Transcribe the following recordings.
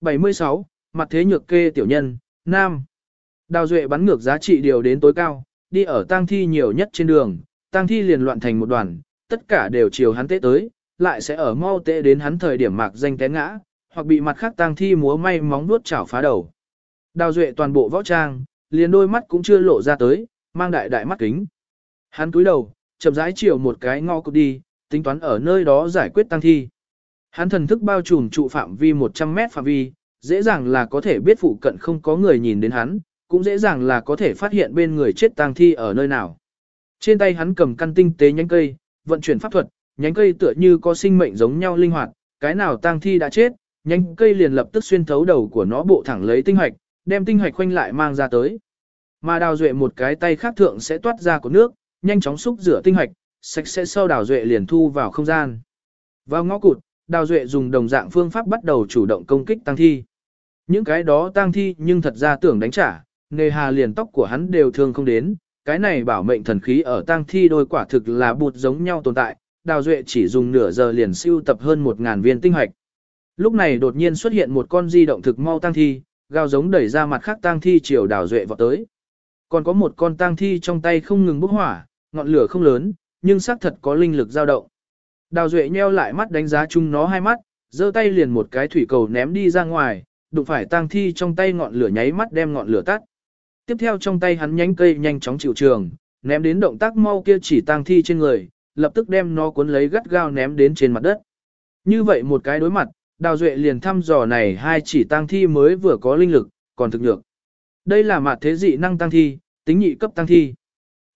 76. Mặt thế nhược kê tiểu nhân, Nam. Đào Duệ bắn ngược giá trị điều đến tối cao, đi ở tang thi nhiều nhất trên đường, tang thi liền loạn thành một đoàn, tất cả đều chiều hắn tế tới, lại sẽ ở mau tế đến hắn thời điểm mạc danh té ngã, hoặc bị mặt khác tang thi múa may móng nuốt chảo phá đầu. Đào Duệ toàn bộ võ trang, liền đôi mắt cũng chưa lộ ra tới, mang đại đại mắt kính. Hắn cúi đầu, chậm rãi chiều một cái ngõ cụt đi, tính toán ở nơi đó giải quyết tang thi. Hắn thần thức bao trùm trụ phạm vi 100 mét phạm vi, dễ dàng là có thể biết phụ cận không có người nhìn đến hắn, cũng dễ dàng là có thể phát hiện bên người chết tang thi ở nơi nào. Trên tay hắn cầm căn tinh tế nhánh cây, vận chuyển pháp thuật, nhánh cây tựa như có sinh mệnh giống nhau linh hoạt, cái nào tang thi đã chết, nhánh cây liền lập tức xuyên thấu đầu của nó bộ thẳng lấy tinh hoạch, đem tinh hoạch khoanh lại mang ra tới. Mà đào duệ một cái tay khác thượng sẽ toát ra của nước, nhanh chóng xúc rửa tinh hoạch, sạch sẽ sau đào duệ liền thu vào không gian. Vào ngõ cụt, đào duệ dùng đồng dạng phương pháp bắt đầu chủ động công kích tăng thi. Những cái đó tăng thi nhưng thật ra tưởng đánh trả, nề hà liền tóc của hắn đều thương không đến, cái này bảo mệnh thần khí ở tăng thi đôi quả thực là bụt giống nhau tồn tại, đào duệ chỉ dùng nửa giờ liền siêu tập hơn 1.000 viên tinh hoạch. Lúc này đột nhiên xuất hiện một con di động thực mau tăng thi, gào giống đẩy ra mặt khác tăng thi chiều đào duệ vọt tới. Còn có một con tang thi trong tay không ngừng bốc hỏa, ngọn lửa không lớn, nhưng xác thật có linh lực dao động. Đào Duệ nheo lại mắt đánh giá chung nó hai mắt, giơ tay liền một cái thủy cầu ném đi ra ngoài, đụng phải tang thi trong tay ngọn lửa nháy mắt đem ngọn lửa tắt. Tiếp theo trong tay hắn nhánh cây nhanh chóng chịu trường, ném đến động tác mau kia chỉ tang thi trên người, lập tức đem nó cuốn lấy gắt gao ném đến trên mặt đất. Như vậy một cái đối mặt, Đào Duệ liền thăm dò này hai chỉ tang thi mới vừa có linh lực, còn thực nhược. Đây là mặt thế dị năng tăng thi, tính nhị cấp tăng thi.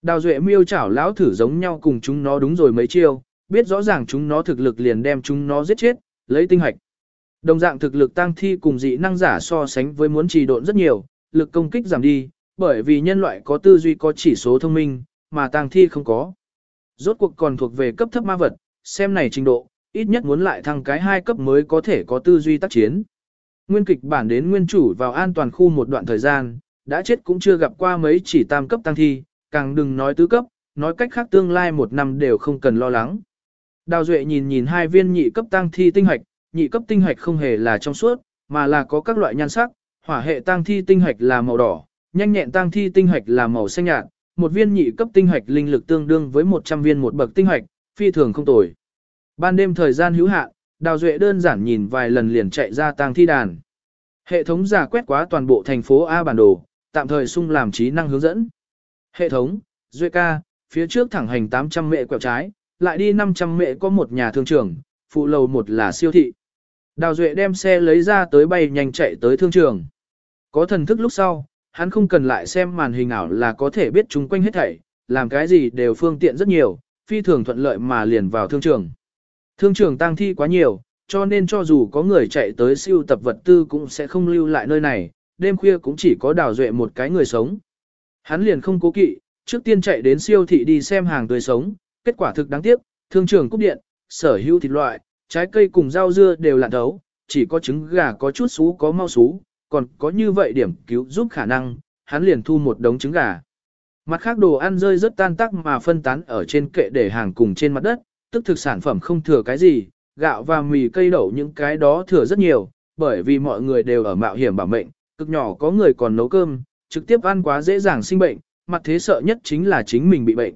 Đào Duệ miêu chảo lão thử giống nhau cùng chúng nó đúng rồi mấy chiêu, biết rõ ràng chúng nó thực lực liền đem chúng nó giết chết, lấy tinh hạch Đồng dạng thực lực tăng thi cùng dị năng giả so sánh với muốn trì độn rất nhiều, lực công kích giảm đi, bởi vì nhân loại có tư duy có chỉ số thông minh, mà tăng thi không có. Rốt cuộc còn thuộc về cấp thấp ma vật, xem này trình độ, ít nhất muốn lại thăng cái hai cấp mới có thể có tư duy tác chiến. Nguyên kịch bản đến nguyên chủ vào an toàn khu một đoạn thời gian, đã chết cũng chưa gặp qua mấy chỉ tam cấp tăng thi, càng đừng nói tứ cấp, nói cách khác tương lai một năm đều không cần lo lắng. Đào Duệ nhìn nhìn hai viên nhị cấp tăng thi tinh hạch, nhị cấp tinh hạch không hề là trong suốt, mà là có các loại nhan sắc, hỏa hệ tăng thi tinh hạch là màu đỏ, nhanh nhẹn tăng thi tinh hạch là màu xanh nhạt, một viên nhị cấp tinh hạch linh lực tương đương với 100 viên một bậc tinh hạch, phi thường không tồi. Ban đêm thời gian hữu hạn, Đào Duệ đơn giản nhìn vài lần liền chạy ra tăng thi đàn. Hệ thống giả quét quá toàn bộ thành phố A bản đồ, tạm thời sung làm trí năng hướng dẫn. Hệ thống, Duệ ca, phía trước thẳng hành 800 mệ quẹo trái, lại đi 500 mệ có một nhà thương trường, phụ lầu một là siêu thị. Đào Duệ đem xe lấy ra tới bay nhanh chạy tới thương trường. Có thần thức lúc sau, hắn không cần lại xem màn hình ảo là có thể biết chúng quanh hết thảy, làm cái gì đều phương tiện rất nhiều, phi thường thuận lợi mà liền vào thương trường. Thương trường tăng thi quá nhiều, cho nên cho dù có người chạy tới siêu tập vật tư cũng sẽ không lưu lại nơi này, đêm khuya cũng chỉ có đào duệ một cái người sống. Hắn liền không cố kỵ, trước tiên chạy đến siêu thị đi xem hàng tươi sống, kết quả thực đáng tiếc, thương trường cúp điện, sở hữu thịt loại, trái cây cùng rau dưa đều lạn thấu, chỉ có trứng gà có chút xú có mau xú, còn có như vậy điểm cứu giúp khả năng, hắn liền thu một đống trứng gà. Mặt khác đồ ăn rơi rất tan tác mà phân tán ở trên kệ để hàng cùng trên mặt đất, tức thực sản phẩm không thừa cái gì, gạo và mì cây đậu những cái đó thừa rất nhiều, bởi vì mọi người đều ở mạo hiểm bảo mệnh, cực nhỏ có người còn nấu cơm, trực tiếp ăn quá dễ dàng sinh bệnh, mặt thế sợ nhất chính là chính mình bị bệnh.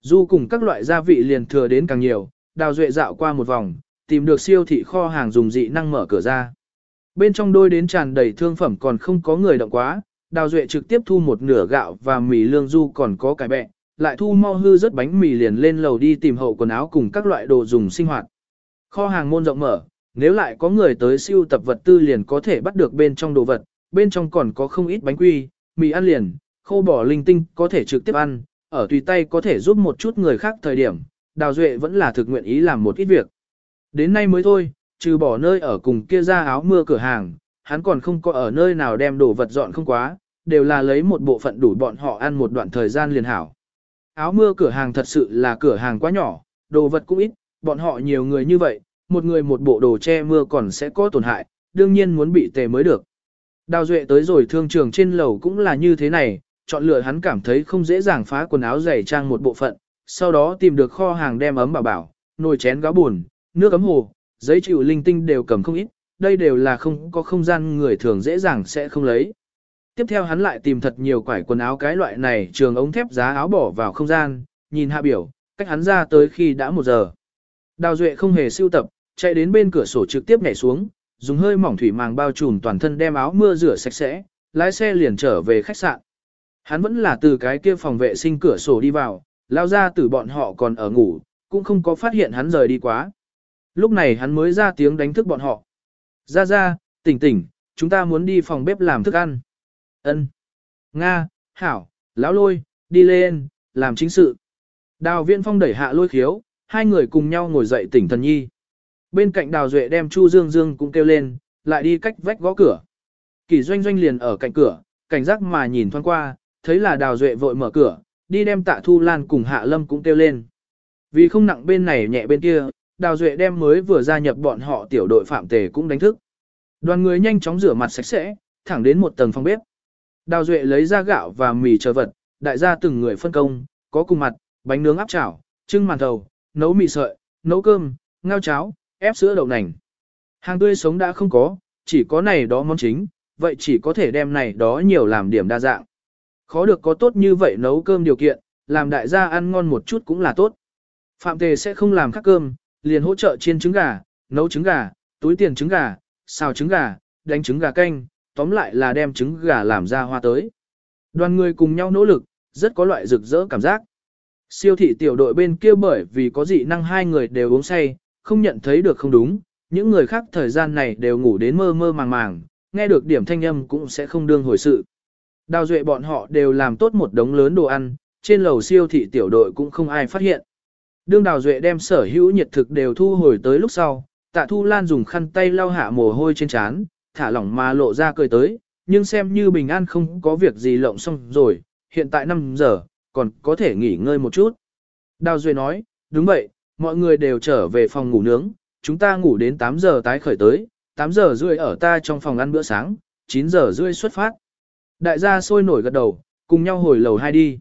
Du cùng các loại gia vị liền thừa đến càng nhiều, đào duệ dạo qua một vòng, tìm được siêu thị kho hàng dùng dị năng mở cửa ra. Bên trong đôi đến tràn đầy thương phẩm còn không có người động quá, đào duệ trực tiếp thu một nửa gạo và mì lương du còn có cải bẹ, lại thu mau hư rất bánh mì liền lên lầu đi tìm hậu quần áo cùng các loại đồ dùng sinh hoạt. Kho hàng môn rộng mở, nếu lại có người tới siêu tập vật tư liền có thể bắt được bên trong đồ vật, bên trong còn có không ít bánh quy, mì ăn liền, khô bỏ linh tinh có thể trực tiếp ăn, ở tùy tay có thể giúp một chút người khác thời điểm, Đào Duệ vẫn là thực nguyện ý làm một ít việc. Đến nay mới thôi, trừ bỏ nơi ở cùng kia ra áo mưa cửa hàng, hắn còn không có ở nơi nào đem đồ vật dọn không quá, đều là lấy một bộ phận đủ bọn họ ăn một đoạn thời gian liền hảo. Áo mưa cửa hàng thật sự là cửa hàng quá nhỏ, đồ vật cũng ít, bọn họ nhiều người như vậy, một người một bộ đồ che mưa còn sẽ có tổn hại, đương nhiên muốn bị tề mới được. Đào Duệ tới rồi thương trường trên lầu cũng là như thế này, chọn lựa hắn cảm thấy không dễ dàng phá quần áo dày trang một bộ phận, sau đó tìm được kho hàng đem ấm bảo bảo, nồi chén gáo buồn, nước ấm hồ, giấy chịu linh tinh đều cầm không ít, đây đều là không có không gian người thường dễ dàng sẽ không lấy. Tiếp theo hắn lại tìm thật nhiều quải quần áo cái loại này trường ống thép giá áo bỏ vào không gian, nhìn hạ biểu, cách hắn ra tới khi đã một giờ. Đào Duệ không hề siêu tập, chạy đến bên cửa sổ trực tiếp nhảy xuống, dùng hơi mỏng thủy màng bao trùm toàn thân đem áo mưa rửa sạch sẽ, lái xe liền trở về khách sạn. Hắn vẫn là từ cái kia phòng vệ sinh cửa sổ đi vào, lao ra từ bọn họ còn ở ngủ, cũng không có phát hiện hắn rời đi quá. Lúc này hắn mới ra tiếng đánh thức bọn họ. Ra ra, tỉnh tỉnh, chúng ta muốn đi phòng bếp làm thức ăn. Ân. Nga, Hảo, Lão Lôi, đi lên, làm chính sự. Đào Viễn Phong đẩy hạ lôi khiếu, hai người cùng nhau ngồi dậy tỉnh thần nhi. Bên cạnh Đào Duệ đem Chu Dương Dương cũng kêu lên, lại đi cách vách gõ cửa. Kỳ doanh doanh liền ở cạnh cửa, cảnh giác mà nhìn thoáng qua, thấy là Đào Duệ vội mở cửa, đi đem tạ Thu Lan cùng Hạ Lâm cũng kêu lên. Vì không nặng bên này nhẹ bên kia, Đào Duệ đem mới vừa gia nhập bọn họ tiểu đội phạm tề cũng đánh thức. Đoàn người nhanh chóng rửa mặt sạch sẽ, thẳng đến một tầng phòng bếp. Đào Duệ lấy ra gạo và mì chờ vật, đại gia từng người phân công, có cùng mặt, bánh nướng áp chảo, trưng màn thầu, nấu mì sợi, nấu cơm, ngao cháo, ép sữa đậu nành. Hàng tươi sống đã không có, chỉ có này đó món chính, vậy chỉ có thể đem này đó nhiều làm điểm đa dạng. Khó được có tốt như vậy nấu cơm điều kiện, làm đại gia ăn ngon một chút cũng là tốt. Phạm Tề sẽ không làm khác cơm, liền hỗ trợ chiên trứng gà, nấu trứng gà, túi tiền trứng gà, xào trứng gà, đánh trứng gà canh, tóm lại là đem trứng gà làm ra hoa tới. Đoàn người cùng nhau nỗ lực, rất có loại rực rỡ cảm giác. Siêu thị tiểu đội bên kia bởi vì có dị năng hai người đều uống say, không nhận thấy được không đúng, những người khác thời gian này đều ngủ đến mơ mơ màng màng, nghe được điểm thanh âm cũng sẽ không đương hồi sự. Đào duệ bọn họ đều làm tốt một đống lớn đồ ăn, trên lầu siêu thị tiểu đội cũng không ai phát hiện. Đương đào duệ đem sở hữu nhiệt thực đều thu hồi tới lúc sau, tạ thu lan dùng khăn tay lau hạ mồ hôi trên trán, thả lỏng mà lộ ra cười tới, nhưng xem như bình an không có việc gì lộng xong rồi, hiện tại 5 giờ, còn có thể nghỉ ngơi một chút. Đào duệ nói, đúng vậy, mọi người đều trở về phòng ngủ nướng, chúng ta ngủ đến 8 giờ tái khởi tới, 8 giờ rưỡi ở ta trong phòng ăn bữa sáng, 9 giờ rưỡi xuất phát. Đại gia sôi nổi gật đầu, cùng nhau hồi lầu hai đi.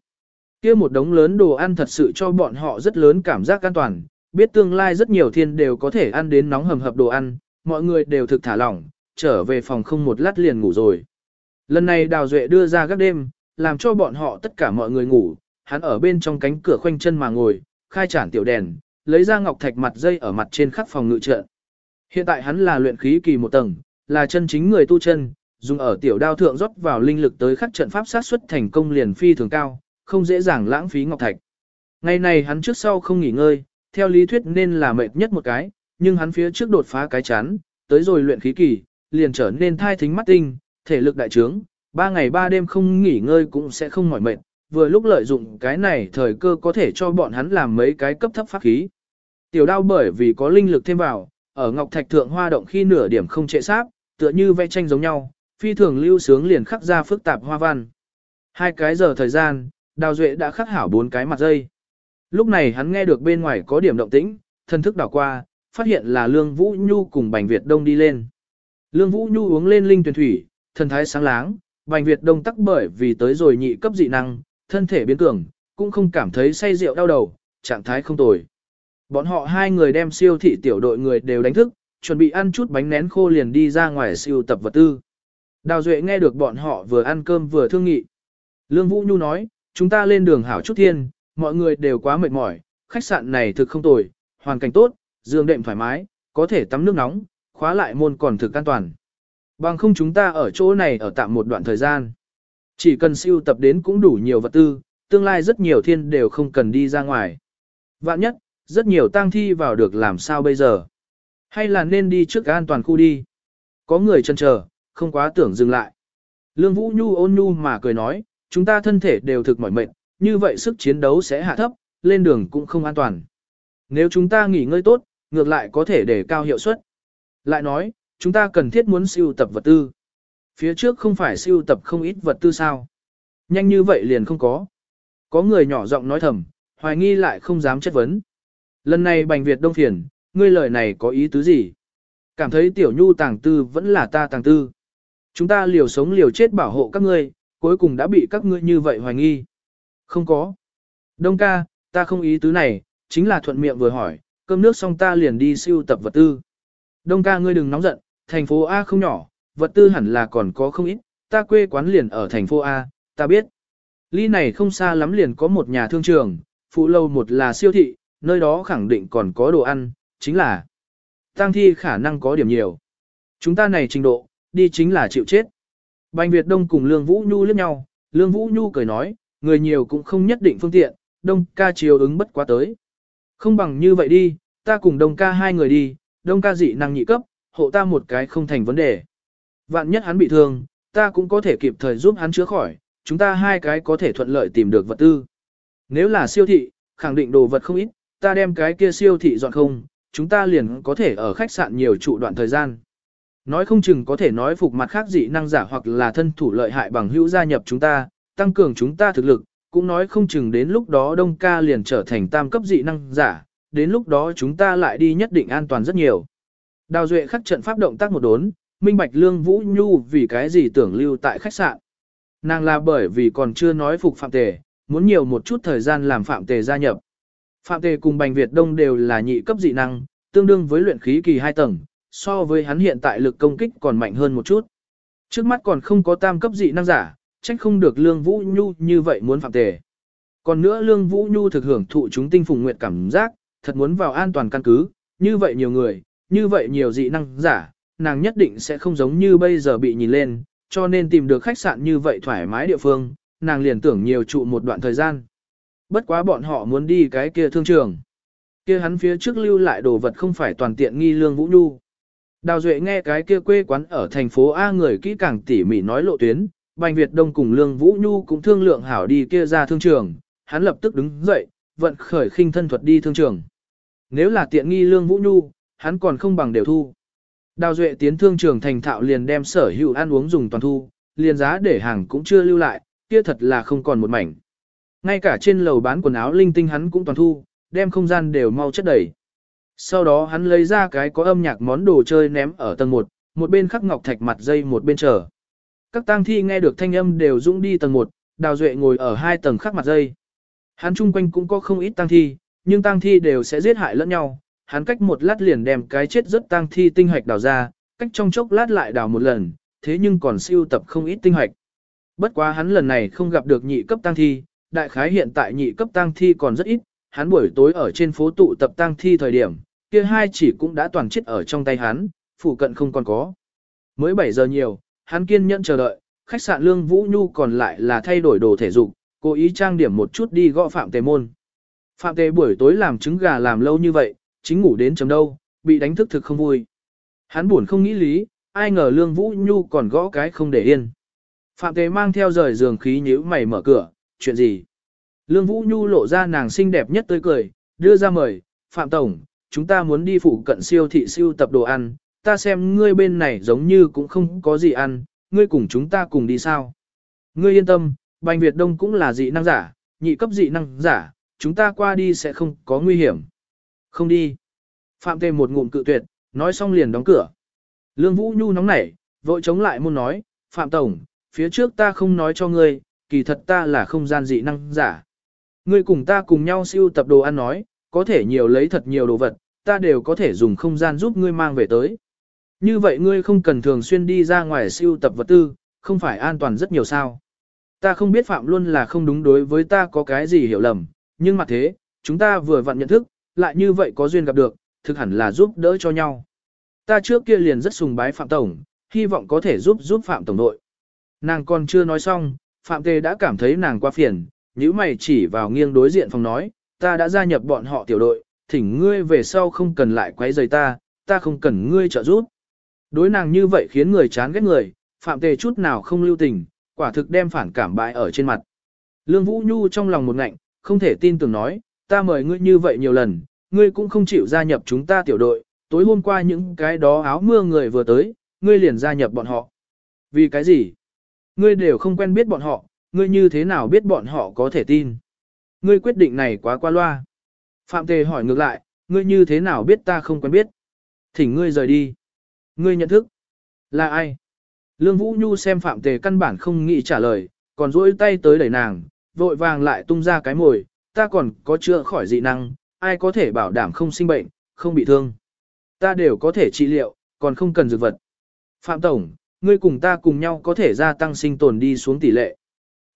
kia một đống lớn đồ ăn thật sự cho bọn họ rất lớn cảm giác an toàn, biết tương lai rất nhiều thiên đều có thể ăn đến nóng hầm hập đồ ăn, mọi người đều thực thả lỏng, trở về phòng không một lát liền ngủ rồi. Lần này Đào Duệ đưa ra các đêm, làm cho bọn họ tất cả mọi người ngủ, hắn ở bên trong cánh cửa khoanh chân mà ngồi, khai chản tiểu đèn, lấy ra ngọc thạch mặt dây ở mặt trên khắc phòng ngự trận. Hiện tại hắn là luyện khí kỳ một tầng, là chân chính người tu chân, dùng ở tiểu đao thượng rót vào linh lực tới khắc trận pháp sát xuất thành công liền phi thường cao, không dễ dàng lãng phí ngọc thạch. Ngày này hắn trước sau không nghỉ ngơi, theo lý thuyết nên là mệt nhất một cái, nhưng hắn phía trước đột phá cái chán, tới rồi luyện khí kỳ, liền trở nên thai thính mắt tinh, thể lực đại trướng, ba ngày ba đêm không nghỉ ngơi cũng sẽ không mỏi mệt, vừa lúc lợi dụng cái này thời cơ có thể cho bọn hắn làm mấy cái cấp thấp pháp khí. Tiểu đao bởi vì có linh lực thêm vào, ở ngọc thạch thượng hoa động khi nửa điểm không trệ sáp, tựa như vẽ tranh giống nhau, phi thường lưu sướng liền khắc ra phức tạp hoa văn. Hai cái giờ thời gian, đào duệ đã khắc hảo bốn cái mặt dây. Lúc này hắn nghe được bên ngoài có điểm động tĩnh, thân thức đảo qua, phát hiện là Lương Vũ Nhu cùng Bành Việt Đông đi lên. Lương Vũ Nhu uống lên linh tuyển thủy, thần thái sáng láng, Bành Việt Đông tắc bởi vì tới rồi nhị cấp dị năng, thân thể biến cường, cũng không cảm thấy say rượu đau đầu, trạng thái không tồi. Bọn họ hai người đem siêu thị tiểu đội người đều đánh thức, chuẩn bị ăn chút bánh nén khô liền đi ra ngoài siêu tập vật tư. Đào Duệ nghe được bọn họ vừa ăn cơm vừa thương nghị. Lương Vũ Nhu nói, chúng ta lên đường hảo chút thiên, mọi người đều quá mệt mỏi, khách sạn này thực không tồi, hoàn cảnh tốt, giường đệm thoải mái, có thể tắm nước nóng, khóa lại môn còn thực an toàn. Bằng không chúng ta ở chỗ này ở tạm một đoạn thời gian. Chỉ cần siêu tập đến cũng đủ nhiều vật tư, tương lai rất nhiều thiên đều không cần đi ra ngoài. Vạn nhất, rất nhiều tang thi vào được làm sao bây giờ? Hay là nên đi trước an toàn khu đi? Có người chân chờ, không quá tưởng dừng lại. Lương Vũ Nhu ôn nhu mà cười nói, chúng ta thân thể đều thực mỏi mệt, như vậy sức chiến đấu sẽ hạ thấp, lên đường cũng không an toàn. Nếu chúng ta nghỉ ngơi tốt, ngược lại có thể để cao hiệu suất. Lại nói, chúng ta cần thiết muốn siêu tập vật tư. Phía trước không phải siêu tập không ít vật tư sao. Nhanh như vậy liền không có. Có người nhỏ giọng nói thầm, hoài nghi lại không dám chất vấn. Lần này Bành Việt Đông phiền, ngươi lời này có ý tứ gì? Cảm thấy tiểu nhu tàng tư vẫn là ta tàng tư. Chúng ta liều sống liều chết bảo hộ các ngươi, cuối cùng đã bị các ngươi như vậy hoài nghi. Không có. Đông ca, ta không ý tứ này, chính là thuận miệng vừa hỏi, cơm nước xong ta liền đi siêu tập vật tư. Đông ca ngươi đừng nóng giận, thành phố A không nhỏ, vật tư hẳn là còn có không ít, ta quê quán liền ở thành phố A, ta biết. Ly này không xa lắm liền có một nhà thương trường, phụ lâu một là siêu thị, nơi đó khẳng định còn có đồ ăn, chính là tăng thi khả năng có điểm nhiều. Chúng ta này trình độ, đi chính là chịu chết. Bành Việt Đông cùng Lương Vũ Nhu liếc nhau, Lương Vũ Nhu cười nói, người nhiều cũng không nhất định phương tiện, Đông ca chiều ứng bất quá tới. Không bằng như vậy đi, ta cùng Đông ca hai người đi, Đông ca dị năng nhị cấp, hộ ta một cái không thành vấn đề. Vạn nhất hắn bị thương, ta cũng có thể kịp thời giúp hắn chữa khỏi, chúng ta hai cái có thể thuận lợi tìm được vật tư. Nếu là siêu thị, khẳng định đồ vật không ít, ta đem cái kia siêu thị dọn không, chúng ta liền có thể ở khách sạn nhiều trụ đoạn thời gian. Nói không chừng có thể nói phục mặt khác dị năng giả hoặc là thân thủ lợi hại bằng hữu gia nhập chúng ta, tăng cường chúng ta thực lực, cũng nói không chừng đến lúc đó Đông ca liền trở thành tam cấp dị năng giả, đến lúc đó chúng ta lại đi nhất định an toàn rất nhiều. Đào Duệ khắc trận pháp động tác một đốn, minh bạch lương Vũ Nhu vì cái gì tưởng lưu tại khách sạn. Nàng là bởi vì còn chưa nói phục Phạm Tề, muốn nhiều một chút thời gian làm Phạm Tề gia nhập. Phạm Tề cùng Bành Việt Đông đều là nhị cấp dị năng, tương đương với luyện khí kỳ 2 tầng, so với hắn hiện tại lực công kích còn mạnh hơn một chút. Trước mắt còn không có tam cấp dị năng giả, trách không được Lương Vũ Nhu như vậy muốn Phạm Tề. Còn nữa Lương Vũ Nhu thực hưởng thụ chúng tinh phùng nguyện cảm giác, thật muốn vào an toàn căn cứ, như vậy nhiều người, như vậy nhiều dị năng giả, nàng nhất định sẽ không giống như bây giờ bị nhìn lên, cho nên tìm được khách sạn như vậy thoải mái địa phương, nàng liền tưởng nhiều trụ một đoạn thời gian. Bất quá bọn họ muốn đi cái kia thương trường. Kia hắn phía trước lưu lại đồ vật không phải toàn tiện nghi lương vũ nhu. Đào Duệ nghe cái kia quê quán ở thành phố A người kỹ càng tỉ mỉ nói lộ tuyến, Bành Việt Đông cùng Lương Vũ Nhu cũng thương lượng hảo đi kia ra thương trường, hắn lập tức đứng dậy, vận khởi khinh thân thuật đi thương trường. Nếu là tiện nghi Lương Vũ Nhu, hắn còn không bằng đều thu. Đào Duệ tiến thương trường thành thạo liền đem sở hữu ăn uống dùng toàn thu, liền giá để hàng cũng chưa lưu lại, kia thật là không còn một mảnh. Ngay cả trên lầu bán quần áo linh tinh hắn cũng toàn thu, đem không gian đều mau chất đầy. Sau đó hắn lấy ra cái có âm nhạc món đồ chơi ném ở tầng 1, một bên khắc ngọc thạch mặt dây một bên chờ. Các tang thi nghe được thanh âm đều dũng đi tầng 1, Đào Duệ ngồi ở hai tầng khắc mặt dây. Hắn chung quanh cũng có không ít tang thi, nhưng tang thi đều sẽ giết hại lẫn nhau, hắn cách một lát liền đem cái chết rất tang thi tinh hoạch đào ra, cách trong chốc lát lại đào một lần, thế nhưng còn siêu tập không ít tinh hoạch. Bất quá hắn lần này không gặp được nhị cấp tang thi, đại khái hiện tại nhị cấp tang thi còn rất ít, hắn buổi tối ở trên phố tụ tập tang thi thời điểm, kia hai chỉ cũng đã toàn chết ở trong tay hắn, phụ cận không còn có. Mới 7 giờ nhiều, hắn kiên nhẫn chờ đợi, khách sạn Lương Vũ Nhu còn lại là thay đổi đồ thể dục, cố ý trang điểm một chút đi gõ Phạm Tề môn. Phạm Tề buổi tối làm trứng gà làm lâu như vậy, chính ngủ đến chấm đâu, bị đánh thức thực không vui. Hắn buồn không nghĩ lý, ai ngờ Lương Vũ Nhu còn gõ cái không để yên. Phạm Tề mang theo rời giường khí nhíu mày mở cửa, chuyện gì? Lương Vũ Nhu lộ ra nàng xinh đẹp nhất tươi cười, đưa ra mời, Phạm Tổng, chúng ta muốn đi phụ cận siêu thị siêu tập đồ ăn, ta xem ngươi bên này giống như cũng không có gì ăn, ngươi cùng chúng ta cùng đi sao? Ngươi yên tâm, Bành Việt Đông cũng là dị năng giả, nhị cấp dị năng giả, chúng ta qua đi sẽ không có nguy hiểm. Không đi. Phạm Tề một ngụm cự tuyệt, nói xong liền đóng cửa. Lương Vũ Nhu nóng nảy, vội chống lại muốn nói, Phạm Tổng, phía trước ta không nói cho ngươi, kỳ thật ta là không gian dị năng giả. Ngươi cùng ta cùng nhau siêu tập đồ ăn nói, có thể nhiều lấy thật nhiều đồ vật, ta đều có thể dùng không gian giúp ngươi mang về tới. Như vậy ngươi không cần thường xuyên đi ra ngoài siêu tập vật tư, không phải an toàn rất nhiều sao. Ta không biết Phạm luôn là không đúng đối với ta có cái gì hiểu lầm, nhưng mà thế, chúng ta vừa vặn nhận thức, lại như vậy có duyên gặp được, thực hẳn là giúp đỡ cho nhau. Ta trước kia liền rất sùng bái Phạm Tổng, hy vọng có thể giúp giúp Phạm Tổng đội. Nàng còn chưa nói xong, Phạm Tề đã cảm thấy nàng quá phiền, nhíu mày chỉ vào nghiêng đối diện phòng nói, ta đã gia nhập bọn họ tiểu đội, thỉnh ngươi về sau không cần lại quấy rầy ta, ta không cần ngươi trợ giúp. Đối nàng như vậy khiến người chán ghét người, Phạm Tề chút nào không lưu tình, quả thực đem phản cảm bại ở trên mặt. Lương Vũ Nhu trong lòng một ngạnh, không thể tin tưởng nói, ta mời ngươi như vậy nhiều lần, ngươi cũng không chịu gia nhập chúng ta tiểu đội, tối hôm qua những cái đó áo mưa người vừa tới, ngươi liền gia nhập bọn họ. Vì cái gì? Ngươi đều không quen biết bọn họ, ngươi như thế nào biết bọn họ có thể tin? Ngươi quyết định này quá qua loa. Phạm Tề hỏi ngược lại, ngươi như thế nào biết ta không quen biết? Thỉnh ngươi rời đi. Ngươi nhận thức. Là ai? Lương Vũ Nhu xem Phạm Tề căn bản không nghĩ trả lời, còn duỗi tay tới đẩy nàng, vội vàng lại tung ra cái mồi, ta còn có chữa khỏi dị năng, ai có thể bảo đảm không sinh bệnh, không bị thương. Ta đều có thể trị liệu, còn không cần dược vật. Phạm Tổng, ngươi cùng ta cùng nhau có thể gia tăng sinh tồn đi xuống tỷ lệ.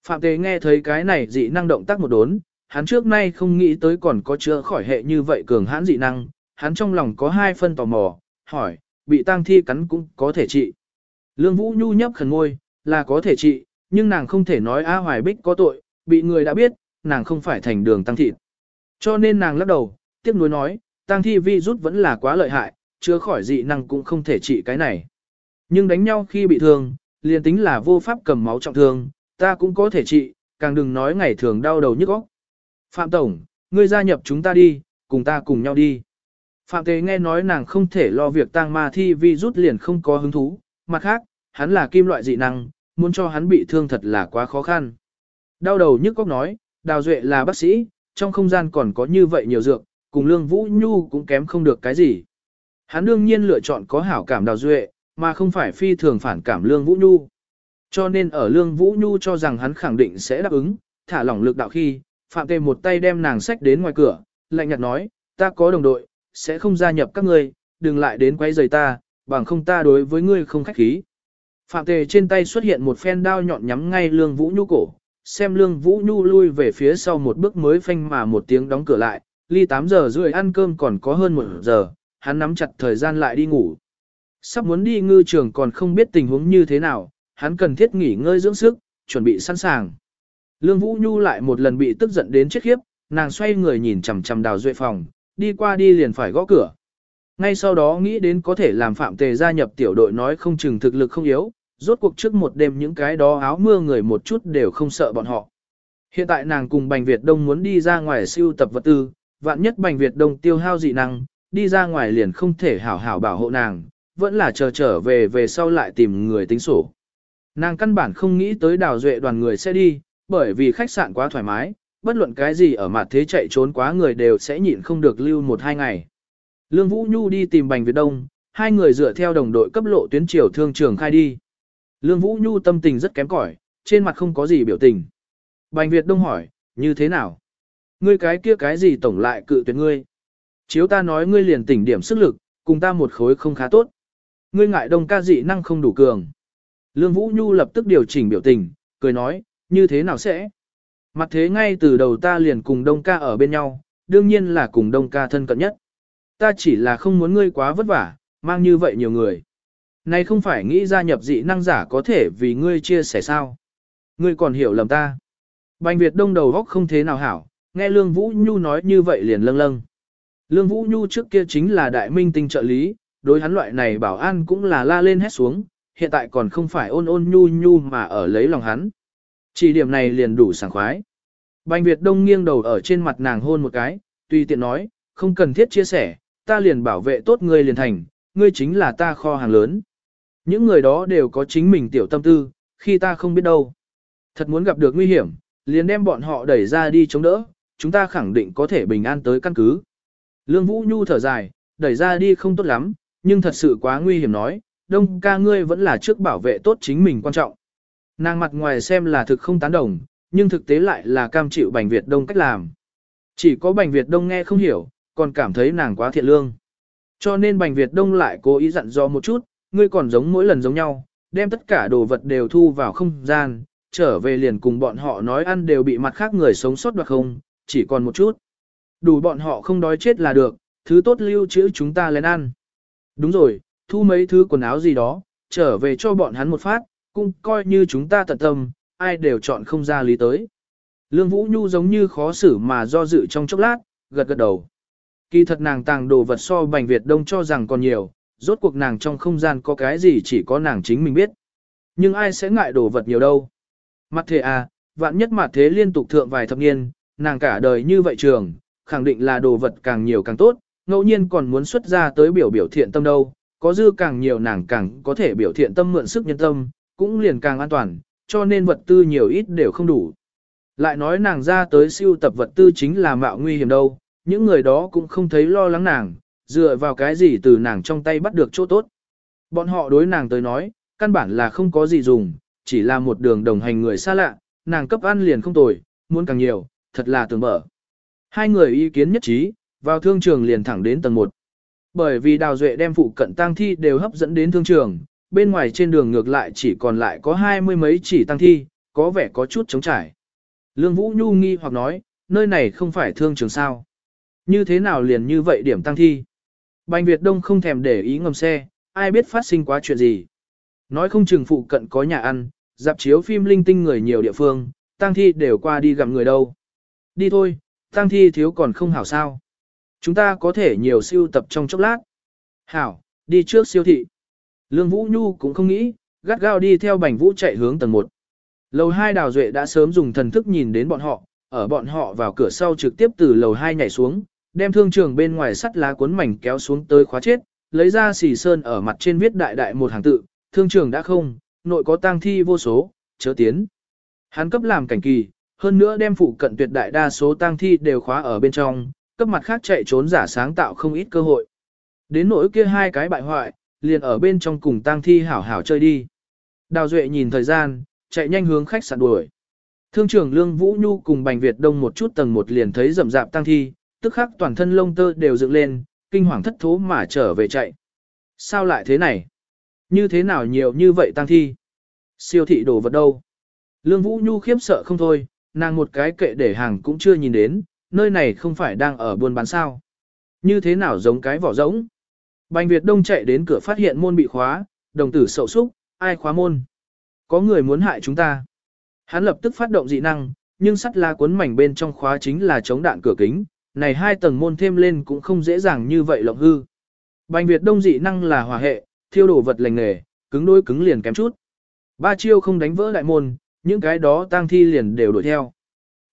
Phạm Tế nghe thấy cái này dị năng động tác một đốn, hắn trước nay không nghĩ tới còn có chữa khỏi hệ như vậy cường hãn dị năng, hắn trong lòng có hai phân tò mò, hỏi, bị tang thi cắn cũng có thể trị. Lương Vũ Nhu nhấp khẩn ngôi, là có thể trị, nhưng nàng không thể nói A Hoài Bích có tội, bị người đã biết, nàng không phải thành đường tăng thịt. Cho nên nàng lắc đầu, tiếc nuối nói, tăng thi vi rút vẫn là quá lợi hại, chữa khỏi dị năng cũng không thể trị cái này. Nhưng đánh nhau khi bị thương, liền tính là vô pháp cầm máu trọng thương, ta cũng có thể trị, càng đừng nói ngày thường đau đầu nhức óc. Phạm Tổng, ngươi gia nhập chúng ta đi, cùng ta cùng nhau đi. Phạm Tế nghe nói nàng không thể lo việc tang ma thi vi rút liền không có hứng thú, mặt khác, hắn là kim loại dị năng, muốn cho hắn bị thương thật là quá khó khăn. Đau đầu nhức óc nói, Đào Duệ là bác sĩ, trong không gian còn có như vậy nhiều dược, cùng Lương Vũ Nhu cũng kém không được cái gì. Hắn đương nhiên lựa chọn có hảo cảm Đào Duệ, mà không phải phi thường phản cảm Lương Vũ Nhu. Cho nên ở Lương Vũ Nhu cho rằng hắn khẳng định sẽ đáp ứng, thả lỏng lực đạo khi, Phạm Tề một tay đem nàng sách đến ngoài cửa, lạnh nhạt nói, ta có đồng đội, sẽ không gia nhập các ngươi, đừng lại đến quấy rầy ta, bằng không ta đối với ngươi không khách khí. Phạm Tề trên tay xuất hiện một phen đao nhọn nhắm ngay Lương Vũ Nhu cổ, xem Lương Vũ Nhu lui về phía sau một bước mới phanh mà một tiếng đóng cửa lại, ly 8 giờ rưỡi ăn cơm còn có hơn một giờ, hắn nắm chặt thời gian lại đi ngủ. Sắp muốn đi ngư trường còn không biết tình huống như thế nào, hắn cần thiết nghỉ ngơi dưỡng sức, chuẩn bị sẵn sàng. Lương Vũ Nhu lại một lần bị tức giận đến chết khiếp, nàng xoay người nhìn chằm chằm đào duệ phòng, đi qua đi liền phải gõ cửa. Ngay sau đó nghĩ đến có thể làm phạm tề gia nhập tiểu đội nói không chừng thực lực không yếu, rốt cuộc trước một đêm những cái đó áo mưa người một chút đều không sợ bọn họ. Hiện tại nàng cùng Bành Việt Đông muốn đi ra ngoài siêu tập vật tư, vạn nhất Bành Việt Đông tiêu hao dị năng, đi ra ngoài liền không thể hảo hảo bảo hộ nàng, vẫn là chờ trở về về sau lại tìm người tính sổ. Nàng căn bản không nghĩ tới đào duệ đoàn người sẽ đi, bởi vì khách sạn quá thoải mái, bất luận cái gì ở mặt thế chạy trốn quá người đều sẽ nhịn không được lưu một hai ngày. Lương Vũ Nhu đi tìm Bành Việt Đông, hai người dựa theo đồng đội cấp lộ tuyến triều thương trường khai đi. Lương Vũ Nhu tâm tình rất kém cỏi, trên mặt không có gì biểu tình. Bành Việt Đông hỏi, như thế nào? Ngươi cái kia cái gì tổng lại cự tuyệt ngươi? Chiếu ta nói ngươi liền tỉnh điểm sức lực, cùng ta một khối không khá tốt. Ngươi ngại đông ca dị năng không đủ cường. Lương Vũ Nhu lập tức điều chỉnh biểu tình, cười nói, như thế nào sẽ? Mặt thế ngay từ đầu ta liền cùng đông ca ở bên nhau, đương nhiên là cùng đông ca thân cận nhất. Ta chỉ là không muốn ngươi quá vất vả, mang như vậy nhiều người. Này không phải nghĩ gia nhập dị năng giả có thể vì ngươi chia sẻ sao. Ngươi còn hiểu lầm ta. Bành Việt đông đầu góc không thế nào hảo, nghe Lương Vũ Nhu nói như vậy liền lâng lâng. Lương Vũ Nhu trước kia chính là đại minh tinh trợ lý, đối hắn loại này bảo an cũng là la lên hét xuống, hiện tại còn không phải ôn ôn nhu nhu mà ở lấy lòng hắn. Chỉ điểm này liền đủ sảng khoái. Bành Việt Đông nghiêng đầu ở trên mặt nàng hôn một cái, tùy tiện nói, không cần thiết chia sẻ, ta liền bảo vệ tốt ngươi liền thành, ngươi chính là ta kho hàng lớn. Những người đó đều có chính mình tiểu tâm tư, khi ta không biết đâu. Thật muốn gặp được nguy hiểm, liền đem bọn họ đẩy ra đi chống đỡ, chúng ta khẳng định có thể bình an tới căn cứ. Lương Vũ Nhu thở dài, đẩy ra đi không tốt lắm, nhưng thật sự quá nguy hiểm nói, đông ca ngươi vẫn là trước bảo vệ tốt chính mình quan trọng. Nàng mặt ngoài xem là thực không tán đồng, nhưng thực tế lại là cam chịu Bành Việt Đông cách làm. Chỉ có Bành Việt Đông nghe không hiểu, còn cảm thấy nàng quá thiện lương. Cho nên Bành Việt Đông lại cố ý dặn dò một chút, ngươi còn giống mỗi lần giống nhau, đem tất cả đồ vật đều thu vào không gian, trở về liền cùng bọn họ nói ăn đều bị mặt khác người sống sót đoạt không, chỉ còn một chút. Đủ bọn họ không đói chết là được, thứ tốt lưu trữ chúng ta lên ăn. Đúng rồi, thu mấy thứ quần áo gì đó, trở về cho bọn hắn một phát, cũng coi như chúng ta tận tâm, ai đều chọn không ra lý tới. Lương Vũ Nhu giống như khó xử mà do dự trong chốc lát, gật gật đầu. Kỳ thật nàng tàng đồ vật so Bành Việt Đông cho rằng còn nhiều, rốt cuộc nàng trong không gian có cái gì chỉ có nàng chính mình biết. Nhưng ai sẽ ngại đồ vật nhiều đâu. Mặt thế à, vạn nhất mặt thế liên tục thượng vài thập niên, nàng cả đời như vậy trường, khẳng định là đồ vật càng nhiều càng tốt, ngẫu nhiên còn muốn xuất ra tới biểu biểu thiện tâm đâu, có dư càng nhiều nàng càng có thể biểu thiện tâm mượn sức nhân tâm, cũng liền càng an toàn, cho nên vật tư nhiều ít đều không đủ. Lại nói nàng ra tới siêu tập vật tư chính là mạo nguy hiểm đâu, những người đó cũng không thấy lo lắng nàng, dựa vào cái gì từ nàng trong tay bắt được chỗ tốt. Bọn họ đối nàng tới nói, căn bản là không có gì dùng, chỉ là một đường đồng hành người xa lạ, nàng cấp ăn liền không tồi, muốn càng nhiều, thật là tưởng mở. Hai người ý kiến nhất trí, vào thương trường liền thẳng đến tầng 1. Bởi vì Đào Duệ đem phụ cận tang thi đều hấp dẫn đến thương trường, bên ngoài trên đường ngược lại chỉ còn lại có hai mươi mấy chỉ tăng thi, có vẻ có chút trống trải. Lương Vũ Nhu nghi hoặc nói, nơi này không phải thương trường sao. Như thế nào liền như vậy điểm tăng thi? Bành Việt Đông không thèm để ý ngầm xe, ai biết phát sinh quá chuyện gì. Nói không chừng phụ cận có nhà ăn, dạp chiếu phim linh tinh người nhiều địa phương, tăng thi đều qua đi gặp người đâu. Đi thôi, tăng thi thiếu còn không hảo sao. Chúng ta có thể nhiều siêu tập trong chốc lát. Hảo, đi trước siêu thị. Lương Vũ Nhu cũng không nghĩ, gắt gao đi theo bành vũ chạy hướng tầng 1. Lầu 2 đào duệ đã sớm dùng thần thức nhìn đến bọn họ, ở bọn họ vào cửa sau trực tiếp từ lầu 2 nhảy xuống, đem thương trường bên ngoài sắt lá cuốn mảnh kéo xuống tới khóa chết, lấy ra xì sơn ở mặt trên viết đại đại một hàng tự, thương trường đã không, nội có tang thi vô số, chớ tiến. Hắn cấp làm cảnh kỳ, hơn nữa đem phụ cận tuyệt đại đa số tang thi đều khóa ở bên trong, cấp mặt khác chạy trốn giả sáng tạo không ít cơ hội. Đến nỗi kia hai cái bại hoại, liền ở bên trong cùng tang thi hảo hảo chơi đi. Đào Duệ nhìn thời gian, chạy nhanh hướng khách sạn đuổi. Thương trưởng Lương Vũ Nhu cùng Bành Việt Đông một chút tầng một liền thấy rầm rạp tang thi, tức khắc toàn thân lông tơ đều dựng lên, kinh hoàng thất thố mà trở về chạy. Sao lại thế này? Như thế nào nhiều như vậy tang thi? Siêu thị đồ vật đâu? Lương Vũ Nhu khiếp sợ không thôi, nàng một cái kệ để hàng cũng chưa nhìn đến, nơi này không phải đang ở buôn bán sao. Như thế nào giống cái vỏ rỗng? Bành Việt Đông chạy đến cửa phát hiện môn bị khóa, đồng tử sậu súc, ai khóa môn? Có người muốn hại chúng ta. Hắn lập tức phát động dị năng, nhưng sắt la cuốn mảnh bên trong khóa chính là chống đạn cửa kính, này hai tầng môn thêm lên cũng không dễ dàng như vậy lộng hư. Bành Việt Đông dị năng là hòa hệ, thiêu đổ vật lành nghề, cứng đôi cứng liền kém chút. Ba chiêu không đánh vỡ đại môn, những cái đó tang thi liền đều đuổi theo.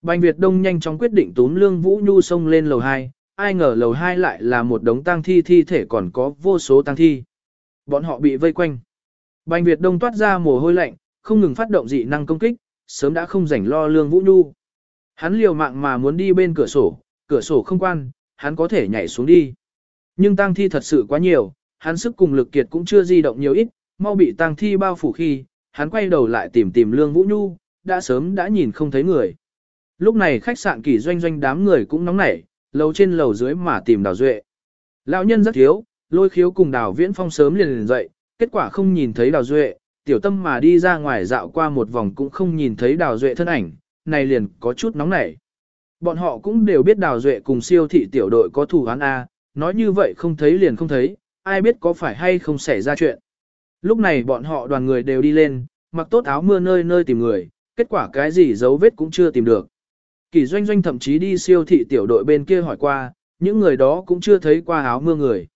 Bành Việt Đông nhanh chóng quyết định túm lương Vũ Nhu xông lên lầu 2, ai ngờ lầu hai lại là một đống tang thi thi thể còn có vô số tang thi. Bọn họ bị vây quanh. Bành Việt Đông toát ra mồ hôi lạnh, không ngừng phát động dị năng công kích, sớm đã không rảnh lo lương Vũ Nhu. Hắn liều mạng mà muốn đi bên cửa sổ, cửa sổ không quan, hắn có thể nhảy xuống đi. Nhưng tang thi thật sự quá nhiều, hắn sức cùng lực kiệt cũng chưa di động nhiều ít, mau bị tang thi bao phủ khi, hắn quay đầu lại tìm tìm Lương Vũ Nhu, đã sớm đã nhìn không thấy người. Lúc này khách sạn kỳ doanh doanh đám người cũng nóng nảy, lầu trên lầu dưới mà tìm Đào Duệ. Lão nhân rất thiếu, lôi khiếu cùng Đào Viễn Phong sớm liền liền dậy, kết quả không nhìn thấy Đào Duệ, tiểu tâm mà đi ra ngoài dạo qua một vòng cũng không nhìn thấy Đào Duệ thân ảnh, này liền có chút nóng nảy. Bọn họ cũng đều biết Đào Duệ cùng siêu thị tiểu đội có thủ án A, nói như vậy không thấy liền không thấy, ai biết có phải hay không xảy ra chuyện. Lúc này bọn họ đoàn người đều đi lên, mặc tốt áo mưa nơi nơi tìm người, kết quả cái gì dấu vết cũng chưa tìm được. Kỳ doanh doanh thậm chí đi siêu thị tiểu đội bên kia hỏi qua, những người đó cũng chưa thấy qua áo mưa người.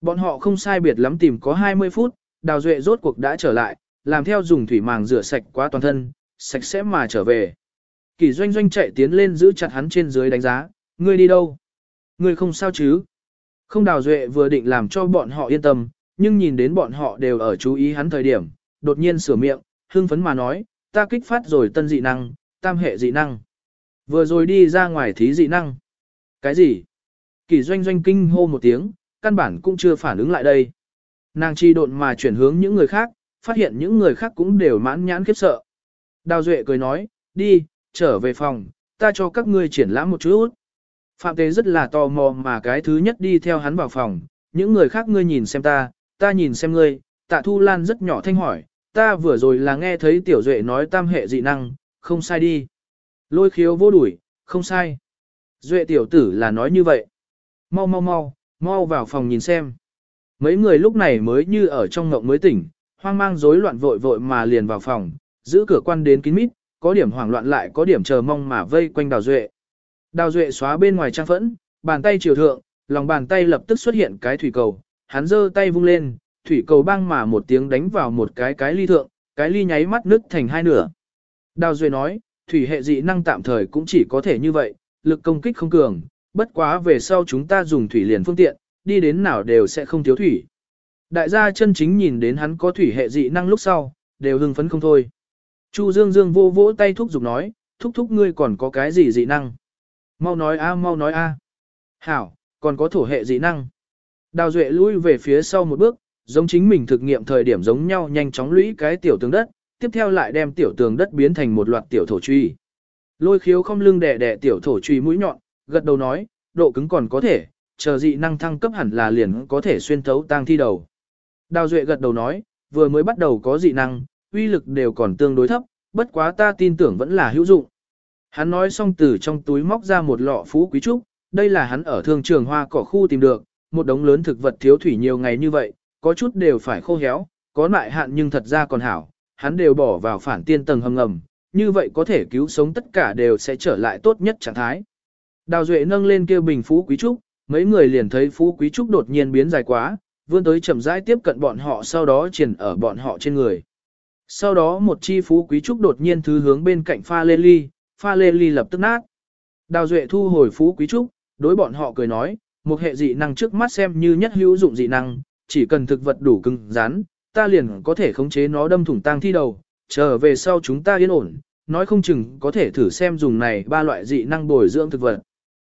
Bọn họ không sai biệt lắm tìm có 20 phút, đào duệ rốt cuộc đã trở lại, làm theo dùng thủy màng rửa sạch quá toàn thân, sạch sẽ mà trở về. Kỳ doanh doanh chạy tiến lên giữ chặt hắn trên dưới đánh giá, ngươi đi đâu? Ngươi không sao chứ? Không đào duệ vừa định làm cho bọn họ yên tâm, nhưng nhìn đến bọn họ đều ở chú ý hắn thời điểm, đột nhiên sửa miệng, hưng phấn mà nói, ta kích phát rồi tân dị năng, tam hệ dị năng. Vừa rồi đi ra ngoài thí dị năng. Cái gì? Kỳ doanh doanh kinh hô một tiếng, căn bản cũng chưa phản ứng lại đây. Nàng chi độn mà chuyển hướng những người khác, phát hiện những người khác cũng đều mãn nhãn khiếp sợ. Đào Duệ cười nói, đi, trở về phòng, ta cho các ngươi triển lãm một chút. Phạm Tế rất là tò mò mà cái thứ nhất đi theo hắn vào phòng, những người khác ngươi nhìn xem ta, ta nhìn xem ngươi, tạ thu lan rất nhỏ thanh hỏi, ta vừa rồi là nghe thấy tiểu duệ nói tam hệ dị năng, không sai đi. Lôi khiếu vô đuổi, không sai. Duệ tiểu tử là nói như vậy. Mau mau mau, mau vào phòng nhìn xem. Mấy người lúc này mới như ở trong ngộng mới tỉnh, hoang mang rối loạn vội vội mà liền vào phòng, giữ cửa quan đến kín mít, có điểm hoảng loạn lại có điểm chờ mong mà vây quanh đào duệ. Đào duệ xóa bên ngoài trang phẫn, bàn tay chiều thượng, lòng bàn tay lập tức xuất hiện cái thủy cầu, hắn giơ tay vung lên, thủy cầu băng mà một tiếng đánh vào một cái cái ly thượng, cái ly nháy mắt nứt thành hai nửa. Đào duệ nói, thủy hệ dị năng tạm thời cũng chỉ có thể như vậy, lực công kích không cường, bất quá về sau chúng ta dùng thủy liền phương tiện, đi đến nào đều sẽ không thiếu thủy. Đại gia chân chính nhìn đến hắn có thủy hệ dị năng lúc sau, đều hưng phấn không thôi. Chu Dương Dương vô vỗ tay thúc giục nói, thúc thúc ngươi còn có cái gì dị năng? Mau nói a mau nói a. Hảo, còn có thổ hệ dị năng. Đào Duệ lui về phía sau một bước, giống chính mình thực nghiệm thời điểm giống nhau nhanh chóng lũy cái tiểu tướng đất, tiếp theo lại đem tiểu tường đất biến thành một loạt tiểu thổ truy. Lôi khiếu không lưng đẻ đẻ tiểu thổ truy mũi nhọn, gật đầu nói, độ cứng còn có thể, chờ dị năng thăng cấp hẳn là liền có thể xuyên thấu tang thi đầu. Đào Duệ gật đầu nói, vừa mới bắt đầu có dị năng, uy lực đều còn tương đối thấp, bất quá ta tin tưởng vẫn là hữu dụng. Hắn nói xong từ trong túi móc ra một lọ phú quý trúc, đây là hắn ở thương trường hoa cỏ khu tìm được, một đống lớn thực vật thiếu thủy nhiều ngày như vậy, có chút đều phải khô héo, có lại hạn nhưng thật ra còn hảo, hắn đều bỏ vào phản tiên tầng hầm ngầm, như vậy có thể cứu sống tất cả đều sẽ trở lại tốt nhất trạng thái. Đào Duệ nâng lên kêu bình phú quý trúc, mấy người liền thấy phú quý trúc đột nhiên biến dài quá, vươn tới chậm rãi tiếp cận bọn họ sau đó triển ở bọn họ trên người. Sau đó một chi phú quý trúc đột nhiên thứ hướng bên cạnh pha lê ly, pha lê ly lập tức nát. Đào Duệ thu hồi phú quý trúc, đối bọn họ cười nói, một hệ dị năng trước mắt xem như nhất hữu dụng dị năng, chỉ cần thực vật đủ cứng rắn, ta liền có thể khống chế nó đâm thủng tang thi đầu, trở về sau chúng ta yên ổn, nói không chừng có thể thử xem dùng này ba loại dị năng bồi dưỡng thực vật.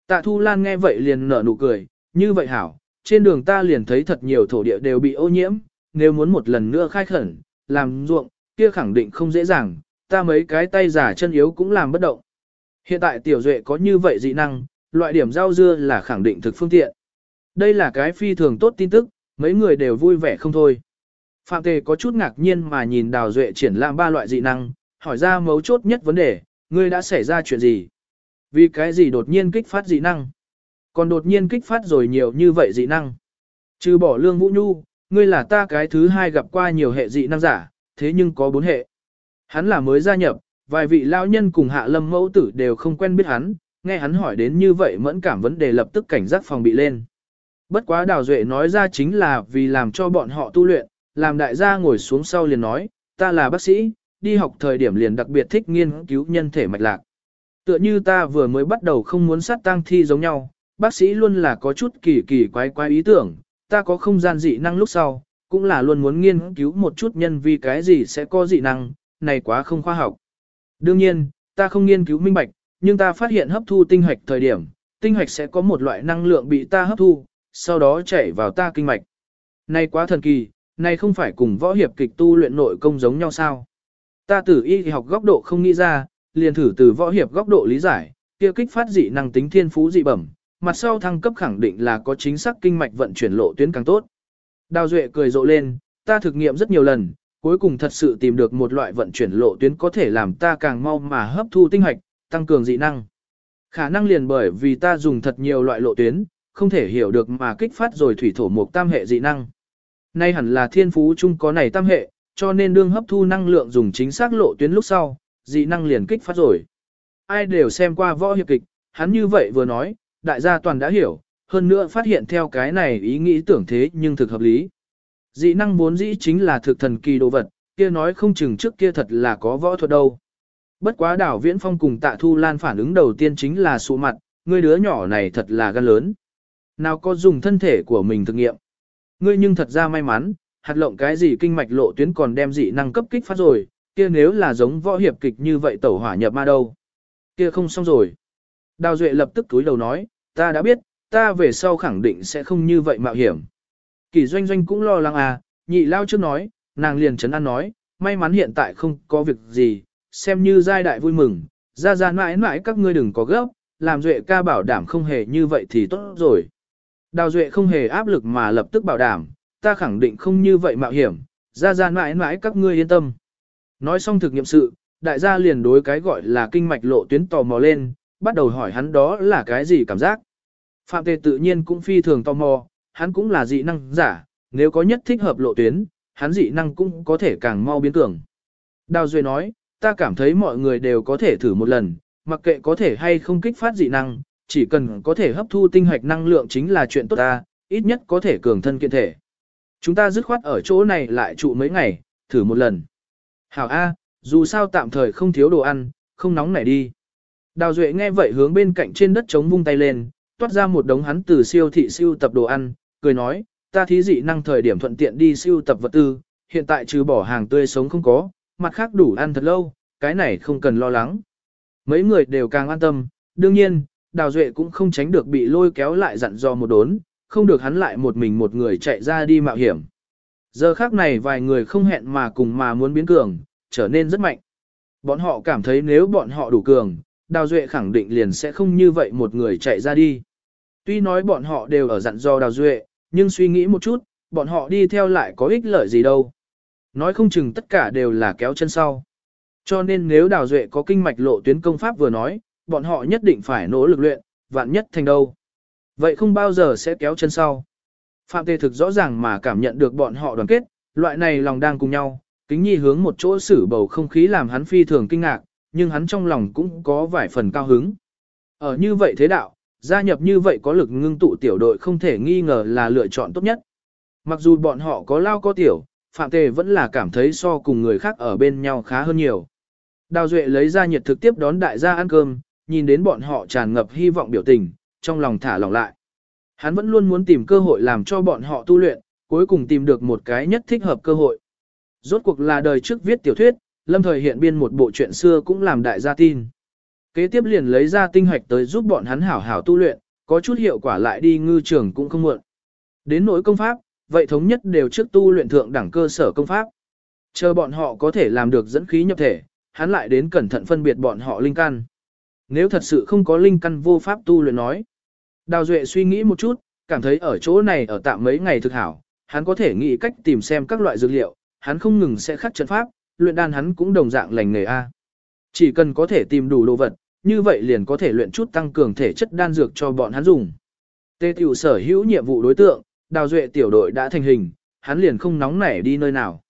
Tạ Thu Lan nghe vậy liền nở nụ cười, như vậy hảo, trên đường ta liền thấy thật nhiều thổ địa đều bị ô nhiễm, nếu muốn một lần nữa khai khẩn, làm ruộng, kia khẳng định không dễ dàng, ta mấy cái tay giả chân yếu cũng làm bất động. Hiện tại tiểu duệ có như vậy dị năng, loại điểm rau dưa là khẳng định thực phương tiện. Đây là cái phi thường tốt tin tức, mấy người đều vui vẻ không thôi. Phạm Tề có chút ngạc nhiên mà nhìn Đào Duệ triển lãm ba loại dị năng, hỏi ra mấu chốt nhất vấn đề, ngươi đã xảy ra chuyện gì? Vì cái gì đột nhiên kích phát dị năng? Còn đột nhiên kích phát rồi nhiều như vậy dị năng. Trừ bỏ lương vũ nhu, ngươi là ta cái thứ hai gặp qua nhiều hệ dị năng giả, thế nhưng có bốn hệ. Hắn là mới gia nhập, vài vị lao nhân cùng hạ lâm mẫu tử đều không quen biết hắn, nghe hắn hỏi đến như vậy mẫn cảm vấn đề lập tức cảnh giác phòng bị lên. Bất quá Đào Duệ nói ra chính là vì làm cho bọn họ tu luyện, làm đại gia ngồi xuống sau liền nói, ta là bác sĩ, đi học thời điểm liền đặc biệt thích nghiên cứu nhân thể mạch lạc. Tựa như ta vừa mới bắt đầu không muốn sát tang thi giống nhau, bác sĩ luôn là có chút kỳ kỳ quái quái ý tưởng, ta có không gian dị năng lúc sau, cũng là luôn muốn nghiên cứu một chút nhân vì cái gì sẽ có dị năng, này quá không khoa học. Đương nhiên, ta không nghiên cứu minh bạch, nhưng ta phát hiện hấp thu tinh hoạch thời điểm, tinh hoạch sẽ có một loại năng lượng bị ta hấp thu, sau đó chảy vào ta kinh mạch. Này quá thần kỳ, này không phải cùng võ hiệp kịch tu luyện nội công giống nhau sao? Ta tử y học góc độ không nghĩ ra, liền thử từ võ hiệp góc độ lý giải, kia kích phát dị năng tính thiên phú dị bẩm, mặt sau thăng cấp khẳng định là có chính xác kinh mạch vận chuyển lộ tuyến càng tốt. Đào Duệ cười rộ lên, ta thực nghiệm rất nhiều lần, cuối cùng thật sự tìm được một loại vận chuyển lộ tuyến có thể làm ta càng mau mà hấp thu tinh hạch, tăng cường dị năng. Khả năng liền bởi vì ta dùng thật nhiều loại lộ tuyến, không thể hiểu được mà kích phát rồi thủy thổ mục tam hệ dị năng. Nay hẳn là thiên phú chung có này tam hệ, cho nên đương hấp thu năng lượng dùng chính xác lộ tuyến lúc sau, dị năng liền kích phát rồi. Ai đều xem qua võ hiệp kịch, hắn như vậy vừa nói, đại gia toàn đã hiểu, hơn nữa phát hiện theo cái này ý nghĩ tưởng thế nhưng thực hợp lý. Dị năng bốn dĩ chính là thực thần kỳ đồ vật, kia nói không chừng trước kia thật là có võ thuật đâu. Bất quá đảo viễn phong cùng tạ thu lan phản ứng đầu tiên chính là sụ mặt, người đứa nhỏ này thật là gan lớn. Nào có dùng thân thể của mình thực nghiệm. Ngươi nhưng thật ra may mắn, hạt lộng cái gì kinh mạch lộ tuyến còn đem dị năng cấp kích phát rồi, kia nếu là giống võ hiệp kịch như vậy tẩu hỏa nhập ma đâu. Kia không xong rồi. Đào Duệ lập tức túi đầu nói, ta đã biết, ta về sau khẳng định sẽ không như vậy mạo hiểm. Kỳ doanh doanh cũng lo lắng à, nhị lao trước nói, nàng liền chấn an nói, may mắn hiện tại không có việc gì, xem như giai đại vui mừng, ra ra mãi mãi các ngươi đừng có gấp, làm Duệ ca bảo đảm không hề như vậy thì tốt rồi. Đào Duệ không hề áp lực mà lập tức bảo đảm, ta khẳng định không như vậy mạo hiểm, ra ra mãi mãi các ngươi yên tâm. Nói xong thực nghiệm sự, đại gia liền đối cái gọi là kinh mạch lộ tuyến tò mò lên, bắt đầu hỏi hắn đó là cái gì cảm giác. Phạm Tề tự nhiên cũng phi thường tò mò, hắn cũng là dị năng giả, nếu có nhất thích hợp lộ tuyến, hắn dị năng cũng có thể càng mau biến cường. Đào Duệ nói, ta cảm thấy mọi người đều có thể thử một lần, mặc kệ có thể hay không kích phát dị năng, chỉ cần có thể hấp thu tinh hoạch năng lượng chính là chuyện tốt ta, ít nhất có thể cường thân kiện thể. Chúng ta dứt khoát ở chỗ này lại trụ mấy ngày, thử một lần. Hảo A, dù sao tạm thời không thiếu đồ ăn, không nóng nảy đi. Đào Duệ nghe vậy hướng bên cạnh trên đất trống vung tay lên, toát ra một đống hắn từ siêu thị siêu tập đồ ăn, cười nói, ta thí dị năng thời điểm thuận tiện đi siêu tập vật tư, hiện tại trừ bỏ hàng tươi sống không có, mặt khác đủ ăn thật lâu, cái này không cần lo lắng. Mấy người đều càng an tâm, đương nhiên, Đào Duệ cũng không tránh được bị lôi kéo lại dặn dò một đốn, không được hắn lại một mình một người chạy ra đi mạo hiểm. Giờ khác này vài người không hẹn mà cùng mà muốn biến cường, trở nên rất mạnh. Bọn họ cảm thấy nếu bọn họ đủ cường, Đào Duệ khẳng định liền sẽ không như vậy một người chạy ra đi. Tuy nói bọn họ đều ở dặn dò Đào Duệ, nhưng suy nghĩ một chút, bọn họ đi theo lại có ích lợi gì đâu. Nói không chừng tất cả đều là kéo chân sau. Cho nên nếu Đào Duệ có kinh mạch lộ tuyến công pháp vừa nói, bọn họ nhất định phải nỗ lực luyện, vạn nhất thành đâu. Vậy không bao giờ sẽ kéo chân sau. Phạm Tề thực rõ ràng mà cảm nhận được bọn họ đoàn kết, loại này lòng đang cùng nhau, kính nhi hướng một chỗ xử bầu không khí làm hắn phi thường kinh ngạc, nhưng hắn trong lòng cũng có vài phần cao hứng. Ở như vậy thế đạo, gia nhập như vậy có lực ngưng tụ tiểu đội không thể nghi ngờ là lựa chọn tốt nhất. Mặc dù bọn họ có lao có tiểu, Phạm Tề vẫn là cảm thấy so cùng người khác ở bên nhau khá hơn nhiều. Đào Duệ lấy ra nhiệt thực tiếp đón đại gia ăn cơm, nhìn đến bọn họ tràn ngập hy vọng biểu tình, trong lòng thả lòng lại. Hắn vẫn luôn muốn tìm cơ hội làm cho bọn họ tu luyện, cuối cùng tìm được một cái nhất thích hợp cơ hội. Rốt cuộc là đời trước viết tiểu thuyết, lâm thời hiện biên một bộ chuyện xưa cũng làm đại gia tin. Kế tiếp liền lấy ra tinh hoạch tới giúp bọn hắn hảo hảo tu luyện, có chút hiệu quả lại đi ngư trường cũng không muộn. Đến nỗi công pháp, vậy thống nhất đều trước tu luyện thượng đẳng cơ sở công pháp. Chờ bọn họ có thể làm được dẫn khí nhập thể, hắn lại đến cẩn thận phân biệt bọn họ linh căn. Nếu thật sự không có linh căn vô pháp tu luyện nói. Đào Duệ suy nghĩ một chút, cảm thấy ở chỗ này ở tạm mấy ngày thực hảo, hắn có thể nghĩ cách tìm xem các loại dược liệu, hắn không ngừng sẽ khắc trận pháp, luyện đan hắn cũng đồng dạng lành nghề A. Chỉ cần có thể tìm đủ đồ vật, như vậy liền có thể luyện chút tăng cường thể chất đan dược cho bọn hắn dùng. Tê tiểu sở hữu nhiệm vụ đối tượng, đào duệ tiểu đội đã thành hình, hắn liền không nóng nảy đi nơi nào.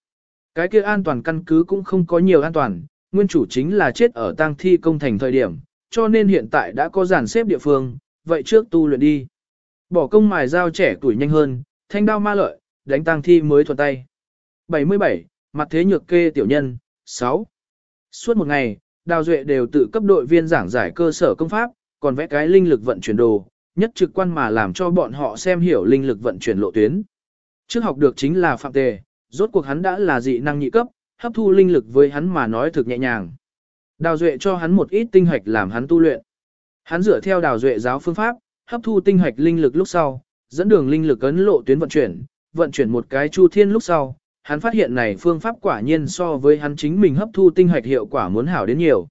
Cái kia an toàn căn cứ cũng không có nhiều an toàn, nguyên chủ chính là chết ở tang thi công thành thời điểm, cho nên hiện tại đã có giàn xếp địa phương, vậy trước tu luyện đi. Bỏ công mài dao trẻ tuổi nhanh hơn, thanh đao ma lợi, đánh tang thi mới thuận tay. 77. Mặt thế nhược kê tiểu nhân, 6. Suốt một ngày, Đào Duệ đều tự cấp đội viên giảng giải cơ sở công pháp, còn vẽ cái linh lực vận chuyển đồ, nhất trực quan mà làm cho bọn họ xem hiểu linh lực vận chuyển lộ tuyến. Trước học được chính là phạm tề, rốt cuộc hắn đã là dị năng nhị cấp, hấp thu linh lực với hắn mà nói thực nhẹ nhàng. Đào Duệ cho hắn một ít tinh hạch làm hắn tu luyện. Hắn dựa theo Đào Duệ giáo phương pháp, hấp thu tinh hạch linh lực lúc sau, dẫn đường linh lực ấn lộ tuyến vận chuyển, vận chuyển một cái chu thiên lúc sau, hắn phát hiện này phương pháp quả nhiên so với hắn chính mình hấp thu tinh hạch hiệu quả muốn hảo đến nhiều.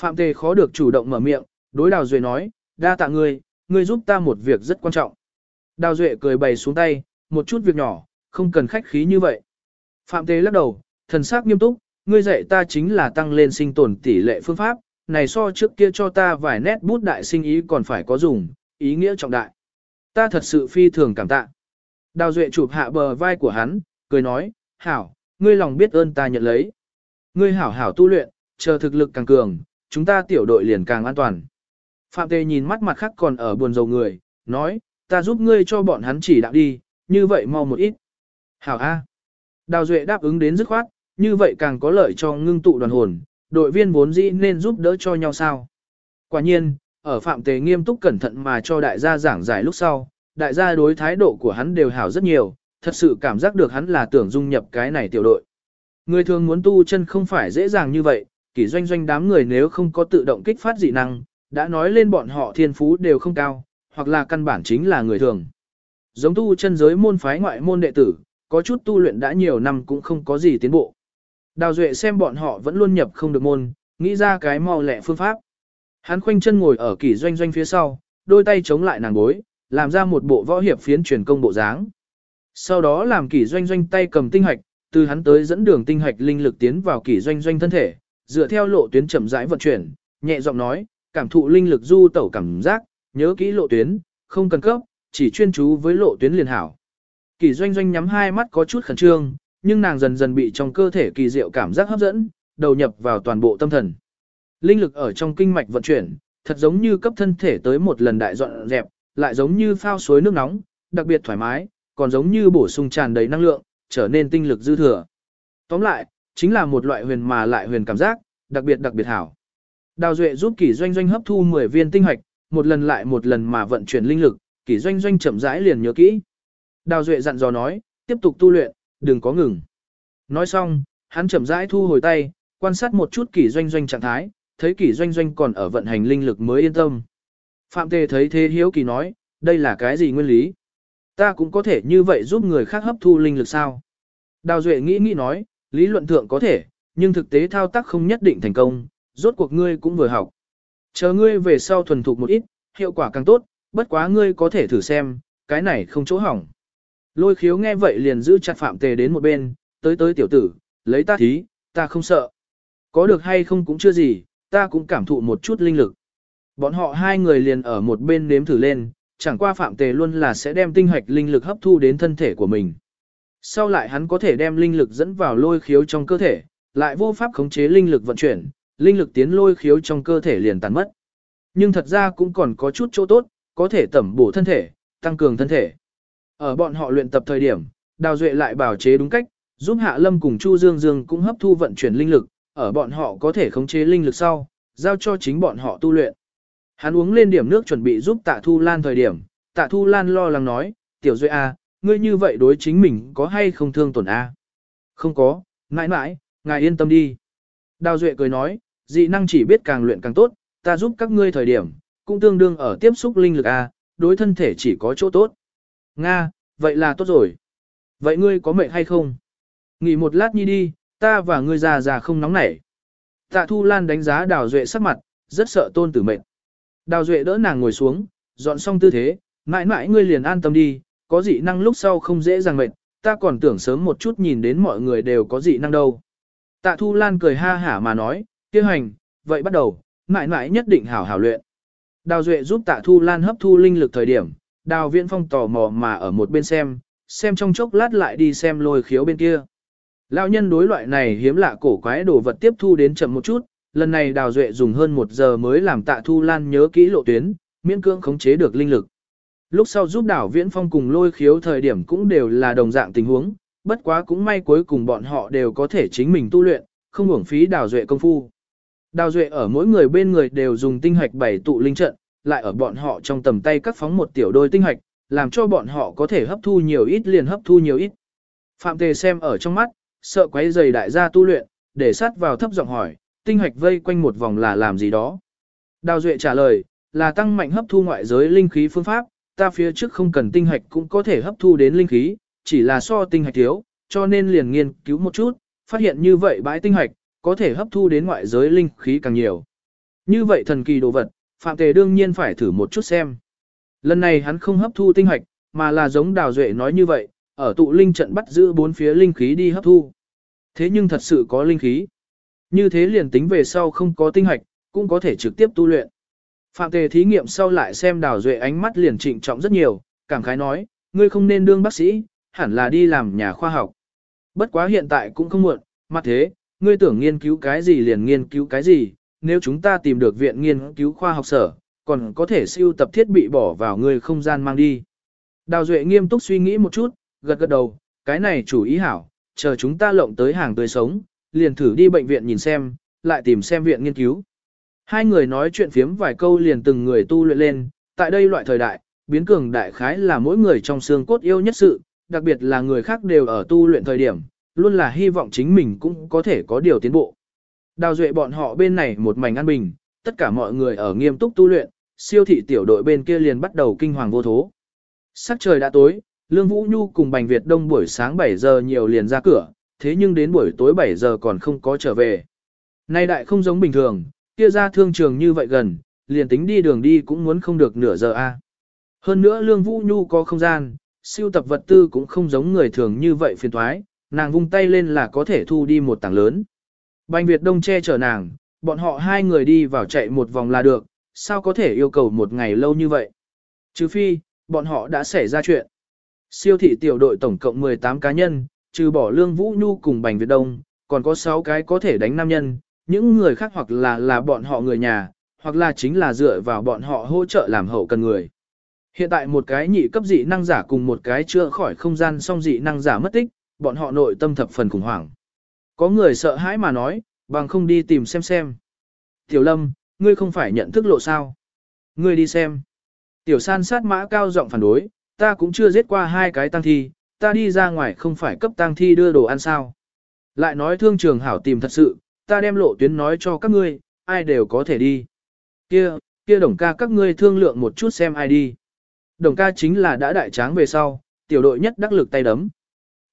Phạm Tề khó được chủ động mở miệng, đối Đào Duệ nói, đa tạ ngươi, ngươi giúp ta một việc rất quan trọng. Đào Duệ cười bày xuống tay, một chút việc nhỏ, không cần khách khí như vậy. Phạm Tề lắc đầu, thần sắc nghiêm túc, ngươi dạy ta chính là tăng lên sinh tồn tỷ lệ phương pháp, này so trước kia cho ta vài nét bút đại sinh ý còn phải có dùng, ý nghĩa trọng đại. Ta thật sự phi thường cảm tạ. Đào Duệ chụp hạ bờ vai của hắn, cười nói, hảo, ngươi lòng biết ơn ta nhận lấy. Ngươi hảo hảo tu luyện, chờ thực lực càng cường, chúng ta tiểu đội liền càng an toàn. Phạm Tề nhìn mắt mặt khác còn ở buồn rầu người, nói, ta giúp ngươi cho bọn hắn chỉ đạo đi, như vậy mau một ít. Hảo A. Đào Duệ đáp ứng đến dứt khoát, như vậy càng có lợi cho ngưng tụ đoàn hồn, đội viên vốn dĩ nên giúp đỡ cho nhau sao. Quả nhiên, ở Phạm Tề nghiêm túc cẩn thận mà cho đại gia giảng giải lúc sau, đại gia đối thái độ của hắn đều hảo rất nhiều, thật sự cảm giác được hắn là tưởng dung nhập cái này tiểu đội. Người thường muốn tu chân không phải dễ dàng như vậy, kỷ doanh doanh đám người nếu không có tự động kích phát dị năng, đã nói lên bọn họ thiên phú đều không cao, hoặc là căn bản chính là người thường. Giống tu chân giới môn phái ngoại môn đệ tử, có chút tu luyện đã nhiều năm cũng không có gì tiến bộ. Đào Duệ xem bọn họ vẫn luôn nhập không được môn, nghĩ ra cái mau lẹ phương pháp. Hắn khoanh chân ngồi ở kỷ doanh doanh phía sau, đôi tay chống lại nàng gối, làm ra một bộ võ hiệp phiến truyền công bộ dáng. Sau đó làm kỷ doanh doanh tay cầm tinh hạch, từ hắn tới dẫn đường tinh hạch linh lực tiến vào kỷ doanh doanh thân thể, dựa theo lộ tuyến chậm rãi vận chuyển, nhẹ giọng nói, cảm thụ linh lực du tẩu cảm giác, nhớ kỹ lộ tuyến, không cần cấp, chỉ chuyên chú với lộ tuyến liền hảo. Kỷ doanh doanh nhắm hai mắt có chút khẩn trương, nhưng nàng dần dần bị trong cơ thể kỳ diệu cảm giác hấp dẫn, đầu nhập vào toàn bộ tâm thần. Linh lực ở trong kinh mạch vận chuyển, thật giống như cấp thân thể tới một lần đại dọn dẹp, lại giống như phao suối nước nóng, đặc biệt thoải mái, còn giống như bổ sung tràn đầy năng lượng, trở nên tinh lực dư thừa. Tóm lại, chính là một loại huyền mà lại huyền cảm giác, đặc biệt đặc biệt hảo. Đào Duệ giúp Kỷ Doanh Doanh hấp thu 10 viên tinh hạch, một lần lại một lần mà vận chuyển linh lực, Kỷ Doanh Doanh chậm rãi liền nhớ kỹ. Đào Duệ dặn dò nói, tiếp tục tu luyện, đừng có ngừng. Nói xong, hắn chậm rãi thu hồi tay, quan sát một chút Kỷ Doanh Doanh trạng thái, thấy Kỷ Doanh Doanh còn ở vận hành linh lực mới yên tâm. Phạm Tề thấy thế hiếu kỳ nói, đây là cái gì nguyên lý? Ta cũng có thể như vậy giúp người khác hấp thu linh lực sao? Đào Duệ nghĩ nghĩ nói, lý luận thượng có thể, nhưng thực tế thao tác không nhất định thành công, rốt cuộc ngươi cũng vừa học. Chờ ngươi về sau thuần thục một ít, hiệu quả càng tốt, bất quá ngươi có thể thử xem, cái này không chỗ hỏng. Lôi khiếu nghe vậy liền giữ chặt phạm tề đến một bên, tới tới tiểu tử, lấy ta thí, ta không sợ. Có được hay không cũng chưa gì, ta cũng cảm thụ một chút linh lực. Bọn họ hai người liền ở một bên nếm thử lên, chẳng qua phạm tề luôn là sẽ đem tinh hoạch linh lực hấp thu đến thân thể của mình. Sau lại hắn có thể đem linh lực dẫn vào lôi khiếu trong cơ thể, lại vô pháp khống chế linh lực vận chuyển, linh lực tiến lôi khiếu trong cơ thể liền tàn mất. Nhưng thật ra cũng còn có chút chỗ tốt, có thể tẩm bổ thân thể, tăng cường thân thể. Ở bọn họ luyện tập thời điểm, Đào Duệ lại bảo chế đúng cách, giúp Hạ Lâm cùng Chu Dương Dương cũng hấp thu vận chuyển linh lực, ở bọn họ có thể khống chế linh lực sau, giao cho chính bọn họ tu luyện. Hắn uống lên điểm nước chuẩn bị giúp Tạ Thu Lan thời điểm, Tạ Thu Lan lo lắng nói, Tiểu Duệ A, ngươi như vậy đối chính mình có hay không thương tổn A? Không có, mãi mãi, ngài yên tâm đi. Đào Duệ cười nói, dị năng chỉ biết càng luyện càng tốt, ta giúp các ngươi thời điểm, cũng tương đương ở tiếp xúc linh lực A, đối thân thể chỉ có chỗ tốt. Nga, vậy là tốt rồi. Vậy ngươi có mệt hay không? Nghỉ một lát nhi đi, ta và ngươi già già không nóng nảy. Tạ Thu Lan đánh giá Đào Duệ sắc mặt, rất sợ tôn tử mệt. Đào Duệ đỡ nàng ngồi xuống, dọn xong tư thế, mãi mãi ngươi liền an tâm đi, có dị năng lúc sau không dễ dàng mệt, ta còn tưởng sớm một chút nhìn đến mọi người đều có dị năng đâu. Tạ Thu Lan cười ha hả mà nói, kia hành, vậy bắt đầu, mãi mãi nhất định hảo hảo luyện. Đào Duệ giúp Tạ Thu Lan hấp thu linh lực thời điểm, Đào Viễn Phong tò mò mà ở một bên xem, xem trong chốc lát lại đi xem lôi khiếu bên kia. Lão nhân đối loại này hiếm lạ cổ quái đồ vật tiếp thu đến chậm một chút, lần này Đào Duệ dùng hơn một giờ mới làm Tạ Thu Lan nhớ kỹ lộ tuyến, miễn cưỡng khống chế được linh lực. Lúc sau giúp Đào Viễn Phong cùng lôi khiếu thời điểm cũng đều là đồng dạng tình huống, bất quá cũng may cuối cùng bọn họ đều có thể chính mình tu luyện, không uổng phí Đào Duệ công phu. Đào Duệ ở mỗi người bên người đều dùng tinh hạch bảy tụ linh trận, lại ở bọn họ trong tầm tay cắt phóng một tiểu đôi tinh hạch, làm cho bọn họ có thể hấp thu nhiều ít liền hấp thu nhiều ít. Phạm Tề xem ở trong mắt, sợ quấy giày đại gia tu luyện, để sát vào thấp giọng hỏi, tinh hạch vây quanh một vòng là làm gì đó. Đào Duệ trả lời, là tăng mạnh hấp thu ngoại giới linh khí phương pháp, ta phía trước không cần tinh hạch cũng có thể hấp thu đến linh khí, chỉ là so tinh hạch thiếu, cho nên liền nghiên cứu một chút, phát hiện như vậy bãi tinh hạch, có thể hấp thu đến ngoại giới linh khí càng nhiều. Như vậy thần kỳ đồ vật, Phạm Tề đương nhiên phải thử một chút xem. Lần này hắn không hấp thu tinh hạch, mà là giống Đào Duệ nói như vậy, ở tụ linh trận bắt giữ bốn phía linh khí đi hấp thu. Thế nhưng thật sự có linh khí. Như thế liền tính về sau không có tinh hạch, cũng có thể trực tiếp tu luyện. Phạm Tề thí nghiệm sau lại xem Đào Duệ ánh mắt liền trịnh trọng rất nhiều, cảm khái nói, ngươi không nên đương bác sĩ, hẳn là đi làm nhà khoa học. Bất quá hiện tại cũng không muộn, mặt thế, ngươi tưởng nghiên cứu cái gì liền nghiên cứu cái gì, nếu chúng ta tìm được viện nghiên cứu khoa học sở, còn có thể siêu tập thiết bị bỏ vào người không gian mang đi. Đào Duệ nghiêm túc suy nghĩ một chút, gật gật đầu, cái này chủ ý hảo, chờ chúng ta lộng tới hàng tươi sống, liền thử đi bệnh viện nhìn xem, lại tìm xem viện nghiên cứu. Hai người nói chuyện phiếm vài câu liền từng người tu luyện lên, tại đây loại thời đại, biến cường đại khái là mỗi người trong xương cốt yêu nhất sự, đặc biệt là người khác đều ở tu luyện thời điểm, luôn là hy vọng chính mình cũng có thể có điều tiến bộ. Đào duệ bọn họ bên này một mảnh an bình, tất cả mọi người ở nghiêm túc tu luyện, siêu thị tiểu đội bên kia liền bắt đầu kinh hoàng vô thố. Sắc trời đã tối, Lương Vũ Nhu cùng Bành Việt Đông buổi sáng 7 giờ nhiều liền ra cửa, thế nhưng đến buổi tối 7 giờ còn không có trở về. Nay đại không giống bình thường, kia ra thương trường như vậy gần, liền tính đi đường đi cũng muốn không được nửa giờ a. Hơn nữa Lương Vũ Nhu có không gian, siêu tập vật tư cũng không giống người thường như vậy phiền thoái, nàng vung tay lên là có thể thu đi một tảng lớn. Bành Việt Đông che chở nàng, bọn họ hai người đi vào chạy một vòng là được, sao có thể yêu cầu một ngày lâu như vậy. Trừ phi, bọn họ đã xảy ra chuyện. Siêu thị tiểu đội tổng cộng 18 cá nhân, trừ bỏ Lương Vũ Nhu cùng Bành Việt Đông, còn có 6 cái có thể đánh nam nhân, những người khác hoặc là là bọn họ người nhà, hoặc là chính là dựa vào bọn họ hỗ trợ làm hậu cần người. Hiện tại một cái nhị cấp dị năng giả cùng một cái chưa khỏi không gian song dị năng giả mất tích, bọn họ nội tâm thập phần khủng hoảng. Có người sợ hãi mà nói, bằng không đi tìm xem xem. Tiểu Lâm, ngươi không phải nhận thức lộ sao? Ngươi đi xem. Tiểu san sát mã cao giọng phản đối, ta cũng chưa giết qua hai cái tăng thi, ta đi ra ngoài không phải cấp tăng thi đưa đồ ăn sao. Lại nói thương trường hảo tìm thật sự, ta đem lộ tuyến nói cho các ngươi, ai đều có thể đi. Kia, kia đồng ca các ngươi thương lượng một chút xem ai đi. Đồng ca chính là đã đại tráng về sau, tiểu đội nhất đắc lực tay đấm.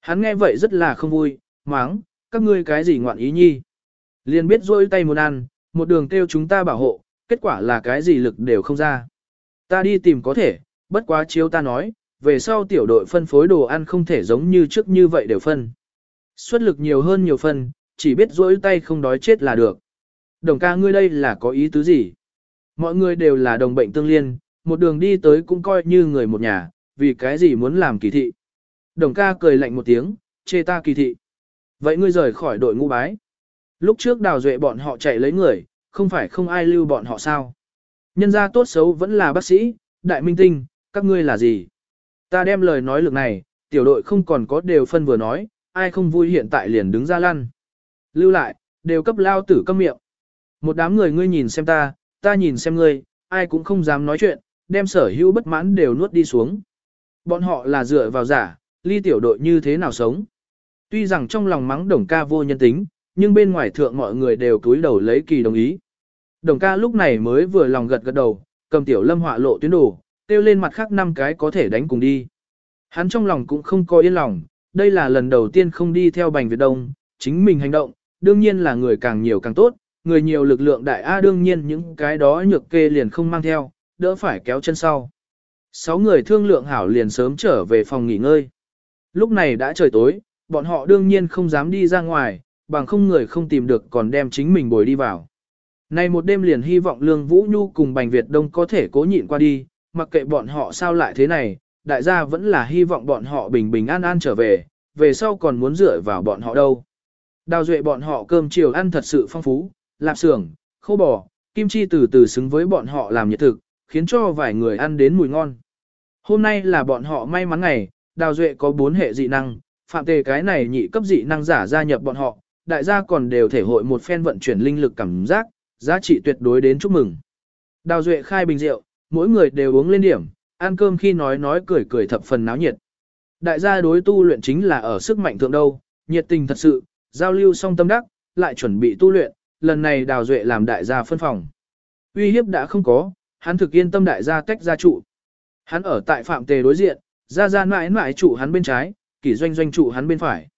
Hắn nghe vậy rất là không vui, máng, các ngươi cái gì ngoạn ý nhi. Liền biết rôi tay muốn ăn, một đường kêu chúng ta bảo hộ, kết quả là cái gì lực đều không ra. Ta đi tìm có thể, bất quá chiếu ta nói, về sau tiểu đội phân phối đồ ăn không thể giống như trước như vậy đều phân. Xuất lực nhiều hơn nhiều phần, chỉ biết dỗi tay không đói chết là được. Đồng ca ngươi đây là có ý tứ gì? Mọi người đều là đồng bệnh tương liên, một đường đi tới cũng coi như người một nhà, vì cái gì muốn làm kỳ thị. Đồng ca cười lạnh một tiếng, chê ta kỳ thị. Vậy ngươi rời khỏi đội ngũ bái. Lúc trước đào duệ bọn họ chạy lấy người, không phải không ai lưu bọn họ sao. Nhân gia tốt xấu vẫn là bác sĩ, đại minh tinh, các ngươi là gì? Ta đem lời nói lực này, tiểu đội không còn có đều phân vừa nói, ai không vui hiện tại liền đứng ra lăn. Lưu lại, đều cấp lao tử câm miệng. Một đám người ngươi nhìn xem ta, ta nhìn xem ngươi, ai cũng không dám nói chuyện, đem sở hữu bất mãn đều nuốt đi xuống. Bọn họ là dựa vào giả, ly tiểu đội như thế nào sống. Tuy rằng trong lòng mắng đồng ca vô nhân tính, nhưng bên ngoài thượng mọi người đều cúi đầu lấy kỳ đồng ý. Đồng ca lúc này mới vừa lòng gật gật đầu, cầm tiểu lâm họa lộ tuyến đồ, tiêu lên mặt khác năm cái có thể đánh cùng đi. Hắn trong lòng cũng không có yên lòng, đây là lần đầu tiên không đi theo bành Việt Đông, chính mình hành động, đương nhiên là người càng nhiều càng tốt, người nhiều lực lượng đại A đương nhiên những cái đó nhược kê liền không mang theo, đỡ phải kéo chân sau. Sáu người thương lượng hảo liền sớm trở về phòng nghỉ ngơi. Lúc này đã trời tối, bọn họ đương nhiên không dám đi ra ngoài, bằng không người không tìm được còn đem chính mình bồi đi vào. Nay một đêm liền hy vọng Lương Vũ Nhu cùng Bành Việt Đông có thể cố nhịn qua đi, mặc kệ bọn họ sao lại thế này, đại gia vẫn là hy vọng bọn họ bình bình an an trở về, về sau còn muốn dựa vào bọn họ đâu. Đào duệ bọn họ cơm chiều ăn thật sự phong phú, lạp xưởng, khô bò, kim chi từ từ xứng với bọn họ làm nhiệt thực, khiến cho vài người ăn đến mùi ngon. Hôm nay là bọn họ may mắn ngày, đào duệ có bốn hệ dị năng, phạm tề cái này nhị cấp dị năng giả gia nhập bọn họ, đại gia còn đều thể hội một phen vận chuyển linh lực cảm giác, giá trị tuyệt đối đến chúc mừng. Đào duệ khai bình rượu, mỗi người đều uống lên điểm, ăn cơm khi nói nói cười cười thập phần náo nhiệt. Đại gia đối tu luyện chính là ở sức mạnh thượng đâu, nhiệt tình thật sự, giao lưu song tâm đắc, lại chuẩn bị tu luyện, lần này đào duệ làm đại gia phân phòng. Uy hiếp đã không có, hắn thực yên tâm đại gia tách gia trụ. Hắn ở tại phạm tề đối diện, ra ra mãi mãi trụ hắn bên trái, kỷ doanh doanh trụ hắn bên phải.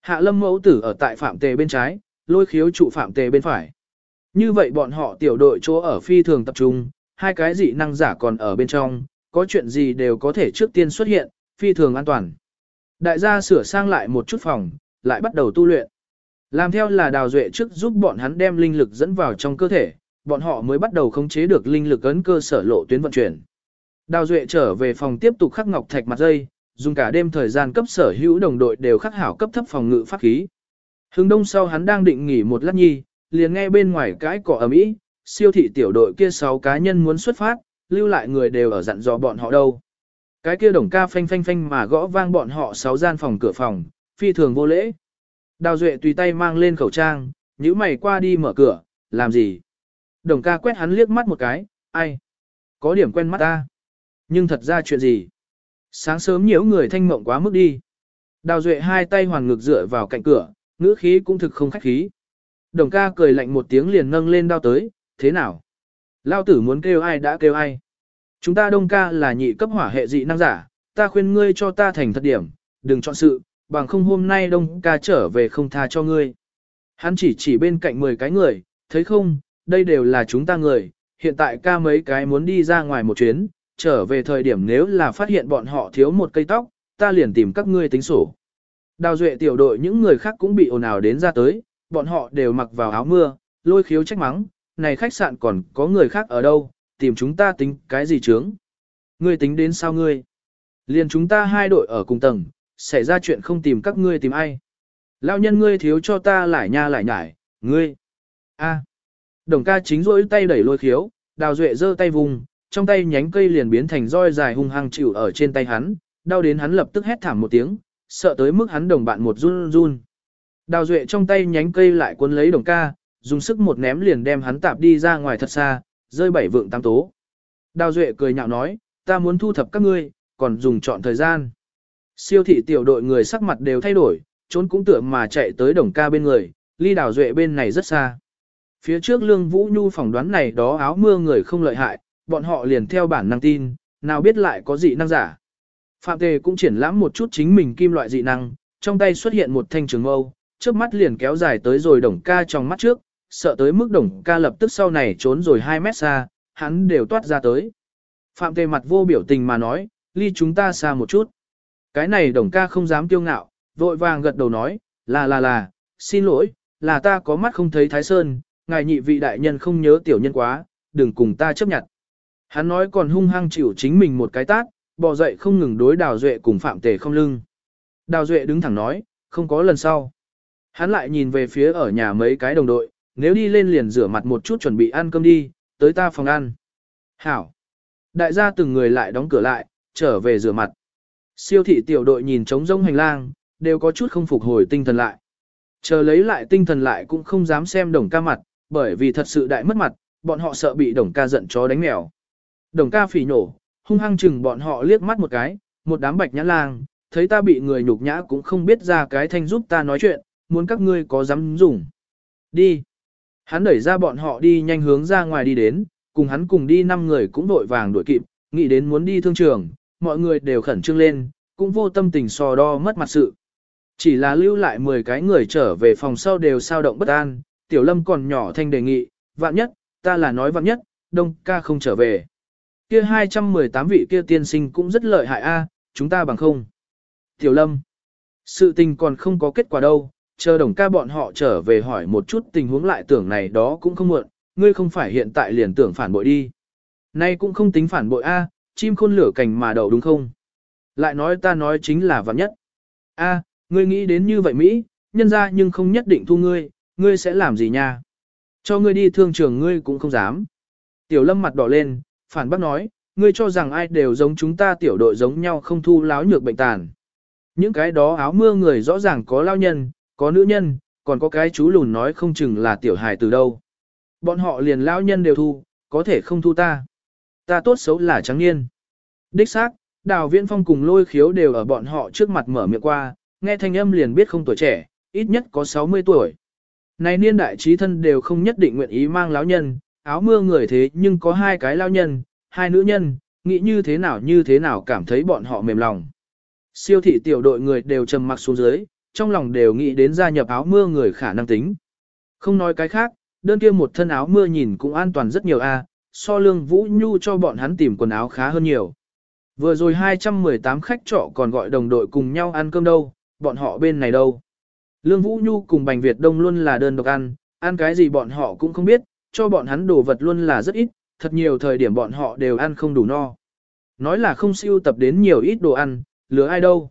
Hạ lâm mẫu tử ở tại phạm tề bên trái, lôi khiếu trụ phạm tề bên phải. Như vậy bọn họ tiểu đội chỗ ở phi thường tập trung, hai cái dị năng giả còn ở bên trong, có chuyện gì đều có thể trước tiên xuất hiện, phi thường an toàn. Đại gia sửa sang lại một chút phòng, lại bắt đầu tu luyện. Làm theo là đào duệ trước giúp bọn hắn đem linh lực dẫn vào trong cơ thể, bọn họ mới bắt đầu khống chế được linh lực ấn cơ sở lộ tuyến vận chuyển. Đào duệ trở về phòng tiếp tục khắc ngọc thạch mặt dây, dùng cả đêm thời gian cấp sở hữu đồng đội đều khắc hảo cấp thấp phòng ngự pháp khí. Hướng đông sau hắn đang định nghỉ một lát nhi, liền nghe bên ngoài cái cỏ ầm ĩ, siêu thị tiểu đội kia 6 cá nhân muốn xuất phát, lưu lại người đều ở dặn dò bọn họ đâu. Cái kia đồng ca phanh phanh phanh mà gõ vang bọn họ 6 gian phòng cửa phòng, phi thường vô lễ. Đào Duệ tùy tay mang lên khẩu trang, nhíu mày qua đi mở cửa, làm gì? Đồng ca quét hắn liếc mắt một cái, ai? Có điểm quen mắt ta. Nhưng thật ra chuyện gì? Sáng sớm nhiễu người thanh mộng quá mức đi. Đào Duệ hai tay hoàn ngực dựa vào cạnh cửa, ngữ khí cũng thực không khách khí. Đồng ca cười lạnh một tiếng liền nâng lên đao tới, thế nào? Lao tử muốn kêu ai đã kêu ai? Chúng ta đông ca là nhị cấp hỏa hệ dị năng giả, ta khuyên ngươi cho ta thành thật điểm, đừng chọn sự, bằng không hôm nay đông ca trở về không tha cho ngươi. Hắn chỉ chỉ bên cạnh 10 cái người, thấy không, đây đều là chúng ta người, hiện tại ca mấy cái muốn đi ra ngoài một chuyến, trở về thời điểm nếu là phát hiện bọn họ thiếu một cây tóc, ta liền tìm các ngươi tính sổ. Đào duệ tiểu đội những người khác cũng bị ồn ào đến ra tới, bọn họ đều mặc vào áo mưa, lôi khiếu trách mắng, này khách sạn còn có người khác ở đâu, tìm chúng ta tính cái gì chướng. Ngươi tính đến sao ngươi? Liền chúng ta hai đội ở cùng tầng, xảy ra chuyện không tìm các ngươi tìm ai. Lão nhân ngươi thiếu cho ta lại nha lại nhải, ngươi. a Đồng ca chính rỗi tay đẩy lôi khiếu, đào duệ giơ tay vùng, trong tay nhánh cây liền biến thành roi dài hung hăng chịu ở trên tay hắn, đau đến hắn lập tức hét thảm một tiếng, sợ tới mức hắn đồng bạn một run run. Đào duệ trong tay nhánh cây lại cuốn lấy đồng ca, dùng sức một ném liền đem hắn tạp đi ra ngoài thật xa, rơi bảy vượng tam tố. Đào duệ cười nhạo nói, ta muốn thu thập các ngươi, còn dùng chọn thời gian. Siêu thị tiểu đội người sắc mặt đều thay đổi, trốn cũng tưởng mà chạy tới đồng ca bên người, ly đào duệ bên này rất xa. Phía trước lương vũ nhu phỏng đoán này đó áo mưa người không lợi hại, bọn họ liền theo bản năng tin, nào biết lại có dị năng giả. Phạm Tề cũng triển lãm một chút chính mình kim loại dị năng, trong tay xuất hiện một thanh trường mâu, trước mắt liền kéo dài tới rồi đồng ca trong mắt trước, sợ tới mức đồng ca lập tức sau này trốn rồi 2 mét xa, hắn đều toát ra tới. Phạm Tề mặt vô biểu tình mà nói, ly chúng ta xa một chút. Cái này đồng ca không dám kiêu ngạo, vội vàng gật đầu nói, là là là, xin lỗi, là ta có mắt không thấy Thái Sơn, ngài nhị vị đại nhân không nhớ tiểu nhân quá, đừng cùng ta chấp nhận. Hắn nói còn hung hăng chịu chính mình một cái tát, bò dậy không ngừng đối Đào Duệ cùng Phạm Tề không lưng. Đào Duệ đứng thẳng nói, không có lần sau. Hắn lại nhìn về phía ở nhà mấy cái đồng đội, nếu đi lên liền rửa mặt một chút chuẩn bị ăn cơm đi, tới ta phòng ăn. Hảo. Đại gia từng người lại đóng cửa lại, trở về rửa mặt. Siêu thị tiểu đội nhìn trống rông hành lang, đều có chút không phục hồi tinh thần lại. Chờ lấy lại tinh thần lại cũng không dám xem đồng ca mặt, bởi vì thật sự đại mất mặt, bọn họ sợ bị đồng ca giận chó đánh mèo. Đồng ca phỉ nổ, hung hăng chừng bọn họ liếc mắt một cái, một đám bạch nhã lang, thấy ta bị người nhục nhã cũng không biết ra cái thanh giúp ta nói chuyện, muốn các ngươi có dám dùng. Đi. Hắn đẩy ra bọn họ đi nhanh hướng ra ngoài đi đến, cùng hắn cùng đi năm người cũng đội vàng đuổi kịp, nghĩ đến muốn đi thương trường, mọi người đều khẩn trương lên, cũng vô tâm tình sò đo mất mặt sự. Chỉ là lưu lại 10 cái người trở về phòng sau đều sao động bất an, tiểu lâm còn nhỏ thanh đề nghị, vạn nhất, ta là nói vạn nhất, đông ca không trở về. Kia 218 vị kia tiên sinh cũng rất lợi hại a, chúng ta bằng không. Tiểu lâm, sự tình còn không có kết quả đâu, chờ đồng ca bọn họ trở về hỏi một chút tình huống lại tưởng này đó cũng không muộn, ngươi không phải hiện tại liền tưởng phản bội đi. Nay cũng không tính phản bội a, chim khôn lửa cành mà đậu đúng không? Lại nói ta nói chính là vạn nhất. A, ngươi nghĩ đến như vậy Mỹ, nhân ra nhưng không nhất định thu ngươi, ngươi sẽ làm gì nha? Cho ngươi đi thương trường ngươi cũng không dám. Tiểu lâm mặt đỏ lên, phản bác nói, ngươi cho rằng ai đều giống chúng ta tiểu đội giống nhau không thu láo nhược bệnh tàn. Những cái đó áo mưa người rõ ràng có lao nhân, có nữ nhân, còn có cái chú lùn nói không chừng là tiểu hài từ đâu. Bọn họ liền lao nhân đều thu, có thể không thu ta. Ta tốt xấu là trắng niên. Đích xác, đào viễn phong cùng lôi khiếu đều ở bọn họ trước mặt mở miệng qua, nghe thanh âm liền biết không tuổi trẻ, ít nhất có 60 tuổi. Này niên đại trí thân đều không nhất định nguyện ý mang lão nhân, áo mưa người thế nhưng có hai cái lao nhân, hai nữ nhân, nghĩ như thế nào như thế nào cảm thấy bọn họ mềm lòng. Siêu thị tiểu đội người đều trầm mặc xuống dưới, trong lòng đều nghĩ đến gia nhập áo mưa người khả năng tính. Không nói cái khác, đơn kia một thân áo mưa nhìn cũng an toàn rất nhiều a, so lương vũ nhu cho bọn hắn tìm quần áo khá hơn nhiều. Vừa rồi 218 khách trọ còn gọi đồng đội cùng nhau ăn cơm đâu, bọn họ bên này đâu. Lương Vũ Nhu cùng Bành Việt Đông luôn là đơn độc ăn, ăn cái gì bọn họ cũng không biết, cho bọn hắn đồ vật luôn là rất ít, thật nhiều thời điểm bọn họ đều ăn không đủ no. Nói là không siêu tập đến nhiều ít đồ ăn, lừa ai đâu.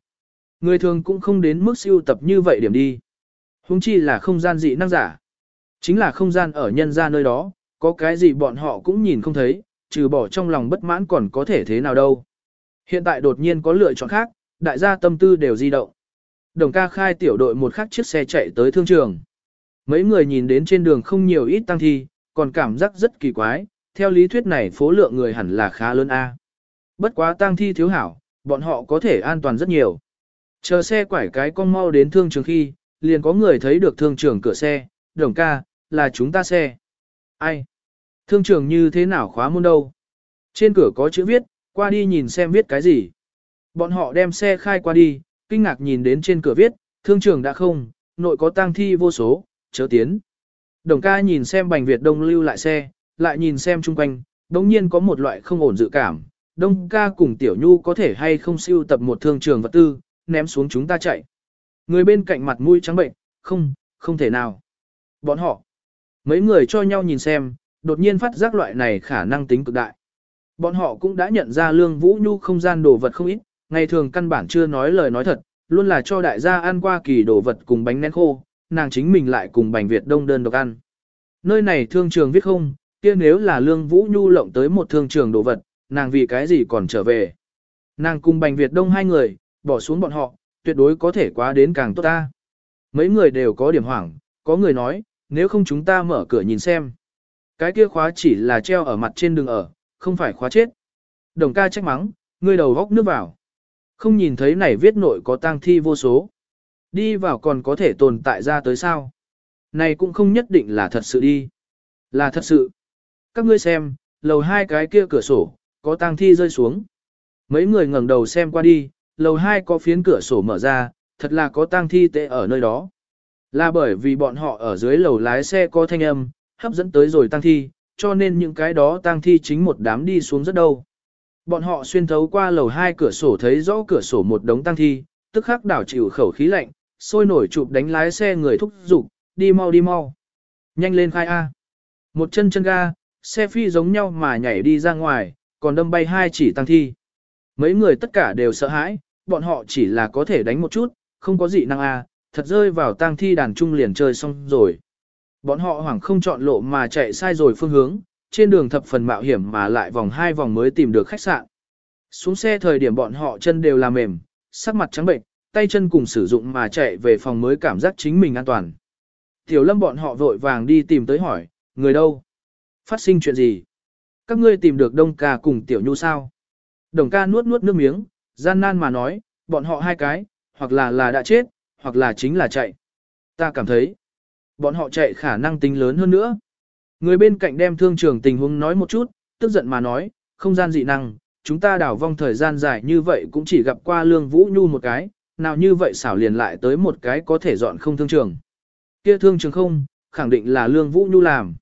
Người thường cũng không đến mức siêu tập như vậy điểm đi. Hùng chi là không gian dị năng giả. Chính là không gian ở nhân ra nơi đó, có cái gì bọn họ cũng nhìn không thấy, trừ bỏ trong lòng bất mãn còn có thể thế nào đâu. Hiện tại đột nhiên có lựa chọn khác, đại gia tâm tư đều di động. Đồng ca khai tiểu đội một khắc chiếc xe chạy tới thương trường. Mấy người nhìn đến trên đường không nhiều ít tăng thi, còn cảm giác rất kỳ quái, theo lý thuyết này phố lượng người hẳn là khá lớn A. Bất quá tang thi thiếu hảo, bọn họ có thể an toàn rất nhiều. Chờ xe quải cái con mau đến thương trường khi, liền có người thấy được thương trường cửa xe, đồng ca, là chúng ta xe. Ai? Thương trường như thế nào khóa môn đâu? Trên cửa có chữ viết, qua đi nhìn xem viết cái gì. Bọn họ đem xe khai qua đi, kinh ngạc nhìn đến trên cửa viết, thương trường đã không, nội có tang thi vô số, chớ tiến. Đồng ca nhìn xem bành Việt Đông lưu lại xe, lại nhìn xem chung quanh, đồng nhiên có một loại không ổn dự cảm. Đông ca cùng Tiểu Nhu có thể hay không siêu tập một thương trường vật tư, ném xuống chúng ta chạy. Người bên cạnh mặt mũi trắng bệnh, không, không thể nào. Bọn họ, mấy người cho nhau nhìn xem, đột nhiên phát giác loại này khả năng tính cực đại. Bọn họ cũng đã nhận ra lương vũ nhu không gian đồ vật không ít, ngày thường căn bản chưa nói lời nói thật, luôn là cho đại gia ăn qua kỳ đồ vật cùng bánh nén khô, nàng chính mình lại cùng Bành Việt Đông đơn độc ăn. Nơi này thương trường viết không, kia nếu là lương vũ nhu lộng tới một thương trường đồ vật, nàng vì cái gì còn trở về. Nàng cùng Bành Việt Đông hai người, bỏ xuống bọn họ, tuyệt đối có thể quá đến càng tốt ta. Mấy người đều có điểm hoảng, có người nói, nếu không chúng ta mở cửa nhìn xem. Cái kia khóa chỉ là treo ở mặt trên đường ở, không phải khóa chết. Đồng ca trách mắng, ngươi đầu góc nước vào. Không nhìn thấy này viết nội có tang thi vô số. Đi vào còn có thể tồn tại ra tới sao. Này cũng không nhất định là thật sự đi. Là thật sự. Các ngươi xem, lầu hai cái kia cửa sổ, có tang thi rơi xuống. Mấy người ngẩng đầu xem qua đi, lầu hai có phiến cửa sổ mở ra, thật là có tang thi tệ ở nơi đó. Là bởi vì bọn họ ở dưới lầu lái xe có thanh âm, hấp dẫn tới rồi tang thi, cho nên những cái đó tang thi chính một đám đi xuống rất đâu. Bọn họ xuyên thấu qua lầu hai cửa sổ thấy rõ cửa sổ một đống tang thi, tức khắc đảo chịu khẩu khí lạnh, sôi nổi chụp đánh lái xe người thúc giục, đi mau đi mau. Nhanh lên khai A. Một chân chân ga, xe phi giống nhau mà nhảy đi ra ngoài, còn đâm bay hai chỉ tăng thi. Mấy người tất cả đều sợ hãi, bọn họ chỉ là có thể đánh một chút, không có gì năng A, thật rơi vào tang thi đàn trung liền chơi xong rồi. Bọn họ hoảng không chọn lộ mà chạy sai rồi phương hướng, trên đường thập phần mạo hiểm mà lại vòng hai vòng mới tìm được khách sạn. Xuống xe thời điểm bọn họ chân đều là mềm, sắc mặt trắng bệnh, tay chân cùng sử dụng mà chạy về phòng mới cảm giác chính mình an toàn. Tiểu lâm bọn họ vội vàng đi tìm tới hỏi, người đâu? Phát sinh chuyện gì? Các ngươi tìm được đông ca cùng tiểu nhu sao? Đồng ca nuốt nuốt nước miếng, gian nan mà nói, bọn họ hai cái, hoặc là là đã chết, hoặc là chính là chạy. Ta cảm thấy, bọn họ chạy khả năng tính lớn hơn nữa. Người bên cạnh đem thương trường tình huống nói một chút, tức giận mà nói, không gian dị năng, chúng ta đảo vong thời gian dài như vậy cũng chỉ gặp qua lương vũ nhu một cái, nào như vậy xảo liền lại tới một cái có thể dọn không thương trường. Kia thương trường không, khẳng định là lương vũ nhu làm.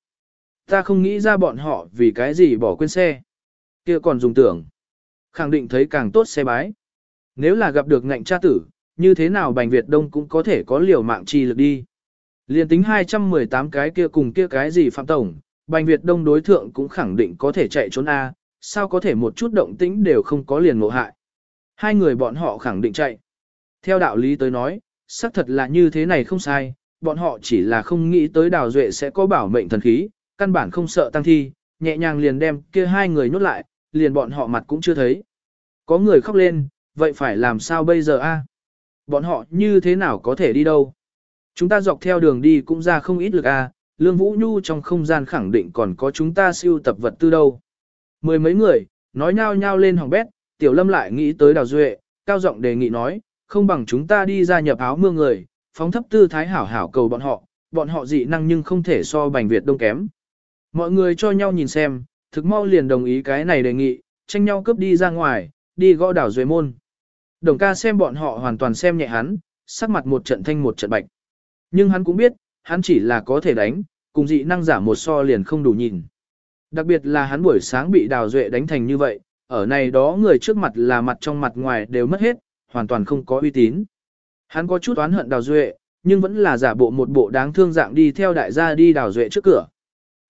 Ta không nghĩ ra bọn họ vì cái gì bỏ quên xe. Kia còn dùng tưởng. Khẳng định thấy càng tốt xe bái. Nếu là gặp được ngạnh cha tử, như thế nào Bành Việt Đông cũng có thể có liều mạng chi lực đi. Liên tính 218 cái kia cùng kia cái gì Phạm Tổng, Bành Việt Đông đối thượng cũng khẳng định có thể chạy trốn A, sao có thể một chút động tĩnh đều không có liền ngộ hại. Hai người bọn họ khẳng định chạy. Theo đạo lý tới nói, xác thật là như thế này không sai, bọn họ chỉ là không nghĩ tới đào duệ sẽ có bảo mệnh thần khí, căn bản không sợ tăng thi, nhẹ nhàng liền đem kia hai người nhốt lại, liền bọn họ mặt cũng chưa thấy. Có người khóc lên, vậy phải làm sao bây giờ a? Bọn họ như thế nào có thể đi đâu? Chúng ta dọc theo đường đi cũng ra không ít lực a, Lương Vũ Nhu trong không gian khẳng định còn có chúng ta siêu tập vật tư đâu. Mười mấy người, nói nhao nhao lên hỏng bét, Tiểu Lâm lại nghĩ tới Đào Duệ, cao giọng đề nghị nói, không bằng chúng ta đi ra nhập áo mưa người, phóng thấp tư thái hảo hảo cầu bọn họ, bọn họ dị năng nhưng không thể so bành Việt đông kém. Mọi người cho nhau nhìn xem, thực mau liền đồng ý cái này đề nghị, tranh nhau cướp đi ra ngoài, đi gõ đảo Duệ môn. Đồng ca xem bọn họ hoàn toàn xem nhẹ hắn, sắc mặt một trận thanh một trận bạch. Nhưng hắn cũng biết, hắn chỉ là có thể đánh, cùng dị năng giả một so liền không đủ nhìn. Đặc biệt là hắn buổi sáng bị đào duệ đánh thành như vậy, ở này đó người trước mặt là mặt trong mặt ngoài đều mất hết, hoàn toàn không có uy tín. Hắn có chút oán hận đào duệ, nhưng vẫn là giả bộ một bộ đáng thương dạng đi theo đại gia đi đào duệ trước cửa.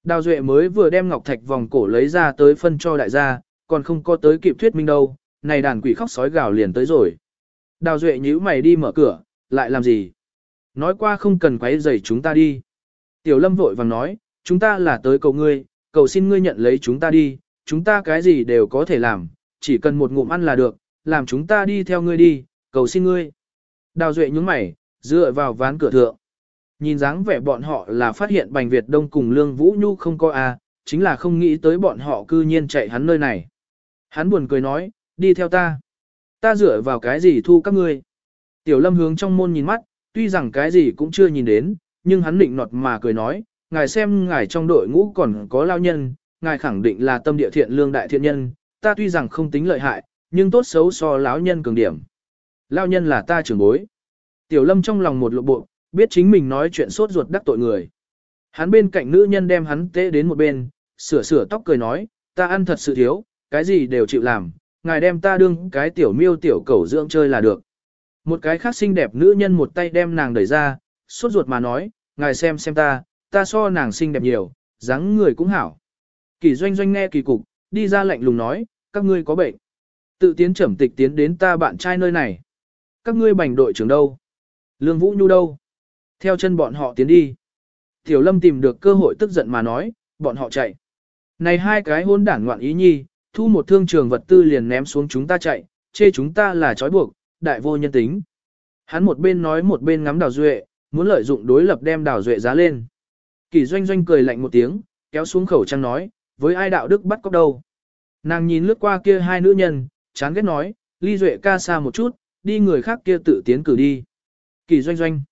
Đào duệ mới vừa đem ngọc thạch vòng cổ lấy ra tới phân cho đại gia, còn không có tới kịp thuyết minh đâu, này đàn quỷ khóc sói gào liền tới rồi. Đào duệ nhíu mày đi mở cửa, lại làm gì? Nói qua không cần quấy rầy chúng ta đi. Tiểu lâm vội vàng nói, chúng ta là tới cầu ngươi, cầu xin ngươi nhận lấy chúng ta đi, chúng ta cái gì đều có thể làm, chỉ cần một ngụm ăn là được, làm chúng ta đi theo ngươi đi, cầu xin ngươi. Đào Duệ nhướng mày, dựa vào ván cửa thượng. Nhìn dáng vẻ bọn họ là phát hiện Bành Việt Đông cùng Lương Vũ Nhu không có a, chính là không nghĩ tới bọn họ cư nhiên chạy hắn nơi này. Hắn buồn cười nói, đi theo ta. Ta dựa vào cái gì thu các ngươi. Tiểu lâm hướng trong môn nhìn mắt, tuy rằng cái gì cũng chưa nhìn đến, nhưng hắn định nọt mà cười nói, ngài xem ngài trong đội ngũ còn có lao nhân, ngài khẳng định là tâm địa thiện lương đại thiện nhân, ta tuy rằng không tính lợi hại, nhưng tốt xấu so lão nhân cường điểm. Lao nhân là ta trưởng bối. Tiểu lâm trong lòng một lộ bộ, biết chính mình nói chuyện sốt ruột đắc tội người. Hắn bên cạnh nữ nhân đem hắn tế đến một bên, sửa sửa tóc cười nói, ta ăn thật sự thiếu, cái gì đều chịu làm, ngài đem ta đương cái tiểu miêu tiểu cẩu dưỡng chơi là được. Một cái khác xinh đẹp nữ nhân một tay đem nàng đẩy ra, sốt ruột mà nói, ngài xem xem ta, ta so nàng xinh đẹp nhiều, dáng người cũng hảo. Kỳ doanh doanh nghe kỳ cục, đi ra lạnh lùng nói, các ngươi có bệnh. Tự tiến trầm tịch tiến đến ta bạn trai nơi này. Các ngươi bành đội trưởng đâu? Lương Vũ Nhu đâu? Theo chân bọn họ tiến đi. Tiểu Lâm tìm được cơ hội tức giận mà nói, bọn họ chạy. Này hai cái hôn đản ngoạn ý nhi, thu một thương trường vật tư liền ném xuống chúng ta chạy, chê chúng ta là trói buộc, đại vô nhân tính. Hắn một bên nói một bên ngắm đào duệ, muốn lợi dụng đối lập đem đào duệ giá lên. Kỳ doanh doanh cười lạnh một tiếng, kéo xuống khẩu trang nói, với ai đạo đức bắt cóc đâu. Nàng nhìn lướt qua kia hai nữ nhân, chán ghét nói, ly duệ ca xa một chút, đi người khác kia tự tiến cử đi. Kỳ doanh doanh.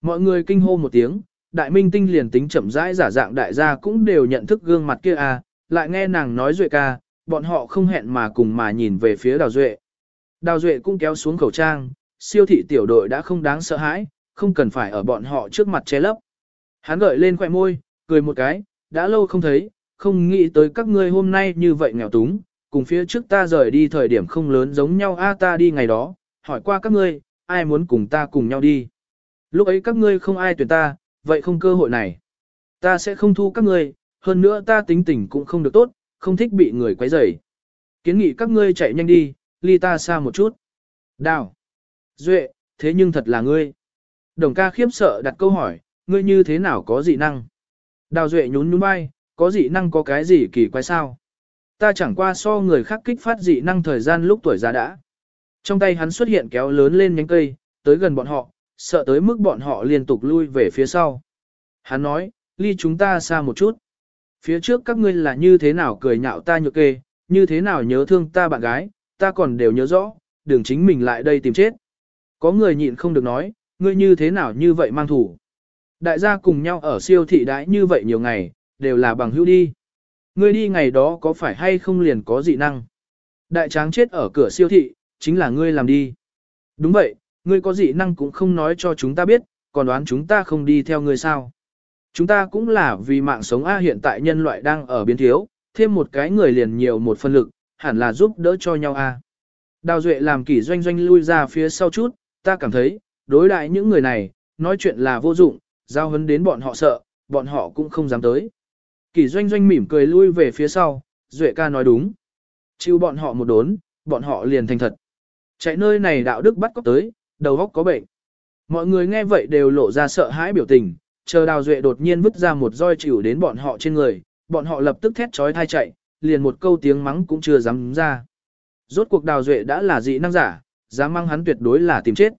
Mọi người kinh hô một tiếng, đại minh tinh liền tính chậm rãi giả dạng đại gia cũng đều nhận thức gương mặt kia à, lại nghe nàng nói duệ ca, bọn họ không hẹn mà cùng mà nhìn về phía đào duệ. Đào duệ cũng kéo xuống khẩu trang, siêu thị tiểu đội đã không đáng sợ hãi, không cần phải ở bọn họ trước mặt che lấp. Hắn gợi lên khỏe môi, cười một cái, đã lâu không thấy, không nghĩ tới các ngươi hôm nay như vậy nghèo túng, cùng phía trước ta rời đi thời điểm không lớn giống nhau a ta đi ngày đó, hỏi qua các ngươi, ai muốn cùng ta cùng nhau đi. Lúc ấy các ngươi không ai tuyển ta, vậy không cơ hội này. Ta sẽ không thu các ngươi, hơn nữa ta tính tình cũng không được tốt, không thích bị người quấy rầy. Kiến nghị các ngươi chạy nhanh đi, ly ta xa một chút. Đào. Duệ, thế nhưng thật là ngươi. Đồng ca khiếp sợ đặt câu hỏi, ngươi như thế nào có dị năng? Đào Duệ nhún nhún vai, có dị năng có cái gì kỳ quái sao? Ta chẳng qua so người khác kích phát dị năng thời gian lúc tuổi già đã. Trong tay hắn xuất hiện kéo lớn lên nhánh cây, tới gần bọn họ, sợ tới mức bọn họ liên tục lui về phía sau. Hắn nói, ly chúng ta xa một chút. Phía trước các ngươi là như thế nào cười nhạo ta nhược kê, như thế nào nhớ thương ta bạn gái, ta còn đều nhớ rõ, đường chính mình lại đây tìm chết. Có người nhịn không được nói, ngươi như thế nào như vậy mang thủ. Đại gia cùng nhau ở siêu thị đãi như vậy nhiều ngày, đều là bằng hữu đi. Ngươi đi ngày đó có phải hay không liền có dị năng? Đại tráng chết ở cửa siêu thị, chính là ngươi làm đi. Đúng vậy, ngươi có dị năng cũng không nói cho chúng ta biết, còn đoán chúng ta không đi theo ngươi sao. Chúng ta cũng là vì mạng sống A hiện tại nhân loại đang ở biến thiếu, thêm một cái người liền nhiều một phân lực, hẳn là giúp đỡ cho nhau A. Đào Duệ làm kỷ doanh doanh lui ra phía sau chút, ta cảm thấy, đối đại những người này, nói chuyện là vô dụng, giao hấn đến bọn họ sợ, bọn họ cũng không dám tới. Kỷ doanh doanh mỉm cười lui về phía sau, Duệ ca nói đúng. Chịu bọn họ một đốn, bọn họ liền thành thật. Chạy nơi này đạo đức bắt cóc tới, đầu góc có bệnh. Mọi người nghe vậy đều lộ ra sợ hãi biểu tình, chờ đào duệ đột nhiên vứt ra một roi chịu đến bọn họ trên người, bọn họ lập tức thét trói thai chạy, liền một câu tiếng mắng cũng chưa dám ra. Rốt cuộc đào duệ đã là dị năng giả, dám mang hắn tuyệt đối là tìm chết.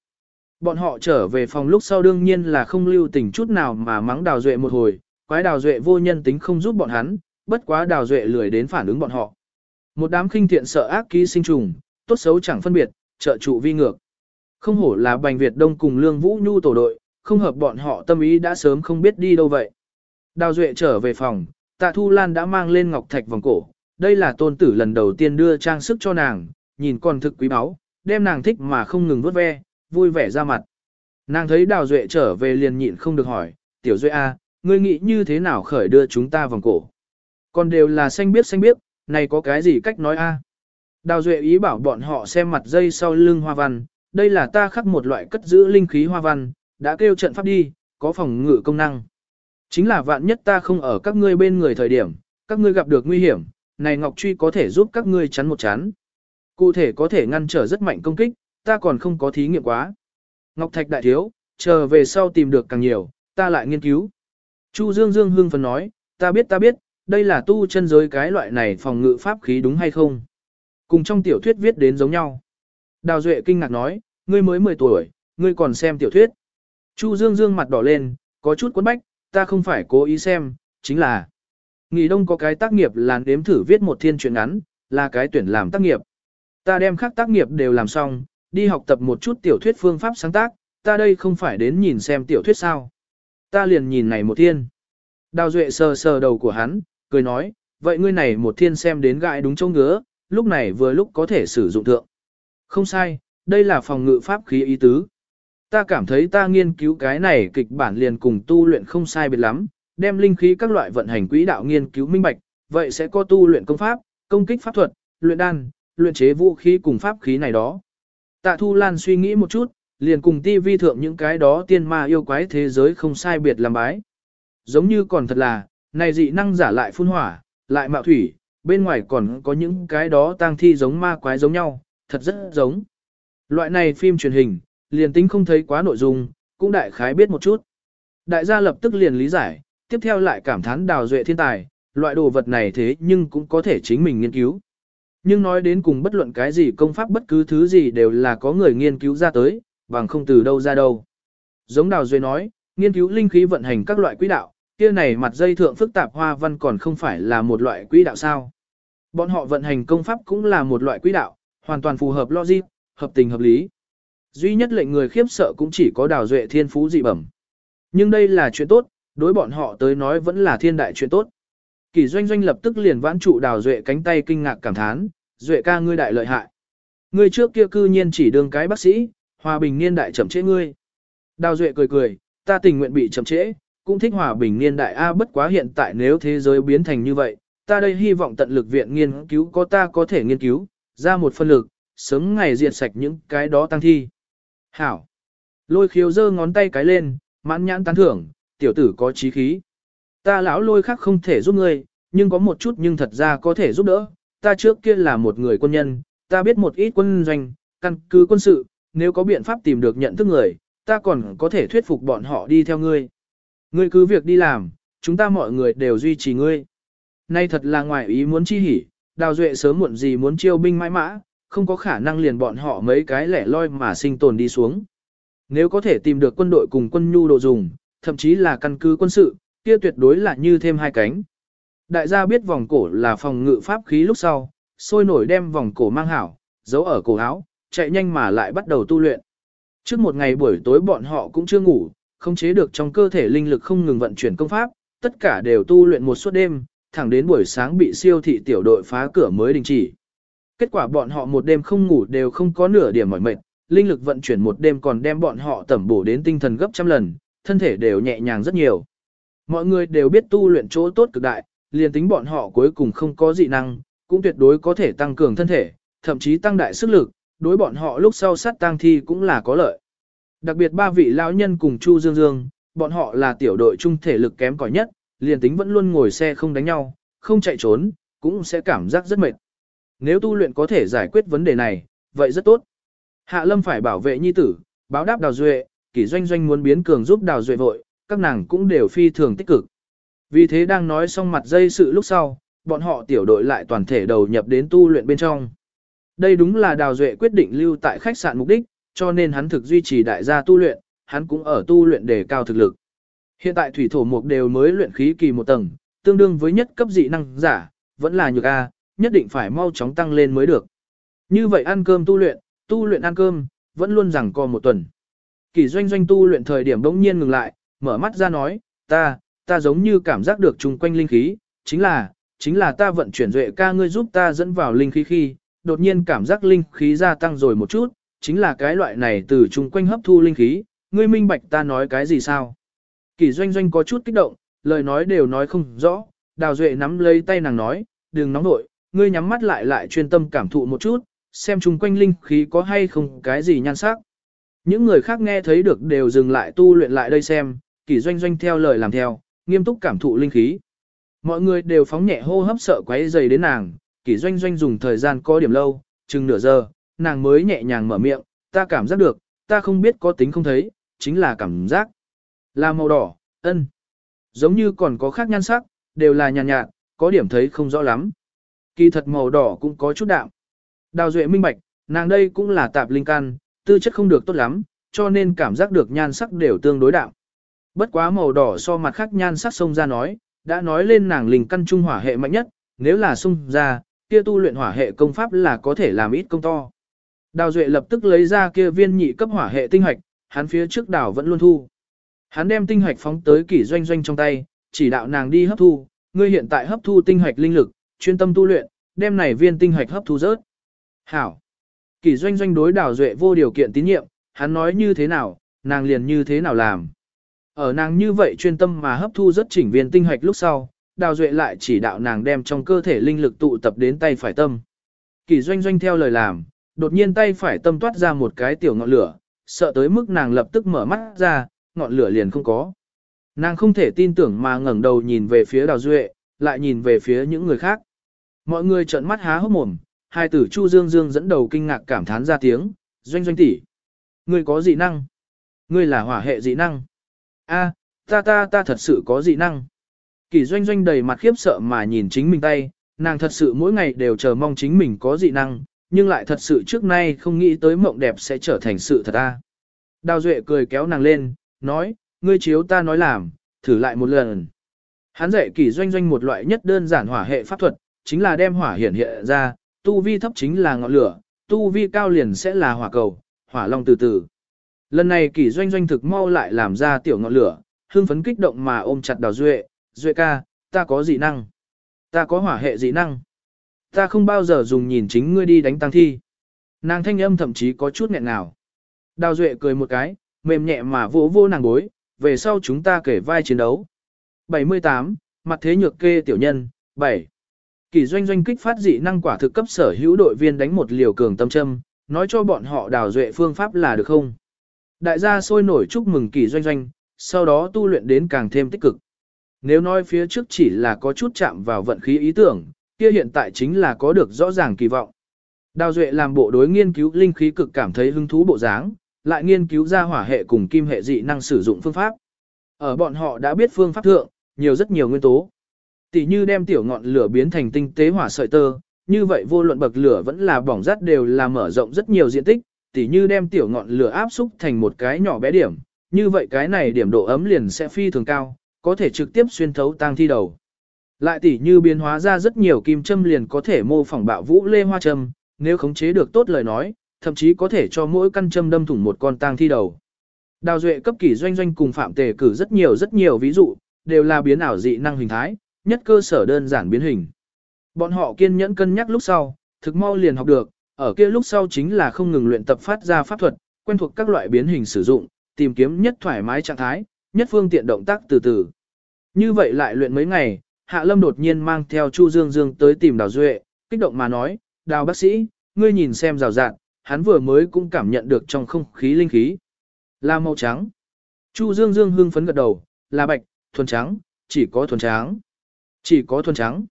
Bọn họ trở về phòng lúc sau đương nhiên là không lưu tình chút nào mà mắng đào duệ một hồi, quái đào duệ vô nhân tính không giúp bọn hắn, bất quá đào duệ lười đến phản ứng bọn họ. Một đám khinh thiện sợ ác ký sinh trùng, tốt xấu chẳng phân biệt, trợ trụ vi ngược. Không hổ là Bành Việt Đông cùng Lương Vũ Nhu tổ đội, không hợp bọn họ tâm ý đã sớm không biết đi đâu vậy. Đào Duệ trở về phòng, Tạ Thu Lan đã mang lên ngọc thạch vòng cổ, đây là tôn tử lần đầu tiên đưa trang sức cho nàng, nhìn còn thực quý báu, đem nàng thích mà không ngừng vuốt ve, vui vẻ ra mặt. Nàng thấy Đào Duệ trở về liền nhịn không được hỏi, Tiểu Duệ A, ngươi nghĩ như thế nào khởi đưa chúng ta vòng cổ? Còn đều là xanh biết xanh biết, này có cái gì cách nói A? Đào Duệ ý bảo bọn họ xem mặt dây sau lưng hoa văn, đây là ta khắc một loại cất giữ linh khí hoa văn, đã kêu trận pháp đi, có phòng ngự công năng. Chính là vạn nhất ta không ở các ngươi bên người thời điểm, các ngươi gặp được nguy hiểm, này Ngọc Truy có thể giúp các ngươi chắn một chắn. Cụ thể có thể ngăn trở rất mạnh công kích, ta còn không có thí nghiệm quá. Ngọc Thạch đại thiếu, chờ về sau tìm được càng nhiều, ta lại nghiên cứu. Chu Dương Dương hưng phấn nói, ta biết ta biết, đây là tu chân giới cái loại này phòng ngự pháp khí đúng hay không? Cùng trong tiểu thuyết viết đến giống nhau. Đào Duệ kinh ngạc nói, ngươi mới 10 tuổi, ngươi còn xem tiểu thuyết. Chu Dương Dương mặt đỏ lên, có chút cuốn bách, ta không phải cố ý xem, chính là. Nghỉ đông có cái tác nghiệp là đếm thử viết một thiên truyện ngắn, là cái tuyển làm tác nghiệp. Ta đem khác tác nghiệp đều làm xong, đi học tập một chút tiểu thuyết phương pháp sáng tác, ta đây không phải đến nhìn xem tiểu thuyết sao. Ta liền nhìn này một thiên. Đào Duệ sờ sờ đầu của hắn, cười nói, vậy ngươi này một thiên xem đến gãi đúng chỗ ngứa, lúc này vừa lúc có thể sử dụng thượng. Không sai, đây là phòng ngự pháp khí ý tứ. Ta cảm thấy ta nghiên cứu cái này kịch bản liền cùng tu luyện không sai biệt lắm, đem linh khí các loại vận hành quỹ đạo nghiên cứu minh bạch, vậy sẽ có tu luyện công pháp, công kích pháp thuật, luyện đan, luyện chế vũ khí cùng pháp khí này đó. Tạ Thu Lan suy nghĩ một chút, liền cùng ti vi thượng những cái đó tiên ma yêu quái thế giới không sai biệt làm bái. Giống như còn thật là, này dị năng giả lại phun hỏa, lại mạo thủy, bên ngoài còn có những cái đó tang thi giống ma quái giống nhau, thật rất giống. Loại này phim truyền hình, liền tính không thấy quá nội dung, cũng đại khái biết một chút. Đại gia lập tức liền lý giải, tiếp theo lại cảm thán đào duệ thiên tài, loại đồ vật này thế nhưng cũng có thể chính mình nghiên cứu. Nhưng nói đến cùng bất luận cái gì công pháp bất cứ thứ gì đều là có người nghiên cứu ra tới, bằng không từ đâu ra đâu. Giống đào duy nói, nghiên cứu linh khí vận hành các loại quỹ đạo, kia này mặt dây thượng phức tạp hoa văn còn không phải là một loại quỹ đạo sao. Bọn họ vận hành công pháp cũng là một loại quỹ đạo, hoàn toàn phù hợp logic, hợp tình hợp lý. Duy nhất lệnh người khiếp sợ cũng chỉ có đào duệ thiên phú dị bẩm. Nhưng đây là chuyện tốt, đối bọn họ tới nói vẫn là thiên đại chuyện tốt. Kỳ doanh doanh lập tức liền vãn trụ đào duệ cánh tay kinh ngạc cảm thán, duệ ca ngươi đại lợi hại. Ngươi trước kia cư nhiên chỉ đương cái bác sĩ, hòa bình niên đại chậm trễ ngươi. Đào duệ cười cười, ta tình nguyện bị chậm trễ, cũng thích hòa bình niên đại A bất quá hiện tại nếu thế giới biến thành như vậy, ta đây hy vọng tận lực viện nghiên cứu có ta có thể nghiên cứu, ra một phân lực, sớm ngày diệt sạch những cái đó tăng thi. Hảo. Lôi khiếu giơ ngón tay cái lên, mãn nhãn tán thưởng, tiểu tử có trí khí. Ta lão lôi khác không thể giúp ngươi, nhưng có một chút nhưng thật ra có thể giúp đỡ. Ta trước kia là một người quân nhân, ta biết một ít quân doanh, căn cứ quân sự, nếu có biện pháp tìm được nhận thức người, ta còn có thể thuyết phục bọn họ đi theo ngươi. Ngươi cứ việc đi làm, chúng ta mọi người đều duy trì ngươi. Nay thật là ngoài ý muốn chi hỉ, đào duệ sớm muộn gì muốn chiêu binh mãi mã, không có khả năng liền bọn họ mấy cái lẻ loi mà sinh tồn đi xuống. Nếu có thể tìm được quân đội cùng quân nhu đồ dùng, thậm chí là căn cứ quân sự, kia tuyệt đối là như thêm hai cánh. Đại gia biết vòng cổ là phòng ngự pháp khí lúc sau, sôi nổi đem vòng cổ mang hảo, giấu ở cổ áo, chạy nhanh mà lại bắt đầu tu luyện. Trước một ngày buổi tối bọn họ cũng chưa ngủ, không chế được trong cơ thể linh lực không ngừng vận chuyển công pháp, tất cả đều tu luyện một suốt đêm, thẳng đến buổi sáng bị siêu thị tiểu đội phá cửa mới đình chỉ. Kết quả bọn họ một đêm không ngủ đều không có nửa điểm mỏi mệt, linh lực vận chuyển một đêm còn đem bọn họ tẩm bổ đến tinh thần gấp trăm lần, thân thể đều nhẹ nhàng rất nhiều. Mọi người đều biết tu luyện chỗ tốt cực đại, liền tính bọn họ cuối cùng không có dị năng, cũng tuyệt đối có thể tăng cường thân thể, thậm chí tăng đại sức lực, đối bọn họ lúc sau sát tang thi cũng là có lợi. Đặc biệt ba vị lão nhân cùng Chu Dương Dương, bọn họ là tiểu đội trung thể lực kém cỏi nhất, liền tính vẫn luôn ngồi xe không đánh nhau, không chạy trốn, cũng sẽ cảm giác rất mệt. Nếu tu luyện có thể giải quyết vấn đề này, vậy rất tốt. Hạ Lâm phải bảo vệ nhi tử, báo đáp Đào Duệ, kỷ doanh doanh muốn biến cường giúp Đào Duệ vội, các nàng cũng đều phi thường tích cực. Vì thế đang nói xong mặt dây sự lúc sau, bọn họ tiểu đội lại toàn thể đầu nhập đến tu luyện bên trong. Đây đúng là Đào Duệ quyết định lưu tại khách sạn mục đích, cho nên hắn thực duy trì đại gia tu luyện, hắn cũng ở tu luyện để cao thực lực. Hiện tại thủy thổ mục đều mới luyện khí kỳ một tầng, tương đương với nhất cấp dị năng giả, vẫn là nhược A, nhất định phải mau chóng tăng lên mới được. Như vậy ăn cơm tu luyện, tu luyện ăn cơm, vẫn luôn rằng co một tuần. Kỳ doanh doanh tu luyện thời điểm đống nhiên ngừng lại, mở mắt ra nói, ta, ta giống như cảm giác được chung quanh linh khí, chính là, chính là ta vận chuyển duệ ca ngươi giúp ta dẫn vào linh khí khi, đột nhiên cảm giác linh khí gia tăng rồi một chút, chính là cái loại này từ chung quanh hấp thu linh khí, ngươi minh bạch ta nói cái gì sao? Kỳ doanh doanh có chút kích động, lời nói đều nói không rõ, đào duệ nắm lấy tay nàng nói, đừng nóng nội, ngươi nhắm mắt lại lại chuyên tâm cảm thụ một chút, xem chung quanh linh khí có hay không cái gì nhan sắc. Những người khác nghe thấy được đều dừng lại tu luyện lại đây xem, kỳ doanh doanh theo lời làm theo, nghiêm túc cảm thụ linh khí. Mọi người đều phóng nhẹ hô hấp sợ quấy dày đến nàng, kỳ doanh doanh dùng thời gian có điểm lâu, chừng nửa giờ, nàng mới nhẹ nhàng mở miệng, ta cảm giác được, ta không biết có tính không thấy, chính là cảm giác. Là màu đỏ, ân. Giống như còn có khác nhan sắc, đều là nhàn nhạt, nhạt, có điểm thấy không rõ lắm. Kỳ thật màu đỏ cũng có chút đạm. Đào Duệ minh bạch, nàng đây cũng là tạp linh căn, tư chất không được tốt lắm, cho nên cảm giác được nhan sắc đều tương đối đạm. Bất quá màu đỏ so mặt khác nhan sắc sông ra nói, đã nói lên nàng linh căn trung hỏa hệ mạnh nhất, nếu là sung ra, kia tu luyện hỏa hệ công pháp là có thể làm ít công to. Đào Duệ lập tức lấy ra kia viên nhị cấp hỏa hệ tinh hoạch, hắn phía trước đảo vẫn luôn thu. Hắn đem tinh hoạch phóng tới kỷ doanh doanh trong tay, chỉ đạo nàng đi hấp thu, ngươi hiện tại hấp thu tinh hoạch linh lực, chuyên tâm tu luyện, đem này viên tinh hoạch hấp thu rớt. Hảo. Kỷ doanh doanh đối đào duệ vô điều kiện tín nhiệm, hắn nói như thế nào, nàng liền như thế nào làm. Ở nàng như vậy chuyên tâm mà hấp thu rất chỉnh viên tinh hoạch lúc sau, đào duệ lại chỉ đạo nàng đem trong cơ thể linh lực tụ tập đến tay phải tâm. kỳ doanh doanh theo lời làm, đột nhiên tay phải tâm toát ra một cái tiểu ngọn lửa, sợ tới mức nàng lập tức mở mắt ra, ngọn lửa liền không có. Nàng không thể tin tưởng mà ngẩng đầu nhìn về phía đào duệ, lại nhìn về phía những người khác. Mọi người trợn mắt há hốc mồm, hai tử Chu Dương Dương dẫn đầu kinh ngạc cảm thán ra tiếng, doanh doanh tỷ, Ngươi có dị năng. Ngươi là hỏa hệ dị năng a ta ta ta thật sự có dị năng. Kỳ doanh doanh đầy mặt khiếp sợ mà nhìn chính mình tay, nàng thật sự mỗi ngày đều chờ mong chính mình có dị năng, nhưng lại thật sự trước nay không nghĩ tới mộng đẹp sẽ trở thành sự thật ta. Đào Duệ cười kéo nàng lên, nói, ngươi chiếu ta nói làm, thử lại một lần. Hắn dạy kỳ doanh doanh một loại nhất đơn giản hỏa hệ pháp thuật, chính là đem hỏa hiển hiện ra, tu vi thấp chính là ngọn lửa, tu vi cao liền sẽ là hỏa cầu, hỏa long từ từ. Lần này kỳ doanh doanh thực mau lại làm ra tiểu ngọn lửa, hưng phấn kích động mà ôm chặt đào duệ, duệ ca, ta có dị năng. Ta có hỏa hệ dị năng. Ta không bao giờ dùng nhìn chính ngươi đi đánh tăng thi. Nàng thanh âm thậm chí có chút nghẹn nào. Đào duệ cười một cái, mềm nhẹ mà vỗ vô nàng bối, về sau chúng ta kể vai chiến đấu. 78, mặt thế nhược kê tiểu nhân, 7. Kỳ doanh doanh kích phát dị năng quả thực cấp sở hữu đội viên đánh một liều cường tâm châm, nói cho bọn họ đào duệ phương pháp là được không? Đại gia sôi nổi chúc mừng kỳ doanh doanh, sau đó tu luyện đến càng thêm tích cực. Nếu nói phía trước chỉ là có chút chạm vào vận khí ý tưởng, kia hiện tại chính là có được rõ ràng kỳ vọng. Đào Duệ làm bộ đối nghiên cứu linh khí cực cảm thấy hứng thú bộ dáng, lại nghiên cứu ra hỏa hệ cùng kim hệ dị năng sử dụng phương pháp. Ở bọn họ đã biết phương pháp thượng, nhiều rất nhiều nguyên tố. Tỷ như đem tiểu ngọn lửa biến thành tinh tế hỏa sợi tơ, như vậy vô luận bậc lửa vẫn là bỏng rát đều là mở rộng rất nhiều diện tích, tỉ như đem tiểu ngọn lửa áp xúc thành một cái nhỏ bé điểm, như vậy cái này điểm độ ấm liền sẽ phi thường cao, có thể trực tiếp xuyên thấu tang thi đầu. Lại tỉ như biến hóa ra rất nhiều kim châm liền có thể mô phỏng bạo vũ lê hoa châm, nếu khống chế được tốt lời nói, thậm chí có thể cho mỗi căn châm đâm thủng một con tang thi đầu. Đào Duệ cấp kỷ doanh doanh cùng Phạm Tề cử rất nhiều rất nhiều ví dụ, đều là biến ảo dị năng hình thái, nhất cơ sở đơn giản biến hình. Bọn họ kiên nhẫn cân nhắc lúc sau, thực mau liền học được, ở kia lúc sau chính là không ngừng luyện tập phát ra pháp thuật, quen thuộc các loại biến hình sử dụng, tìm kiếm nhất thoải mái trạng thái, nhất phương tiện động tác từ từ. Như vậy lại luyện mấy ngày, Hạ Lâm đột nhiên mang theo Chu Dương Dương tới tìm Đào Duệ, kích động mà nói, Đào bác sĩ, ngươi nhìn xem rào rạng, hắn vừa mới cũng cảm nhận được trong không khí linh khí. Là màu trắng. Chu Dương Dương hưng phấn gật đầu, là bạch, thuần trắng, chỉ có thuần trắng. Chỉ có thuần trắng.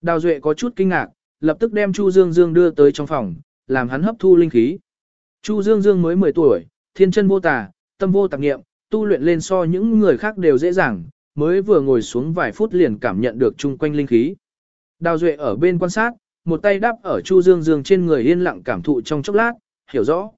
Đào Duệ có chút kinh ngạc, lập tức đem Chu Dương Dương đưa tới trong phòng, làm hắn hấp thu linh khí. Chu Dương Dương mới 10 tuổi, thiên chân vô tà, tâm vô tạp nghiệm, tu luyện lên so những người khác đều dễ dàng, mới vừa ngồi xuống vài phút liền cảm nhận được chung quanh linh khí. Đào Duệ ở bên quan sát, một tay đắp ở Chu Dương Dương trên người yên lặng cảm thụ trong chốc lát, hiểu rõ.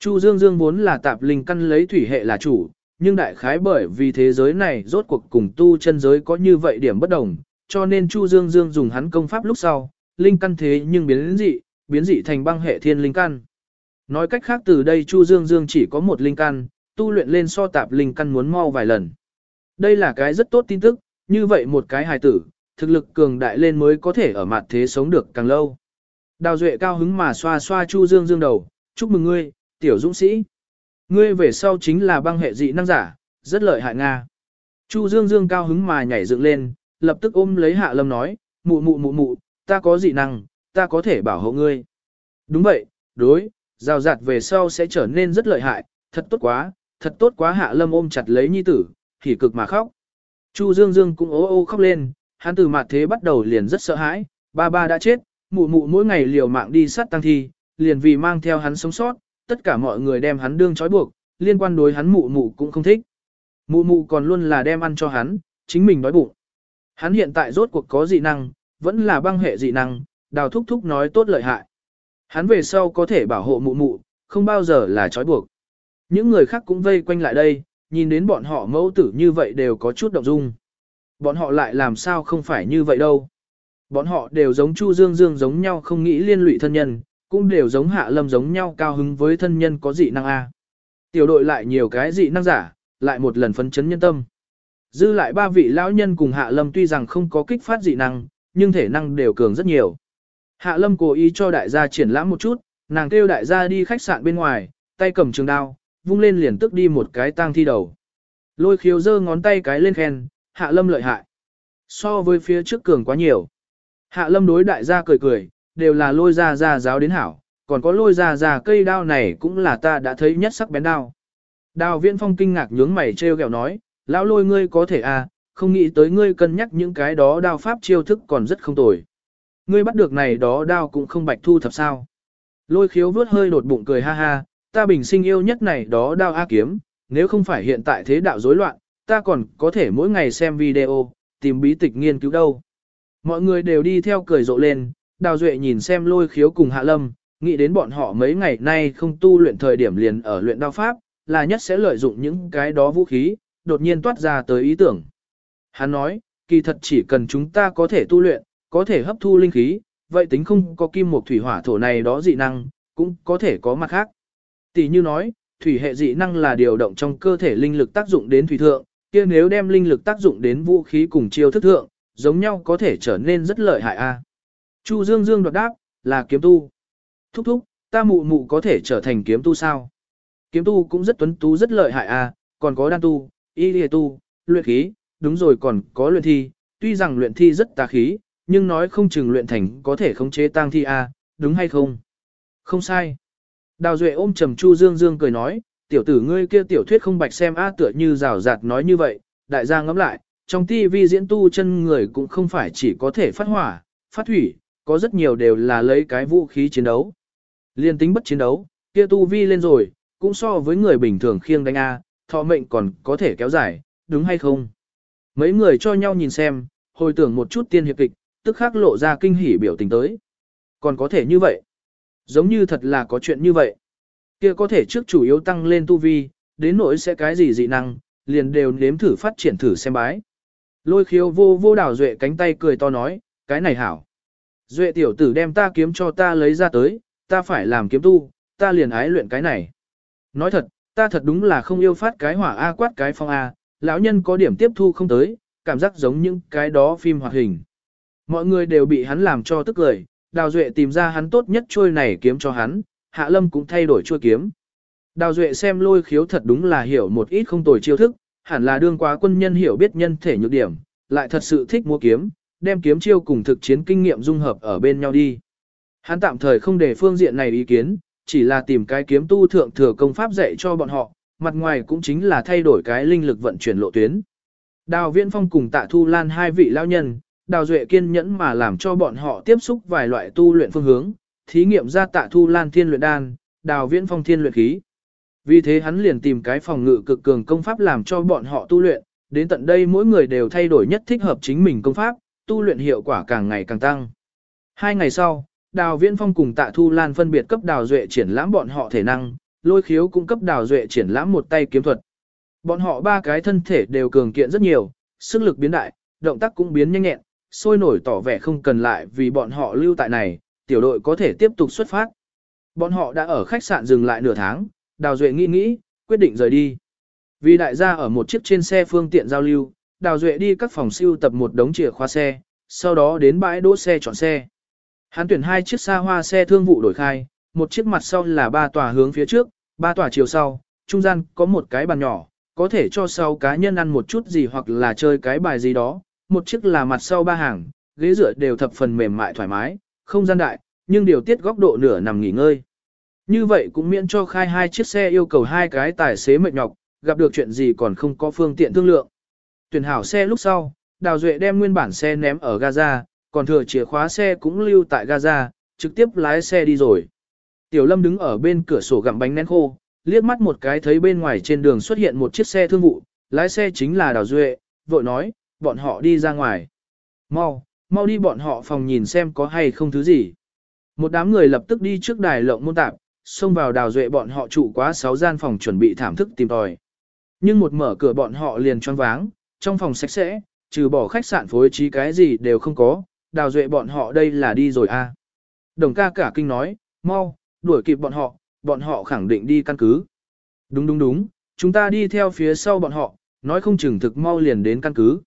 Chu Dương Dương vốn là tạp linh căn lấy thủy hệ là chủ, nhưng đại khái bởi vì thế giới này rốt cuộc cùng tu chân giới có như vậy điểm bất đồng, cho nên Chu Dương Dương dùng hắn công pháp lúc sau, linh căn thế nhưng biến dị, biến dị thành băng hệ thiên linh căn. Nói cách khác từ đây Chu Dương Dương chỉ có một linh căn, tu luyện lên so tạp linh căn muốn mau vài lần. Đây là cái rất tốt tin tức, như vậy một cái hài tử, thực lực cường đại lên mới có thể ở mặt thế sống được càng lâu. Đào Duệ cao hứng mà xoa xoa Chu Dương Dương đầu, chúc mừng ngươi, tiểu dũng sĩ. Ngươi về sau chính là băng hệ dị năng giả, rất lợi hại Nga. Chu Dương Dương cao hứng mà nhảy dựng lên, lập tức ôm lấy Hạ Lâm nói, mụ mụ mụ mụ, ta có dị năng, ta có thể bảo hộ ngươi. Đúng vậy, đối, rào rạt về sau sẽ trở nên rất lợi hại, thật tốt quá, thật tốt quá Hạ Lâm ôm chặt lấy nhi tử, thì cực mà khóc. Chu Dương Dương cũng ố ô khóc lên, hắn từ mặt thế bắt đầu liền rất sợ hãi, ba ba đã chết, mụ mụ mỗi ngày liều mạng đi sát tăng thi, liền vì mang theo hắn sống sót, tất cả mọi người đem hắn đương trói buộc, liên quan đối hắn mụ mụ cũng không thích. Mụ mụ còn luôn là đem ăn cho hắn, chính mình đói bụng. Hắn hiện tại rốt cuộc có dị năng, vẫn là băng hệ dị năng, đào thúc thúc nói tốt lợi hại. Hắn về sau có thể bảo hộ mụ mụ, không bao giờ là trói buộc. Những người khác cũng vây quanh lại đây, nhìn đến bọn họ mẫu tử như vậy đều có chút động dung. Bọn họ lại làm sao không phải như vậy đâu. Bọn họ đều giống Chu Dương Dương giống nhau không nghĩ liên lụy thân nhân, cũng đều giống Hạ Lâm giống nhau cao hứng với thân nhân có dị năng A. Tiểu đội lại nhiều cái dị năng giả, lại một lần phấn chấn nhân tâm. Dư lại ba vị lão nhân cùng Hạ Lâm tuy rằng không có kích phát dị năng, nhưng thể năng đều cường rất nhiều. Hạ Lâm cố ý cho đại gia triển lãm một chút, nàng kêu đại gia đi khách sạn bên ngoài, tay cầm trường đao, vung lên liền tức đi một cái tang thi đầu. Lôi khiếu giơ ngón tay cái lên khen, Hạ Lâm lợi hại. So với phía trước cường quá nhiều. Hạ Lâm đối đại gia cười cười, đều là lôi ra ra giáo đến hảo, còn có lôi ra ra cây đao này cũng là ta đã thấy nhất sắc bén đao. Đào viễn phong kinh ngạc nhướng mày treo gẹo nói, lão lôi ngươi có thể à, không nghĩ tới ngươi cân nhắc những cái đó đao pháp chiêu thức còn rất không tồi. Ngươi bắt được này đó đao cũng không bạch thu thập sao. Lôi khiếu vớt hơi đột bụng cười ha ha, ta bình sinh yêu nhất này đó đao A kiếm, nếu không phải hiện tại thế đạo rối loạn, ta còn có thể mỗi ngày xem video, tìm bí tịch nghiên cứu đâu. Mọi người đều đi theo cười rộ lên, Đào Duệ nhìn xem lôi khiếu cùng Hạ Lâm, nghĩ đến bọn họ mấy ngày nay không tu luyện thời điểm liền ở luyện đao pháp, là nhất sẽ lợi dụng những cái đó vũ khí, đột nhiên toát ra tới ý tưởng. Hắn nói, kỳ thật chỉ cần chúng ta có thể tu luyện, có thể hấp thu linh khí, vậy tính không có kim một thủy hỏa thổ này đó dị năng, cũng có thể có mặt khác. Tỷ như nói, thủy hệ dị năng là điều động trong cơ thể linh lực tác dụng đến thủy thượng, kia nếu đem linh lực tác dụng đến vũ khí cùng chiêu thức thượng, giống nhau có thể trở nên rất lợi hại a. Chu Dương Dương đoạt đáp, là kiếm tu. Thúc thúc, ta mụ mụ có thể trở thành kiếm tu sao? Kiếm tu cũng rất tuấn tú rất lợi hại a, còn có đan tu, y lìa tu, luyện khí, đúng rồi còn có luyện thi, tuy rằng luyện thi rất tà khí, nhưng nói không chừng luyện thành có thể khống chế tang thi a, đúng hay không? Không sai. Đào Duệ ôm trầm Chu Dương Dương cười nói, tiểu tử ngươi kia tiểu thuyết không bạch xem a tựa như rào rạt nói như vậy, đại gia ngẫm lại, trong TV diễn tu chân người cũng không phải chỉ có thể phát hỏa, phát thủy, có rất nhiều đều là lấy cái vũ khí chiến đấu. Liên tính bất chiến đấu, kia tu vi lên rồi, cũng so với người bình thường khiêng đánh A, thọ mệnh còn có thể kéo dài, đúng hay không? Mấy người cho nhau nhìn xem, hồi tưởng một chút tiên hiệp kịch, tức khắc lộ ra kinh hỉ biểu tình tới. Còn có thể như vậy. Giống như thật là có chuyện như vậy. Kia có thể trước chủ yếu tăng lên tu vi, đến nỗi sẽ cái gì dị năng, liền đều nếm thử phát triển thử xem bái. Lôi khiếu vô vô đảo duệ cánh tay cười to nói, cái này hảo. Duệ tiểu tử đem ta kiếm cho ta lấy ra tới, ta phải làm kiếm tu, ta liền ái luyện cái này. Nói thật, ta thật đúng là không yêu phát cái hỏa A quát cái phong A, lão nhân có điểm tiếp thu không tới, cảm giác giống những cái đó phim hoạt hình. Mọi người đều bị hắn làm cho tức cười, Đào Duệ tìm ra hắn tốt nhất trôi này kiếm cho hắn, Hạ Lâm cũng thay đổi trôi kiếm. Đào Duệ xem lôi khiếu thật đúng là hiểu một ít không tồi chiêu thức, hẳn là đương quá quân nhân hiểu biết nhân thể nhược điểm, lại thật sự thích mua kiếm, đem kiếm chiêu cùng thực chiến kinh nghiệm dung hợp ở bên nhau đi. Hắn tạm thời không để phương diện này ý kiến, chỉ là tìm cái kiếm tu thượng thừa công pháp dạy cho bọn họ, mặt ngoài cũng chính là thay đổi cái linh lực vận chuyển lộ tuyến. Đào Viễn Phong cùng Tạ Thu Lan hai vị lão nhân, Đào Duệ kiên nhẫn mà làm cho bọn họ tiếp xúc vài loại tu luyện phương hướng, thí nghiệm ra Tạ Thu Lan thiên luyện đan, Đào Viễn Phong thiên luyện khí. Vì thế hắn liền tìm cái phòng ngự cực cường công pháp làm cho bọn họ tu luyện, đến tận đây mỗi người đều thay đổi nhất thích hợp chính mình công pháp, tu luyện hiệu quả càng ngày càng tăng. Hai ngày sau, Đào Viễn Phong cùng Tạ Thu Lan phân biệt cấp Đào Duệ triển lãm bọn họ thể năng, lôi khiếu cũng cấp Đào Duệ triển lãm một tay kiếm thuật. Bọn họ ba cái thân thể đều cường kiện rất nhiều, sức lực biến đại, động tác cũng biến nhanh nhẹn, sôi nổi tỏ vẻ không cần lại vì bọn họ lưu tại này, tiểu đội có thể tiếp tục xuất phát. Bọn họ đã ở khách sạn dừng lại nửa tháng, Đào Duệ nghĩ nghĩ, quyết định rời đi. Vì đại gia ở một chiếc trên xe phương tiện giao lưu, Đào Duệ đi các phòng siêu tập một đống chìa khóa xe, sau đó đến bãi đỗ xe chọn xe. Hắn tuyển hai chiếc xa hoa xe thương vụ đổi khai, một chiếc mặt sau là ba tòa hướng phía trước, ba tòa chiều sau, trung gian có một cái bàn nhỏ, có thể cho sau cá nhân ăn một chút gì hoặc là chơi cái bài gì đó, một chiếc là mặt sau ba hàng, ghế dựa đều thập phần mềm mại thoải mái, không gian đại, nhưng điều tiết góc độ nửa nằm nghỉ ngơi. Như vậy cũng miễn cho khai hai chiếc xe yêu cầu hai cái tài xế mệt nhọc, gặp được chuyện gì còn không có phương tiện thương lượng. Tuyển hảo xe lúc sau, Đào Duệ đem nguyên bản xe ném ở Gaza, còn thừa chìa khóa xe cũng lưu tại Gaza, trực tiếp lái xe đi rồi. Tiểu Lâm đứng ở bên cửa sổ gặm bánh nén khô, liếc mắt một cái thấy bên ngoài trên đường xuất hiện một chiếc xe thương vụ, lái xe chính là Đào Duệ, vội nói, bọn họ đi ra ngoài. Mau, mau đi bọn họ phòng nhìn xem có hay không thứ gì. Một đám người lập tức đi trước đài lộng môn tạp, xông vào Đào Duệ bọn họ trụ quá 6 gian phòng chuẩn bị thảm thức tìm tòi. Nhưng một mở cửa bọn họ liền choáng váng, trong phòng sạch sẽ, trừ bỏ khách sạn phối trí cái gì đều không có, đào duệ bọn họ đây là đi rồi a. À. Đồng ca cả kinh nói, mau, đuổi kịp bọn họ, bọn họ khẳng định đi căn cứ. Đúng đúng đúng, chúng ta đi theo phía sau bọn họ, nói không chừng thực mau liền đến căn cứ.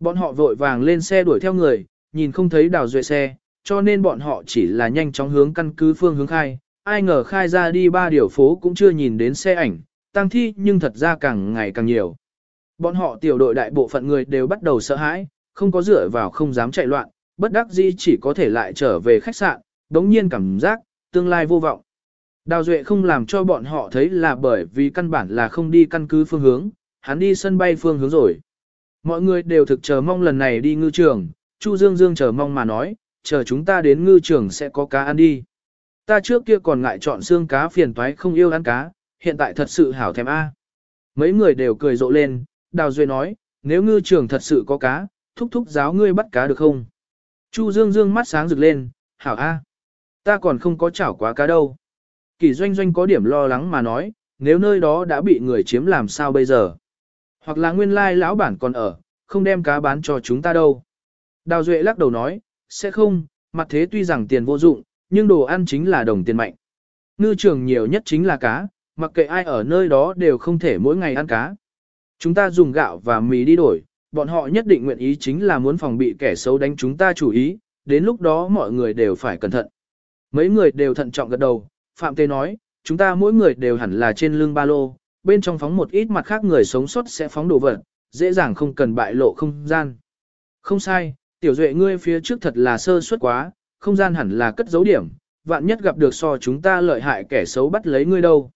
Bọn họ vội vàng lên xe đuổi theo người, nhìn không thấy đào duệ xe, cho nên bọn họ chỉ là nhanh chóng hướng căn cứ phương hướng khai. Ai ngờ khai ra đi ba điều phố cũng chưa nhìn đến xe ảnh, tăng thi nhưng thật ra càng ngày càng nhiều. Bọn họ tiểu đội đại bộ phận người đều bắt đầu sợ hãi, không có dựa vào không dám chạy loạn, bất đắc dĩ chỉ có thể lại trở về khách sạn, đống nhiên cảm giác, tương lai vô vọng. Đào Duệ không làm cho bọn họ thấy là bởi vì căn bản là không đi căn cứ phương hướng, hắn đi sân bay phương hướng rồi. Mọi người đều thực chờ mong lần này đi ngư trường, Chu Dương Dương chờ mong mà nói, chờ chúng ta đến ngư trường sẽ có cá ăn đi. Ta trước kia còn ngại chọn xương cá phiền toái không yêu ăn cá, hiện tại thật sự hảo thèm A. Mấy người đều cười rộ lên, Đào Duệ nói, nếu ngư trường thật sự có cá, thúc thúc giáo ngươi bắt cá được không? Chu Dương Dương mắt sáng rực lên, hảo A. Ta còn không có chảo quá cá đâu. Kỳ doanh doanh có điểm lo lắng mà nói, nếu nơi đó đã bị người chiếm làm sao bây giờ? Hoặc là nguyên lai lão bản còn ở, không đem cá bán cho chúng ta đâu. Đào Duệ lắc đầu nói, sẽ không, mặt thế tuy rằng tiền vô dụng, nhưng đồ ăn chính là đồng tiền mạnh. Ngư trường nhiều nhất chính là cá, mặc kệ ai ở nơi đó đều không thể mỗi ngày ăn cá. Chúng ta dùng gạo và mì đi đổi, bọn họ nhất định nguyện ý chính là muốn phòng bị kẻ xấu đánh chúng ta chủ ý, đến lúc đó mọi người đều phải cẩn thận. Mấy người đều thận trọng gật đầu, Phạm Tê nói, chúng ta mỗi người đều hẳn là trên lưng ba lô, bên trong phóng một ít mặt khác người sống sót sẽ phóng đồ vật, dễ dàng không cần bại lộ không gian. Không sai, tiểu duệ ngươi phía trước thật là sơ suất quá, không gian hẳn là cất dấu điểm, vạn nhất gặp được so chúng ta lợi hại kẻ xấu bắt lấy ngươi đâu.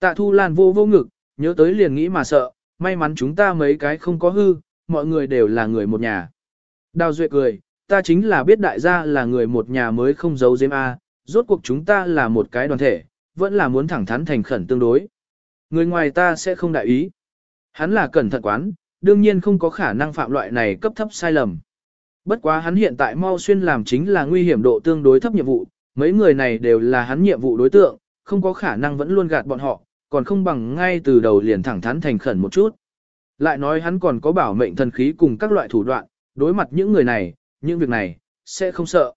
Tạ Thu Lan vô vô ngực, nhớ tới liền nghĩ mà sợ, may mắn chúng ta mấy cái không có hư, mọi người đều là người một nhà. Đào Duệ cười, ta chính là biết đại gia là người một nhà mới không giấu giếm A, rốt cuộc chúng ta là một cái đoàn thể, vẫn là muốn thẳng thắn thành khẩn tương đối. Người ngoài ta sẽ không đại ý. Hắn là cẩn thận quán, đương nhiên không có khả năng phạm loại này cấp thấp sai lầm. Bất quá hắn hiện tại mau xuyên làm chính là nguy hiểm độ tương đối thấp nhiệm vụ, mấy người này đều là hắn nhiệm vụ đối tượng, không có khả năng vẫn luôn gạt bọn họ, còn không bằng ngay từ đầu liền thẳng thắn thành khẩn một chút. Lại nói hắn còn có bảo mệnh thần khí cùng các loại thủ đoạn, đối mặt những người này, những việc này, sẽ không sợ.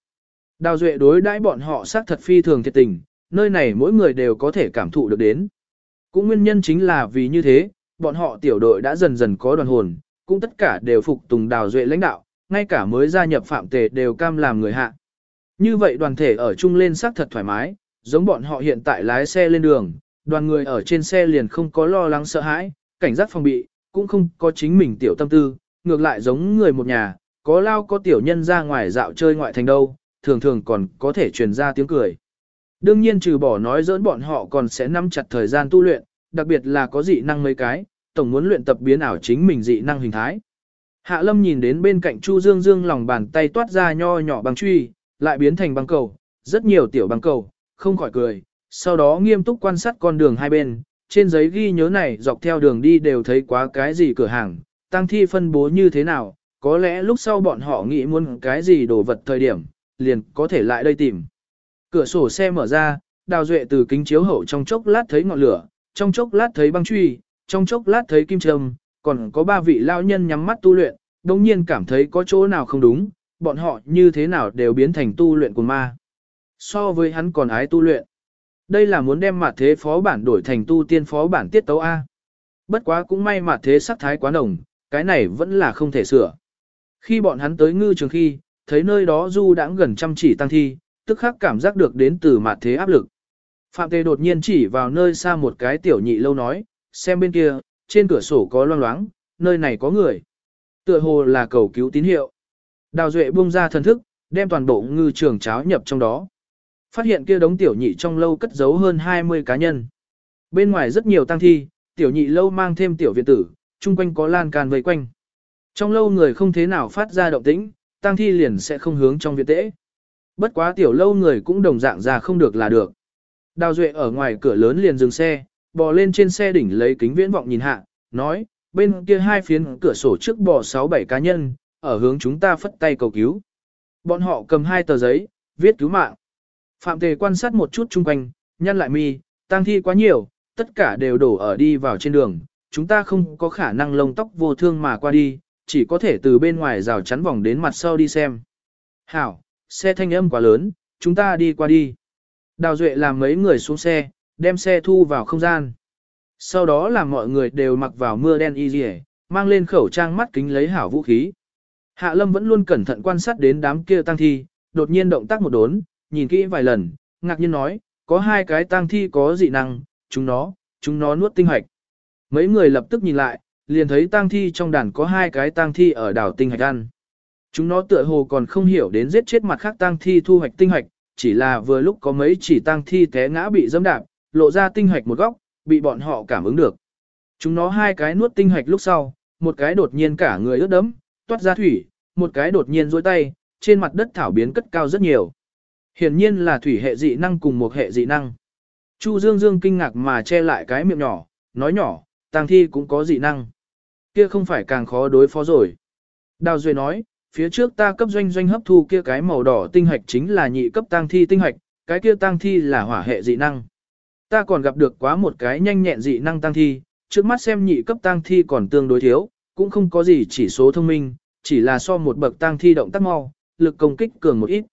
Đào Duệ đối đãi bọn họ xác thật phi thường thiệt tình, nơi này mỗi người đều có thể cảm thụ được đến. Cũng nguyên nhân chính là vì như thế, bọn họ tiểu đội đã dần dần có đoàn hồn, cũng tất cả đều phục tùng Đào Duệ lãnh đạo, ngay cả mới gia nhập phạm tề đều cam làm người hạ. Như vậy đoàn thể ở chung lên xác thật thoải mái, giống bọn họ hiện tại lái xe lên đường, đoàn người ở trên xe liền không có lo lắng sợ hãi, cảnh giác phòng bị, cũng không có chính mình tiểu tâm tư, ngược lại giống người một nhà, có lao có tiểu nhân ra ngoài dạo chơi ngoại thành đâu, thường thường còn có thể truyền ra tiếng cười. Đương nhiên trừ bỏ nói dỡn bọn họ còn sẽ nắm chặt thời gian tu luyện, đặc biệt là có dị năng mấy cái, tổng muốn luyện tập biến ảo chính mình dị năng hình thái. Hạ Lâm nhìn đến bên cạnh Chu Dương Dương lòng bàn tay toát ra nho nhỏ băng truy, lại biến thành băng cầu, rất nhiều tiểu băng cầu, không khỏi cười, sau đó nghiêm túc quan sát con đường hai bên, trên giấy ghi nhớ này dọc theo đường đi đều thấy quá cái gì cửa hàng, tăng thi phân bố như thế nào, có lẽ lúc sau bọn họ nghĩ muốn cái gì đồ vật thời điểm, liền có thể lại đây tìm. Cửa sổ xe mở ra, đào duệ từ kính chiếu hậu trong chốc lát thấy ngọn lửa, trong chốc lát thấy băng truy, trong chốc lát thấy kim trâm còn có ba vị lao nhân nhắm mắt tu luyện, đồng nhiên cảm thấy có chỗ nào không đúng, bọn họ như thế nào đều biến thành tu luyện của ma. So với hắn còn ái tu luyện. Đây là muốn đem mặt thế phó bản đổi thành tu tiên phó bản tiết tấu A. Bất quá cũng may mặt thế sắc thái quá nồng, cái này vẫn là không thể sửa. Khi bọn hắn tới ngư trường khi, thấy nơi đó du đãng gần chăm chỉ tăng thi, tức khắc cảm giác được đến từ mặt thế áp lực. Phạm Tề đột nhiên chỉ vào nơi xa một cái tiểu nhị lâu nói, xem bên kia, trên cửa sổ có loang loáng, nơi này có người. Tựa hồ là cầu cứu tín hiệu. Đào Duệ buông ra thần thức, đem toàn bộ ngư trường cháo nhập trong đó. Phát hiện kia đống tiểu nhị trong lâu cất giấu hơn 20 cá nhân. Bên ngoài rất nhiều tăng thi, tiểu nhị lâu mang thêm tiểu viện tử, chung quanh có lan can vây quanh. Trong lâu người không thế nào phát ra động tĩnh, Tang thi liền sẽ không hướng trong viện tễ. Bất quá tiểu lâu người cũng đồng dạng ra không được là được. Đào Duệ ở ngoài cửa lớn liền dừng xe, bò lên trên xe đỉnh lấy kính viễn vọng nhìn hạ, nói, bên kia hai phiến cửa sổ trước bò 6-7 cá nhân, ở hướng chúng ta phất tay cầu cứu. Bọn họ cầm hai tờ giấy, viết cứu mạng. Phạm Tề quan sát một chút chung quanh, nhăn lại mi, tang thi quá nhiều, tất cả đều đổ ở đi vào trên đường, chúng ta không có khả năng lông tóc vô thương mà qua đi, chỉ có thể từ bên ngoài rào chắn vòng đến mặt sau đi xem. Hảo, xe thanh âm quá lớn, chúng ta đi qua đi. Đào Duệ làm mấy người xuống xe, đem xe thu vào không gian. Sau đó làm mọi người đều mặc vào mưa đen y dì mang lên khẩu trang mắt kính lấy hảo vũ khí. Hạ Lâm vẫn luôn cẩn thận quan sát đến đám kia tăng thi, đột nhiên động tác một đốn, nhìn kỹ vài lần, ngạc nhiên nói, có hai cái tang thi có dị năng, chúng nó, chúng nó nuốt tinh hoạch. Mấy người lập tức nhìn lại, liền thấy tang thi trong đàn có hai cái tang thi ở đảo tinh hạch ăn. Chúng nó tựa hồ còn không hiểu đến giết chết mặt khác tang thi thu hoạch tinh hạch, chỉ là vừa lúc có mấy chỉ tang thi té ngã bị dẫm đạp, lộ ra tinh hạch một góc, bị bọn họ cảm ứng được. Chúng nó hai cái nuốt tinh hạch lúc sau, một cái đột nhiên cả người ướt đẫm, toát ra thủy, một cái đột nhiên duỗi tay, trên mặt đất thảo biến cất cao rất nhiều. Hiển nhiên là thủy hệ dị năng cùng một hệ dị năng. Chu Dương Dương kinh ngạc mà che lại cái miệng nhỏ, nói nhỏ, tang thi cũng có dị năng. Kia không phải càng khó đối phó rồi. Đào Duệ nói, phía trước ta cấp doanh doanh hấp thu kia cái màu đỏ tinh hạch chính là nhị cấp tang thi tinh hạch, cái kia tang thi là hỏa hệ dị năng. Ta còn gặp được quá một cái nhanh nhẹn dị năng tang thi, trước mắt xem nhị cấp tang thi còn tương đối thiếu, cũng không có gì chỉ số thông minh, chỉ là so một bậc tang thi động tác mau, lực công kích cường một ít.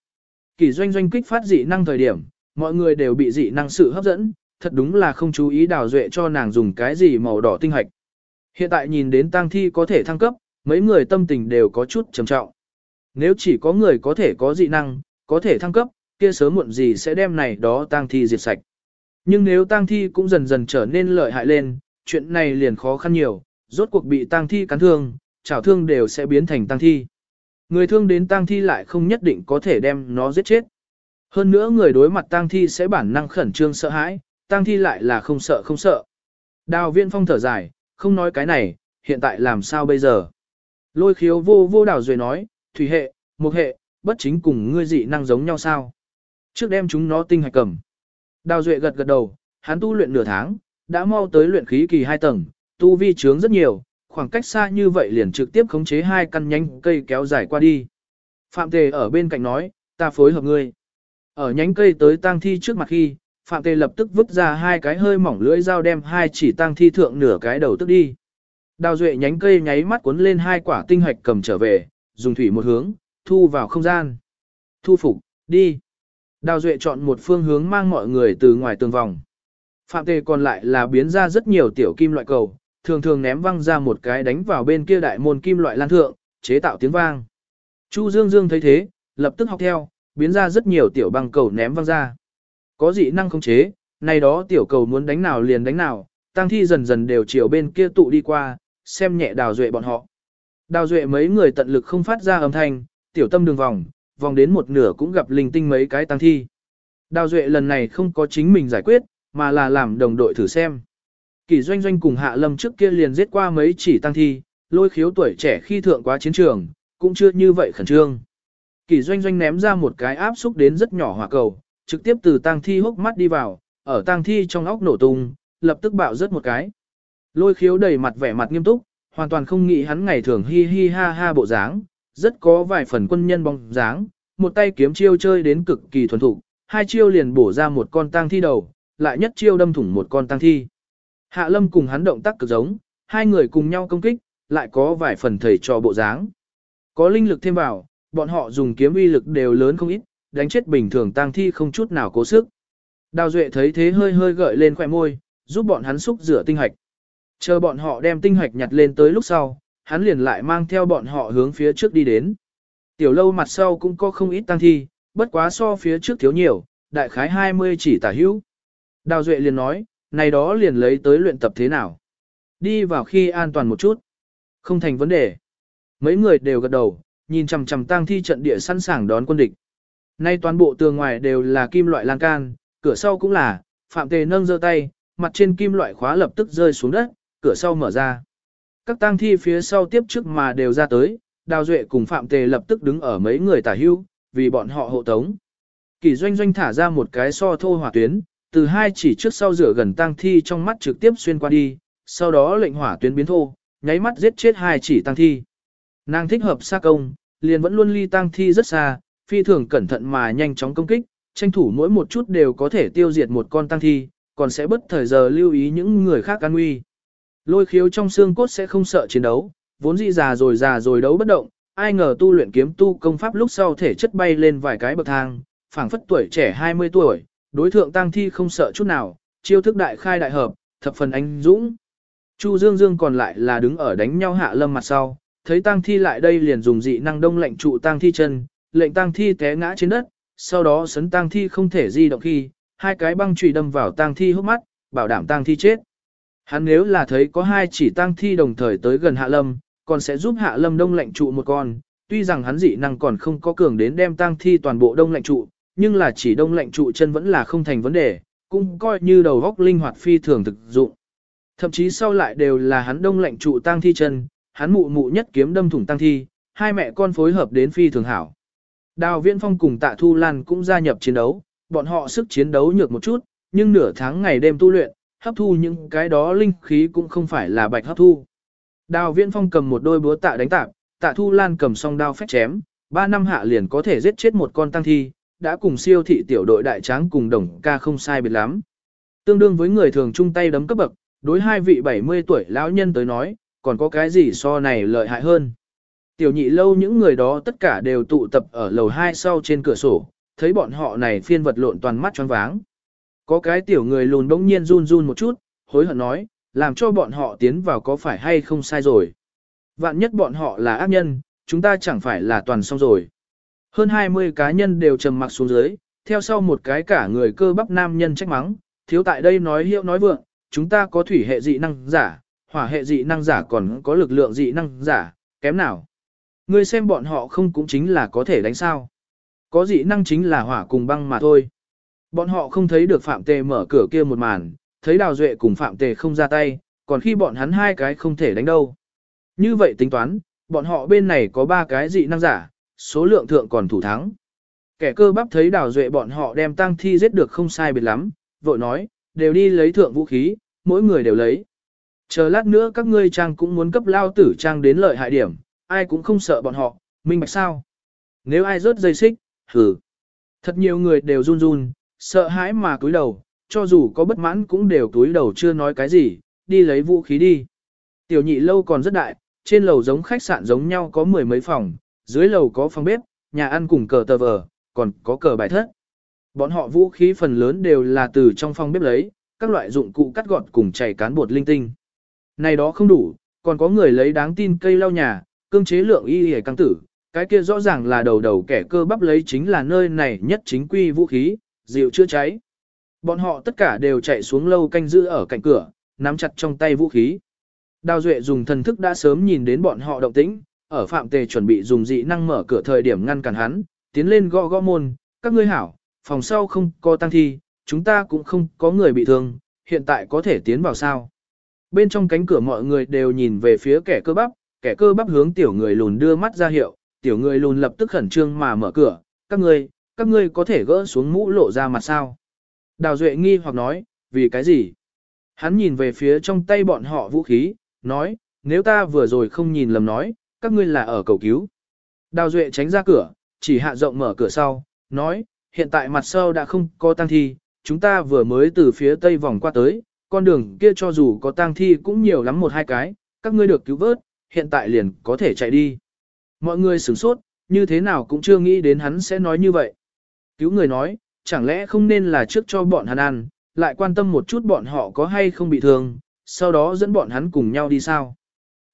Kỳ doanh doanh kích phát dị năng thời điểm, mọi người đều bị dị năng sự hấp dẫn, thật đúng là không chú ý đào duệ cho nàng dùng cái gì màu đỏ tinh hạch. Hiện tại nhìn đến tang thi có thể thăng cấp, mấy người tâm tình đều có chút trầm trọng. Nếu chỉ có người có thể có dị năng, có thể thăng cấp, kia sớm muộn gì sẽ đem này đó tang thi diệt sạch. Nhưng nếu tang thi cũng dần dần trở nên lợi hại lên, chuyện này liền khó khăn nhiều, rốt cuộc bị tang thi cắn thương, chảo thương đều sẽ biến thành tang thi. Người thương đến tang thi lại không nhất định có thể đem nó giết chết. Hơn nữa người đối mặt tang thi sẽ bản năng khẩn trương sợ hãi, tang thi lại là không sợ không sợ. Đào viên phong thở dài, không nói cái này, hiện tại làm sao bây giờ. Lôi khiếu vô vô đảo rồi nói, thủy hệ, mục hệ, bất chính cùng ngươi dị năng giống nhau sao. Trước đem chúng nó tinh hạch cầm. Đào duệ gật gật đầu, hắn tu luyện nửa tháng, đã mau tới luyện khí kỳ hai tầng, tu vi trướng rất nhiều, khoảng cách xa như vậy liền trực tiếp khống chế hai căn nhánh cây kéo dài qua đi. Phạm Tề ở bên cạnh nói, ta phối hợp ngươi. Ở nhánh cây tới tang thi trước mặt khi, Phạm Tề lập tức vứt ra hai cái hơi mỏng lưỡi dao đem hai chỉ tăng thi thượng nửa cái đầu tức đi. Đào duệ nhánh cây nháy mắt cuốn lên hai quả tinh hạch cầm trở về, dùng thủy một hướng, thu vào không gian. Thu phục, đi. Đào duệ chọn một phương hướng mang mọi người từ ngoài tường vòng. Phạm tề còn lại là biến ra rất nhiều tiểu kim loại cầu, thường thường ném văng ra một cái đánh vào bên kia đại môn kim loại lan thượng, chế tạo tiếng vang. Chu Dương Dương thấy thế, lập tức học theo, biến ra rất nhiều tiểu băng cầu ném văng ra. Có dị năng không chế, này đó tiểu cầu muốn đánh nào liền đánh nào, tăng thi dần dần đều chiều bên kia tụ đi qua, xem nhẹ đào duệ bọn họ. Đào duệ mấy người tận lực không phát ra âm thanh, tiểu tâm đường vòng, vòng đến một nửa cũng gặp linh tinh mấy cái tăng thi. Đào duệ lần này không có chính mình giải quyết, mà là làm đồng đội thử xem. Kỳ doanh doanh cùng hạ lâm trước kia liền giết qua mấy chỉ tăng thi, lôi khiếu tuổi trẻ khi thượng quá chiến trường, cũng chưa như vậy khẩn trương. Kỳ doanh doanh ném ra một cái áp xúc đến rất nhỏ hỏa cầu, trực tiếp từ tang thi hốc mắt đi vào, ở tang thi trong óc nổ tung, lập tức bạo rớt một cái. Lôi khiếu đầy mặt vẻ mặt nghiêm túc, hoàn toàn không nghĩ hắn ngày thường hi hi ha ha bộ dáng, rất có vài phần quân nhân bóng dáng, một tay kiếm chiêu chơi đến cực kỳ thuần thục, hai chiêu liền bổ ra một con tang thi đầu, lại nhất chiêu đâm thủng một con tang thi. Hạ Lâm cùng hắn động tác cực giống, hai người cùng nhau công kích, lại có vài phần thầy trò bộ dáng. Có linh lực thêm vào, bọn họ dùng kiếm uy lực đều lớn không ít, đánh chết bình thường tang thi không chút nào cố sức. Đào Duệ thấy thế hơi hơi gợi lên khỏe môi, giúp bọn hắn xúc rửa tinh hạch. Chờ bọn họ đem tinh hạch nhặt lên tới lúc sau, hắn liền lại mang theo bọn họ hướng phía trước đi đến. Tiểu lâu mặt sau cũng có không ít tang thi, bất quá so phía trước thiếu nhiều, đại khái 20 chỉ tả hữu. Đào Duệ liền nói, này đó liền lấy tới luyện tập thế nào. Đi vào khi an toàn một chút. Không thành vấn đề. Mấy người đều gật đầu, nhìn chằm chằm tang thi trận địa sẵn sàng đón quân địch. Nay toàn bộ tường ngoài đều là kim loại lan can, cửa sau cũng là, Phạm Tề nâng giơ tay, mặt trên kim loại khóa lập tức rơi xuống đất, cửa sau mở ra. Các tang thi phía sau tiếp trước mà đều ra tới, Đào Duệ cùng Phạm Tề lập tức đứng ở mấy người tả hưu, vì bọn họ hộ tống. Kỳ doanh doanh thả ra một cái so thô hỏa tuyến, từ hai chỉ trước sau rửa gần tang thi trong mắt trực tiếp xuyên qua đi, sau đó lệnh hỏa tuyến biến thô, nháy mắt giết chết hai chỉ tang thi. Nàng thích hợp xa công, liền vẫn luôn ly tang thi rất xa, phi thường cẩn thận mà nhanh chóng công kích, tranh thủ mỗi một chút đều có thể tiêu diệt một con tăng thi, còn sẽ bất thời giờ lưu ý những người khác an nguy. Lôi khiếu trong xương cốt sẽ không sợ chiến đấu, vốn dĩ già rồi già rồi đấu bất động, ai ngờ tu luyện kiếm tu công pháp lúc sau thể chất bay lên vài cái bậc thang, phảng phất tuổi trẻ 20 tuổi, đối thượng tăng thi không sợ chút nào, chiêu thức đại khai đại hợp, thập phần anh dũng. Chu Dương Dương còn lại là đứng ở đánh nhau hạ lâm mặt sau, thấy tăng thi lại đây liền dùng dị năng đông lạnh trụ tăng thi chân, lệnh tang thi té ngã trên đất, sau đó sấn tang thi không thể di động khi, hai cái băng chùy đâm vào tang thi hốc mắt, bảo đảm tang thi chết. Hắn nếu là thấy có hai chỉ tang thi đồng thời tới gần hạ lâm, còn sẽ giúp hạ lâm đông lạnh trụ một con, tuy rằng hắn dị năng còn không có cường đến đem tang thi toàn bộ đông lạnh trụ, nhưng là chỉ đông lạnh trụ chân vẫn là không thành vấn đề, cũng coi như đầu góc linh hoạt phi thường thực dụng. Thậm chí sau lại đều là hắn đông lạnh trụ tang thi chân, hắn mụ mụ nhất kiếm đâm thủng tang thi, hai mẹ con phối hợp đến phi thường hảo. Đào Viễn Phong cùng Tạ Thu Lan cũng gia nhập chiến đấu, bọn họ sức chiến đấu nhược một chút, nhưng nửa tháng ngày đêm tu luyện, hấp thu những cái đó linh khí cũng không phải là bạch hấp thu. Đào Viễn Phong cầm một đôi búa tạ đánh tạp, Tạ Thu Lan cầm song đao phách chém, ba năm hạ liền có thể giết chết một con tăng thi, đã cùng siêu thị tiểu đội đại tráng cùng đồng ca không sai biệt lắm. Tương đương với người thường chung tay đấm cấp bậc, đối hai vị 70 tuổi lão nhân tới nói, còn có cái gì so này lợi hại hơn. Tiểu nhị lâu những người đó tất cả đều tụ tập ở lầu 2 sau trên cửa sổ, thấy bọn họ này phiên vật lộn toàn mắt choáng váng. Có cái tiểu người lùn bỗng nhiên run run một chút, hối hận nói, làm cho bọn họ tiến vào có phải hay không sai rồi. Vạn nhất bọn họ là ác nhân, chúng ta chẳng phải là toàn xong rồi. Hơn 20 cá nhân đều trầm mặc xuống dưới, theo sau một cái cả người cơ bắp nam nhân trách mắng, thiếu tại đây nói hiệu nói vượng, chúng ta có thủy hệ dị năng giả, hỏa hệ dị năng giả còn có lực lượng dị năng giả, kém nào. Ngươi xem bọn họ không cũng chính là có thể đánh sao. Có dị năng chính là hỏa cùng băng mà thôi. Bọn họ không thấy được Phạm Tề mở cửa kia một màn, thấy Đào Duệ cùng Phạm Tề không ra tay, còn khi bọn hắn hai cái không thể đánh đâu. Như vậy tính toán, bọn họ bên này có ba cái dị năng giả, số lượng thượng còn thủ thắng. Kẻ cơ bắp thấy Đào Duệ bọn họ đem tăng thi giết được không sai biệt lắm, vội nói, đều đi lấy thượng vũ khí, mỗi người đều lấy. Chờ lát nữa các ngươi trang cũng muốn cấp lao tử trang đến lợi hại điểm, ai cũng không sợ bọn họ, minh bạch sao. Nếu ai rớt dây xích, hừ, Thật nhiều người đều run run, sợ hãi mà cúi đầu, cho dù có bất mãn cũng đều cúi đầu chưa nói cái gì, đi lấy vũ khí đi. Tiểu nhị lâu còn rất đại, trên lầu giống khách sạn giống nhau có mười mấy phòng, dưới lầu có phòng bếp, nhà ăn cùng cờ tờ vờ, còn có cờ bài thất. Bọn họ vũ khí phần lớn đều là từ trong phòng bếp lấy, các loại dụng cụ cắt gọt cùng chảy cán bột linh tinh. Này đó không đủ, còn có người lấy đáng tin cây lau nhà, cương chế lượng y hề căng tử, cái kia rõ ràng là đầu đầu kẻ cơ bắp lấy chính là nơi này nhất chính quy vũ khí, dịu chữa cháy. Bọn họ tất cả đều chạy xuống lâu canh giữ ở cạnh cửa, nắm chặt trong tay vũ khí. Đào Duệ dùng thần thức đã sớm nhìn đến bọn họ động tĩnh, ở phạm tề chuẩn bị dùng dị năng mở cửa thời điểm ngăn cản hắn, tiến lên gõ gõ môn, các ngươi hảo, phòng sau không có tăng thi, chúng ta cũng không có người bị thương, hiện tại có thể tiến vào sao. Bên trong cánh cửa mọi người đều nhìn về phía kẻ cơ bắp, kẻ cơ bắp hướng tiểu người lùn đưa mắt ra hiệu, tiểu người lùn lập tức khẩn trương mà mở cửa, các ngươi, các ngươi có thể gỡ xuống mũ lộ ra mặt sao. Đào Duệ nghi hoặc nói, vì cái gì? Hắn nhìn về phía trong tay bọn họ vũ khí, nói, nếu ta vừa rồi không nhìn lầm nói, các ngươi là ở cầu cứu. Đào Duệ tránh ra cửa, chỉ hạ rộng mở cửa sau, nói, hiện tại mặt sau đã không có tăng thi, chúng ta vừa mới từ phía tây vòng qua tới, con đường kia cho dù có tăng thi cũng nhiều lắm một hai cái, các ngươi được cứu vớt, hiện tại liền có thể chạy đi. Mọi người sửng sốt, như thế nào cũng chưa nghĩ đến hắn sẽ nói như vậy. Cứu người nói, chẳng lẽ không nên là trước cho bọn hắn ăn, lại quan tâm một chút bọn họ có hay không bị thương, sau đó dẫn bọn hắn cùng nhau đi sao.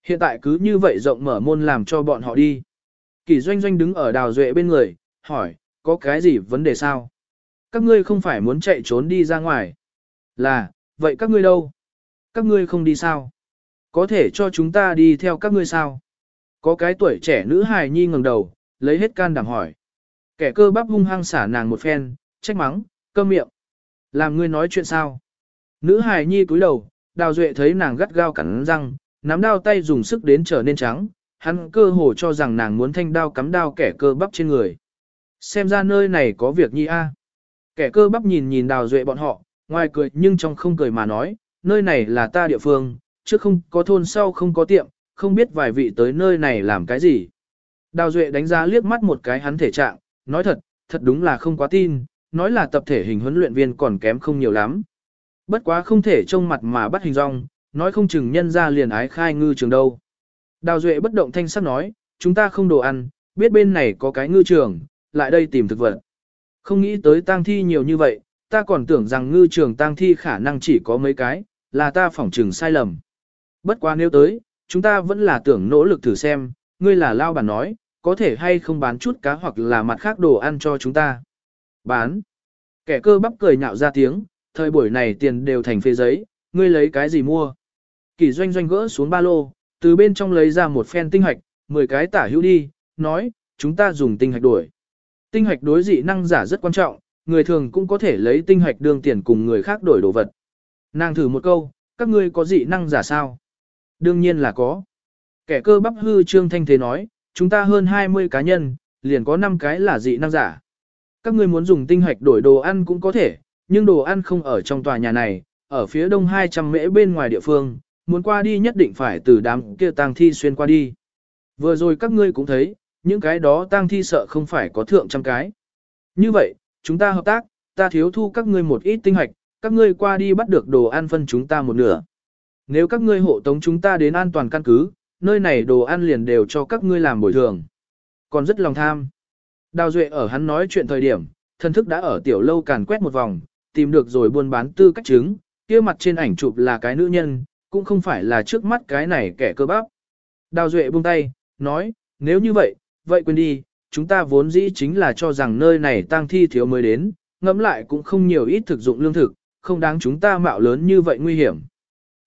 Hiện tại cứ như vậy rộng mở môn làm cho bọn họ đi. Kỳ doanh doanh đứng ở đào duệ bên người, hỏi, có cái gì vấn đề sao? Các ngươi không phải muốn chạy trốn đi ra ngoài. Là, vậy các ngươi đâu? Các ngươi không đi sao? Có thể cho chúng ta đi theo các ngươi sao? Có cái tuổi trẻ nữ hài nhi ngẩng đầu, lấy hết can đảm hỏi. Kẻ cơ bắp hung hăng xả nàng một phen, trách mắng, câm miệng. Làm ngươi nói chuyện sao? Nữ hài nhi cúi đầu, đào duệ thấy nàng gắt gao cắn răng, nắm đao tay dùng sức đến trở nên trắng, hắn cơ hồ cho rằng nàng muốn thanh đao cắm đao kẻ cơ bắp trên người. Xem ra nơi này có việc nhi a. Kẻ cơ bắp nhìn nhìn đào duệ bọn họ, ngoài cười nhưng trong không cười mà nói, nơi này là ta địa phương, trước không có thôn sau không có tiệm, không biết vài vị tới nơi này làm cái gì. Đào duệ đánh giá liếc mắt một cái hắn thể trạng, nói thật, thật đúng là không quá tin, nói là tập thể hình huấn luyện viên còn kém không nhiều lắm. Bất quá không thể trông mặt mà bắt hình rong, nói không chừng nhân ra liền ái khai ngư trường đâu. Đào Duệ bất động thanh sắc nói, chúng ta không đồ ăn, biết bên này có cái ngư trường, lại đây tìm thực vật. Không nghĩ tới tang thi nhiều như vậy, ta còn tưởng rằng ngư trường tang thi khả năng chỉ có mấy cái, là ta phỏng trừng sai lầm. Bất quá nếu tới, chúng ta vẫn là tưởng nỗ lực thử xem, ngươi là lao bản nói, có thể hay không bán chút cá hoặc là mặt khác đồ ăn cho chúng ta. Bán. Kẻ cơ bắp cười nhạo ra tiếng, thời buổi này tiền đều thành phê giấy, ngươi lấy cái gì mua. Kỳ doanh doanh gỡ xuống ba lô, từ bên trong lấy ra một phen tinh hạch, 10 cái tả hữu đi, nói, chúng ta dùng tinh hạch đổi. Tinh hạch đối dị năng giả rất quan trọng, người thường cũng có thể lấy tinh hạch đương tiền cùng người khác đổi đồ vật. Nàng thử một câu, các ngươi có dị năng giả sao? Đương nhiên là có. Kẻ cơ bắp hư trương thanh thế nói, chúng ta hơn 20 cá nhân, liền có 5 cái là dị năng giả. Các ngươi muốn dùng tinh hạch đổi đồ ăn cũng có thể, nhưng đồ ăn không ở trong tòa nhà này, ở phía đông 200 mễ bên ngoài địa phương, muốn qua đi nhất định phải từ đám kia tang thi xuyên qua đi. Vừa rồi các ngươi cũng thấy, những cái đó tang thi sợ không phải có thượng trăm cái. Như vậy, chúng ta hợp tác, ta thiếu thu các ngươi một ít tinh hạch, các ngươi qua đi bắt được đồ ăn phân chúng ta một nửa. Nếu các ngươi hộ tống chúng ta đến an toàn căn cứ, nơi này đồ ăn liền đều cho các ngươi làm bồi thường. Còn rất lòng tham. Đào Duệ ở hắn nói chuyện thời điểm, thân thức đã ở tiểu lâu càn quét một vòng, tìm được rồi buôn bán tư cách chứng, kia mặt trên ảnh chụp là cái nữ nhân, cũng không phải là trước mắt cái này kẻ cơ bắp. Đào Duệ buông tay, nói, nếu như vậy, vậy quên đi, chúng ta vốn dĩ chính là cho rằng nơi này tang thi thiếu mới đến, ngẫm lại cũng không nhiều ít thực dụng lương thực, không đáng chúng ta mạo lớn như vậy nguy hiểm.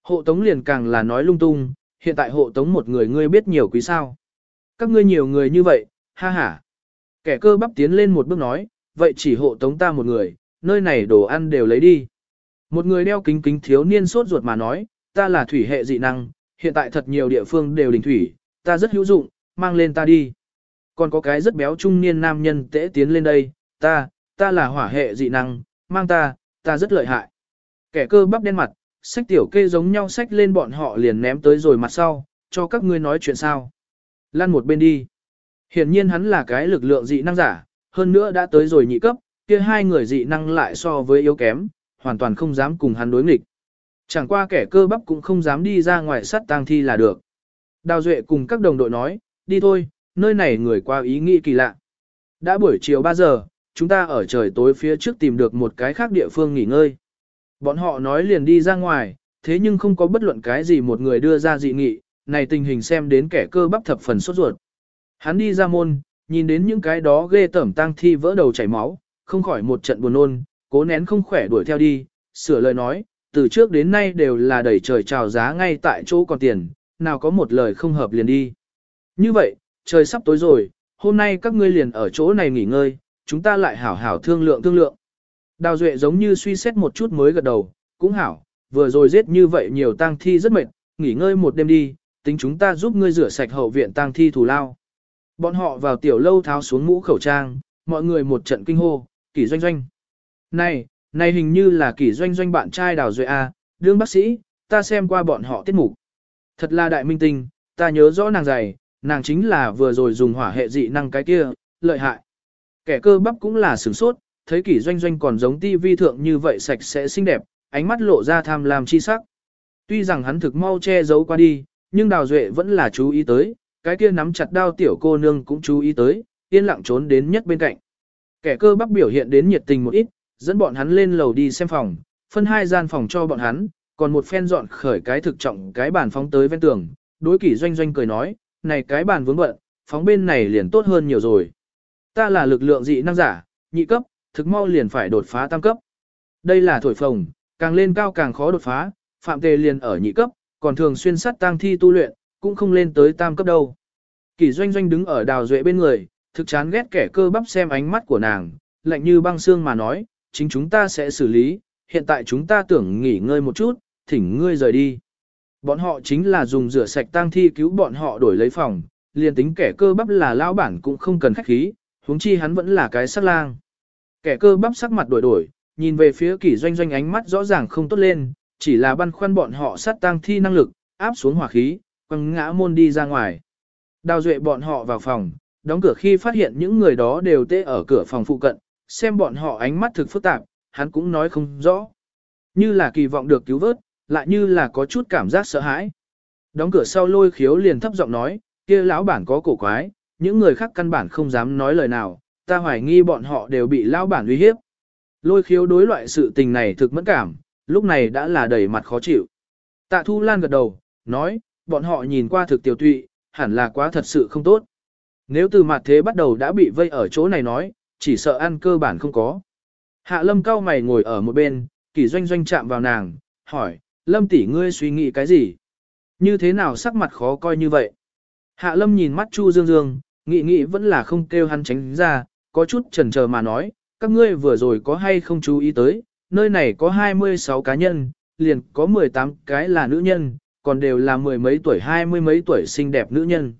Hộ tống liền càng là nói lung tung, hiện tại hộ tống một người ngươi biết nhiều quý sao. Các ngươi nhiều người như vậy, ha ha. Kẻ cơ bắp tiến lên một bước nói, vậy chỉ hộ tống ta một người, nơi này đồ ăn đều lấy đi. Một người đeo kính kính thiếu niên sốt ruột mà nói, ta là thủy hệ dị năng, hiện tại thật nhiều địa phương đều đình thủy, ta rất hữu dụng, mang lên ta đi. Còn có cái rất béo trung niên nam nhân tễ tiến lên đây, ta, ta là hỏa hệ dị năng, mang ta, ta rất lợi hại. Kẻ cơ bắp đen mặt, sách tiểu kê giống nhau sách lên bọn họ liền ném tới rồi mặt sau, cho các ngươi nói chuyện sao. Lăn một bên đi. Hiển nhiên hắn là cái lực lượng dị năng giả, hơn nữa đã tới rồi nhị cấp, kia hai người dị năng lại so với yếu kém, hoàn toàn không dám cùng hắn đối nghịch. Chẳng qua kẻ cơ bắp cũng không dám đi ra ngoài sắt tang thi là được. Đào Duệ cùng các đồng đội nói, đi thôi, nơi này người qua ý nghĩ kỳ lạ. Đã buổi chiều 3 giờ, chúng ta ở trời tối phía trước tìm được một cái khác địa phương nghỉ ngơi. Bọn họ nói liền đi ra ngoài, thế nhưng không có bất luận cái gì một người đưa ra dị nghị, này tình hình xem đến kẻ cơ bắp thập phần sốt ruột. Hắn đi ra môn, nhìn đến những cái đó ghê tẩm tang thi vỡ đầu chảy máu, không khỏi một trận buồn nôn, cố nén không khỏe đuổi theo đi, sửa lời nói, từ trước đến nay đều là đẩy trời chào giá ngay tại chỗ còn tiền, nào có một lời không hợp liền đi. Như vậy, trời sắp tối rồi, hôm nay các ngươi liền ở chỗ này nghỉ ngơi, chúng ta lại hảo hảo thương lượng thương lượng. Đào Duệ giống như suy xét một chút mới gật đầu, cũng hảo, vừa rồi giết như vậy nhiều tang thi rất mệt, nghỉ ngơi một đêm đi, tính chúng ta giúp ngươi rửa sạch hậu viện tang thi thù lao. Bọn họ vào tiểu lâu tháo xuống mũ khẩu trang, mọi người một trận kinh hô, kỷ doanh doanh. Này, này hình như là kỷ doanh doanh bạn trai Đào Duệ A, đương bác sĩ, ta xem qua bọn họ tiết mục. Thật là đại minh tinh, ta nhớ rõ nàng dày, nàng chính là vừa rồi dùng hỏa hệ dị năng cái kia, lợi hại. Kẻ cơ bắp cũng là sửng sốt, thấy kỷ doanh doanh còn giống ti vi thượng như vậy sạch sẽ xinh đẹp, ánh mắt lộ ra tham lam chi sắc. Tuy rằng hắn thực mau che giấu qua đi, nhưng Đào Duệ vẫn là chú ý tới, cái kia nắm chặt đao tiểu cô nương cũng chú ý tới, yên lặng trốn đến nhất bên cạnh. Kẻ cơ bắp biểu hiện đến nhiệt tình một ít, dẫn bọn hắn lên lầu đi xem phòng, phân hai gian phòng cho bọn hắn, còn một phen dọn khởi cái thực trọng cái bàn phóng tới ven tường, đối kỷ doanh doanh cười nói, này cái bàn vướng bận, phóng bên này liền tốt hơn nhiều rồi. Ta là lực lượng dị năng giả, nhị cấp, thực mau liền phải đột phá tam cấp. Đây là thổi phồng, càng lên cao càng khó đột phá, phạm tề liền ở nhị cấp, còn thường xuyên sát tang thi tu luyện, cũng không lên tới tam cấp đâu. Kỷ doanh doanh đứng ở đào duệ bên người, thực chán ghét kẻ cơ bắp xem ánh mắt của nàng, lạnh như băng xương mà nói, chính chúng ta sẽ xử lý, hiện tại chúng ta tưởng nghỉ ngơi một chút, thỉnh ngươi rời đi. Bọn họ chính là dùng rửa sạch tang thi cứu bọn họ đổi lấy phòng, liền tính kẻ cơ bắp là lão bản cũng không cần khách khí, huống chi hắn vẫn là cái sát lang. Kẻ cơ bắp sắc mặt đổi đổi, nhìn về phía kỷ doanh doanh ánh mắt rõ ràng không tốt lên, chỉ là băn khoăn bọn họ sát tang thi năng lực, áp xuống hỏa khí, quăng ngã môn đi ra ngoài. Đào duệ bọn họ vào phòng, đóng cửa khi phát hiện những người đó đều tê ở cửa phòng phụ cận, xem bọn họ ánh mắt thực phức tạp, hắn cũng nói không rõ. Như là kỳ vọng được cứu vớt, lại như là có chút cảm giác sợ hãi. Đóng cửa sau lôi khiếu liền thấp giọng nói, kia lão bản có cổ quái, những người khác căn bản không dám nói lời nào, ta hoài nghi bọn họ đều bị lão bản uy hiếp. Lôi khiếu đối loại sự tình này thực mẫn cảm, lúc này đã là đầy mặt khó chịu. Tạ Thu Lan gật đầu, nói, bọn họ nhìn qua thực tiểu tụy, hẳn là quá thật sự không tốt. Nếu từ mặt thế bắt đầu đã bị vây ở chỗ này nói, chỉ sợ ăn cơ bản không có. Hạ lâm cao mày ngồi ở một bên, kỳ doanh doanh chạm vào nàng, hỏi, lâm tỷ ngươi suy nghĩ cái gì? Như thế nào sắc mặt khó coi như vậy? Hạ lâm nhìn mắt Chu Dương Dương, nghĩ nghĩ vẫn là không kêu hắn tránh ra, có chút chần chờ mà nói, các ngươi vừa rồi có hay không chú ý tới, nơi này có 26 cá nhân, liền có 18 cái là nữ nhân, còn đều là mười mấy tuổi hai mươi mấy tuổi xinh đẹp nữ nhân.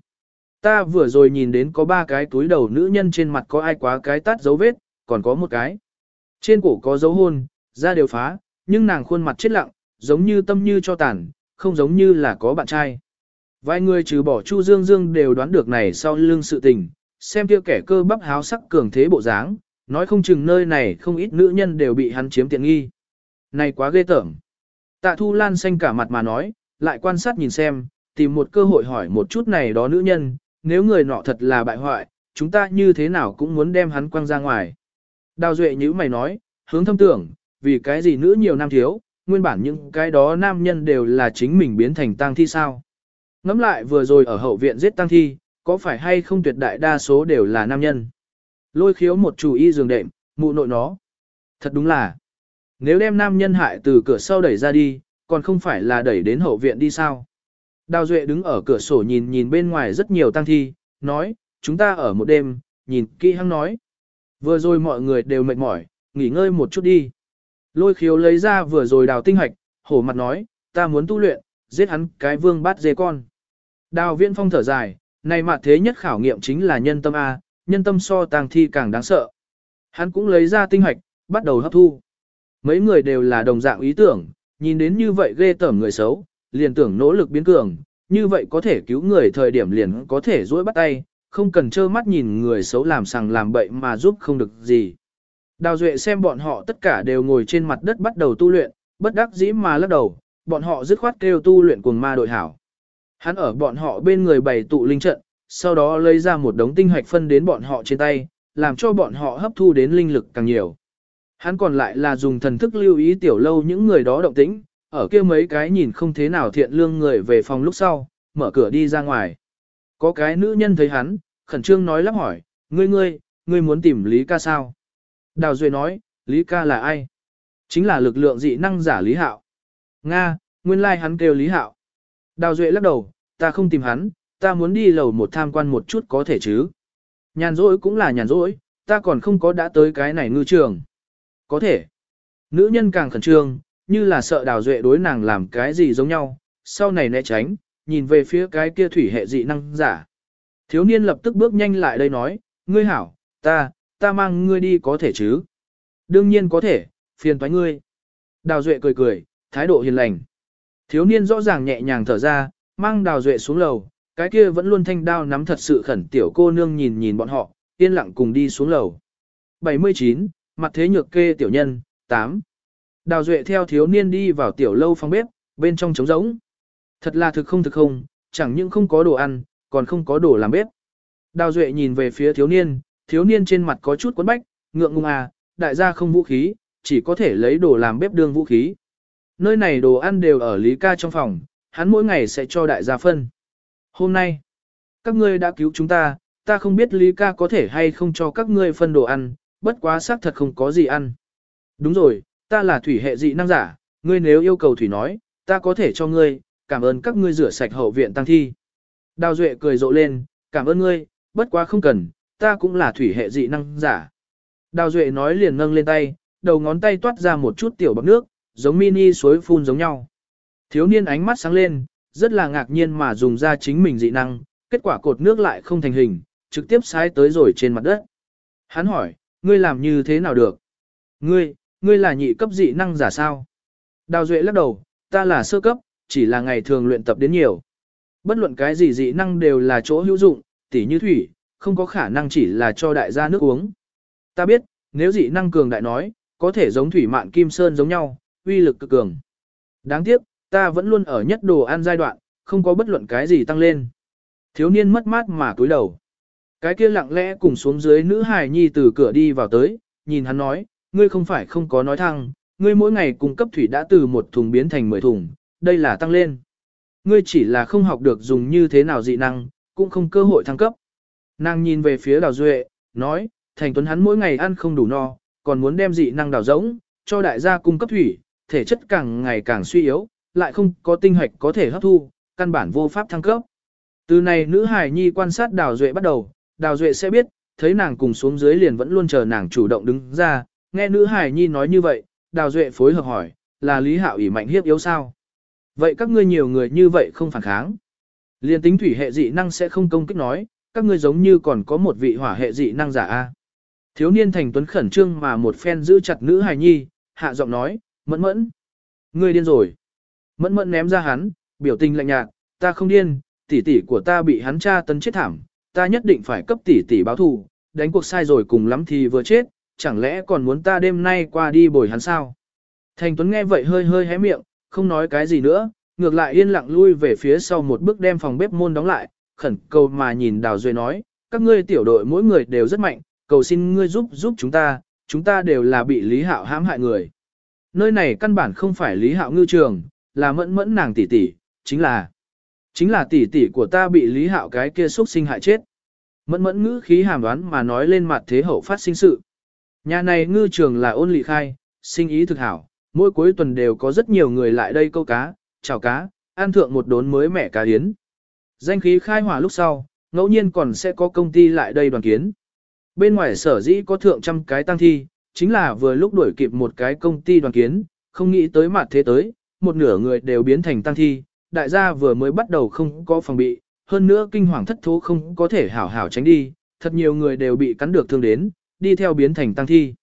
Ta vừa rồi nhìn đến có ba cái túi đầu nữ nhân trên mặt có ai quá cái tát dấu vết, còn có một cái. Trên cổ có dấu hôn, da đều phá, nhưng nàng khuôn mặt chết lặng, giống như tâm như cho tàn, không giống như là có bạn trai. Vài người trừ bỏ Chu Dương Dương đều đoán được này sau lưng sự tình, xem kia kẻ cơ bắp háo sắc cường thế bộ dáng, nói không chừng nơi này không ít nữ nhân đều bị hắn chiếm tiện nghi. Này quá ghê tởm. Tạ Thu Lan xanh cả mặt mà nói, lại quan sát nhìn xem, tìm một cơ hội hỏi một chút này đó nữ nhân, nếu người nọ thật là bại hoại, chúng ta như thế nào cũng muốn đem hắn quăng ra ngoài. Đào Duệ như mày nói, hướng thâm tưởng, vì cái gì nữ nhiều nam thiếu, nguyên bản những cái đó nam nhân đều là chính mình biến thành tang thi sao. Ngắm lại vừa rồi ở hậu viện giết tang thi, có phải hay không tuyệt đại đa số đều là nam nhân. Lôi khiếu một chủ y giường đệm, mụ nội nó. Thật đúng là, nếu đem nam nhân hại từ cửa sau đẩy ra đi, còn không phải là đẩy đến hậu viện đi sao. Đào Duệ đứng ở cửa sổ nhìn nhìn bên ngoài rất nhiều tang thi, nói, chúng ta ở một đêm, nhìn kỹ hăng nói. Vừa rồi mọi người đều mệt mỏi, nghỉ ngơi một chút đi. Lôi khiếu lấy ra vừa rồi đào tinh hạch, hổ mặt nói, ta muốn tu luyện, giết hắn cái vương bát dê con. Đào viễn phong thở dài, này mà thế nhất khảo nghiệm chính là nhân tâm A, nhân tâm so tang thi càng đáng sợ. Hắn cũng lấy ra tinh hoạch bắt đầu hấp thu. Mấy người đều là đồng dạng ý tưởng, nhìn đến như vậy ghê tởm người xấu, liền tưởng nỗ lực biến cường, như vậy có thể cứu người thời điểm liền có thể dối bắt tay, không cần trơ mắt nhìn người xấu làm sằng làm bậy mà giúp không được gì. Đào Duệ xem bọn họ tất cả đều ngồi trên mặt đất bắt đầu tu luyện, bất đắc dĩ mà lắc đầu, bọn họ dứt khoát kêu tu luyện cùng ma đội hảo. Hắn ở bọn họ bên người bày tụ linh trận, sau đó lấy ra một đống tinh hoạch phân đến bọn họ trên tay, làm cho bọn họ hấp thu đến linh lực càng nhiều. Hắn còn lại là dùng thần thức lưu ý tiểu lâu những người đó động tĩnh, ở kia mấy cái nhìn không thế nào thiện lương người về phòng lúc sau, mở cửa đi ra ngoài. Có cái nữ nhân thấy hắn, khẩn trương nói lắp hỏi, ngươi ngươi, ngươi muốn tìm Lý ca sao? Đào Duệ nói, Lý ca là ai? Chính là lực lượng dị năng giả Lý Hạo. Nga, nguyên lai like hắn kêu Lý Hạo. Đào Duệ lắc đầu, ta không tìm hắn, ta muốn đi lầu một tham quan một chút có thể chứ. Nhàn rỗi cũng là nhàn rỗi, ta còn không có đã tới cái này ngư trường. Có thể. Nữ nhân càng khẩn trương, như là sợ đào duệ đối nàng làm cái gì giống nhau, sau này né tránh, nhìn về phía cái kia thủy hệ dị năng giả. Thiếu niên lập tức bước nhanh lại đây nói, ngươi hảo, ta, ta mang ngươi đi có thể chứ? Đương nhiên có thể, phiền toái ngươi. Đào duệ cười cười, thái độ hiền lành. Thiếu niên rõ ràng nhẹ nhàng thở ra, mang đào duệ xuống lầu, cái kia vẫn luôn thanh đao nắm thật sự khẩn tiểu cô nương nhìn nhìn bọn họ, yên lặng cùng đi xuống lầu. 79, mặt thế nhược kê tiểu nhân, 8. Đào Duệ theo thiếu niên đi vào tiểu lâu phòng bếp, bên trong trống rỗng. Thật là thực không thực không, chẳng những không có đồ ăn, còn không có đồ làm bếp. Đào Duệ nhìn về phía thiếu niên, thiếu niên trên mặt có chút quấn bách, ngượng ngùng à, đại gia không vũ khí, chỉ có thể lấy đồ làm bếp đương vũ khí. Nơi này đồ ăn đều ở Lý ca trong phòng, hắn mỗi ngày sẽ cho đại gia phân. Hôm nay, các ngươi đã cứu chúng ta, ta không biết Lý ca có thể hay không cho các ngươi phân đồ ăn, bất quá xác thật không có gì ăn. Đúng rồi, ta là thủy hệ dị năng giả, ngươi nếu yêu cầu thủy nói, ta có thể cho ngươi, cảm ơn các ngươi rửa sạch hậu viện tăng thi. Đào Duệ cười rộ lên, cảm ơn ngươi, bất quá không cần, ta cũng là thủy hệ dị năng giả. Đào Duệ nói liền nâng lên tay, đầu ngón tay toát ra một chút tiểu bọc nước, giống mini suối phun giống nhau. Thiếu niên ánh mắt sáng lên, rất là ngạc nhiên mà dùng ra chính mình dị năng, kết quả cột nước lại không thành hình, trực tiếp sai tới rồi trên mặt đất. Hắn hỏi, ngươi làm như thế nào được? Ngươi, ngươi là nhị cấp dị năng giả sao? Đào Duệ lắc đầu, ta là sơ cấp, chỉ là ngày thường luyện tập đến nhiều. Bất luận cái gì dị năng đều là chỗ hữu dụng, tỉ như thủy, không có khả năng chỉ là cho đại gia nước uống. Ta biết, nếu dị năng cường đại nói, có thể giống thủy mạn kim sơn giống nhau, uy lực cực cường. Đáng tiếc, ta vẫn luôn ở nhất đồ ăn giai đoạn, không có bất luận cái gì tăng lên. Thiếu niên mất mát mà cúi đầu. Cái kia lặng lẽ cùng xuống dưới nữ hài nhi từ cửa đi vào tới, nhìn hắn nói, ngươi không phải không có nói thăng, ngươi mỗi ngày cung cấp thủy đã từ một thùng biến thành 10 thùng, đây là tăng lên. Ngươi chỉ là không học được dùng như thế nào dị năng, cũng không cơ hội thăng cấp. Nàng nhìn về phía đào duệ, nói, thành tuấn hắn mỗi ngày ăn không đủ no, còn muốn đem dị năng đào rỗng, cho đại gia cung cấp thủy, thể chất càng ngày càng suy yếu, lại không có tinh hoạch có thể hấp thu, căn bản vô pháp thăng cấp. Từ này nữ hài nhi quan sát đào duệ bắt đầu, đào duệ sẽ biết, thấy nàng cùng xuống dưới liền vẫn luôn chờ nàng chủ động đứng ra, nghe nữ hài nhi nói như vậy, đào duệ phối hợp hỏi, là lý hạo ỉ mạnh hiếp yếu sao? Vậy các ngươi nhiều người như vậy không phản kháng. Liên tính thủy hệ dị năng sẽ không công kích nói, các ngươi giống như còn có một vị hỏa hệ dị năng giả a. Thiếu niên thành tuấn khẩn trương mà một phen giữ chặt nữ hài nhi, hạ giọng nói, mẫn mẫn. Ngươi điên rồi. Mẫn mẫn ném ra hắn, biểu tình lạnh nhạt, ta không điên, tỷ tỷ của ta bị hắn tra tấn chết thảm, ta nhất định phải cấp tỷ tỷ báo thù, đánh cuộc sai rồi cùng lắm thì vừa chết, chẳng lẽ còn muốn ta đêm nay qua đi bồi hắn sao? Thành Tuấn nghe vậy hơi hơi hé miệng, không nói cái gì nữa, ngược lại yên lặng lui về phía sau một bước đem phòng bếp môn đóng lại, khẩn cầu mà nhìn Đào Duệ nói, các ngươi tiểu đội mỗi người đều rất mạnh, cầu xin ngươi giúp giúp chúng ta, chúng ta đều là bị Lý Hạo hãm hại người. Nơi này căn bản không phải Lý Hạo ngư trường, là mẫn mẫn nàng tỷ tỷ, chính là chính là tỷ tỷ của ta bị Lý Hạo cái kia xúc sinh hại chết. Mẫn mẫn ngữ khí hàm đoán mà nói lên mặt thế hậu phát sinh sự. Nhà này ngư trường là ôn lị khai, sinh ý thực hảo, mỗi cuối tuần đều có rất nhiều người lại đây câu cá, chào cá, ăn thượng một đốn mới mẻ cá hiến. Danh khí khai hỏa lúc sau, ngẫu nhiên còn sẽ có công ty lại đây đoàn kiến. Bên ngoài sở dĩ có thượng trăm cái tăng thi, chính là vừa lúc đuổi kịp một cái công ty đoàn kiến, không nghĩ tới mặt thế tới, một nửa người đều biến thành tăng thi, đại gia vừa mới bắt đầu không có phòng bị, hơn nữa kinh hoàng thất thố không có thể hảo hảo tránh đi, thật nhiều người đều bị cắn được thương đến, đi theo biến thành tăng thi.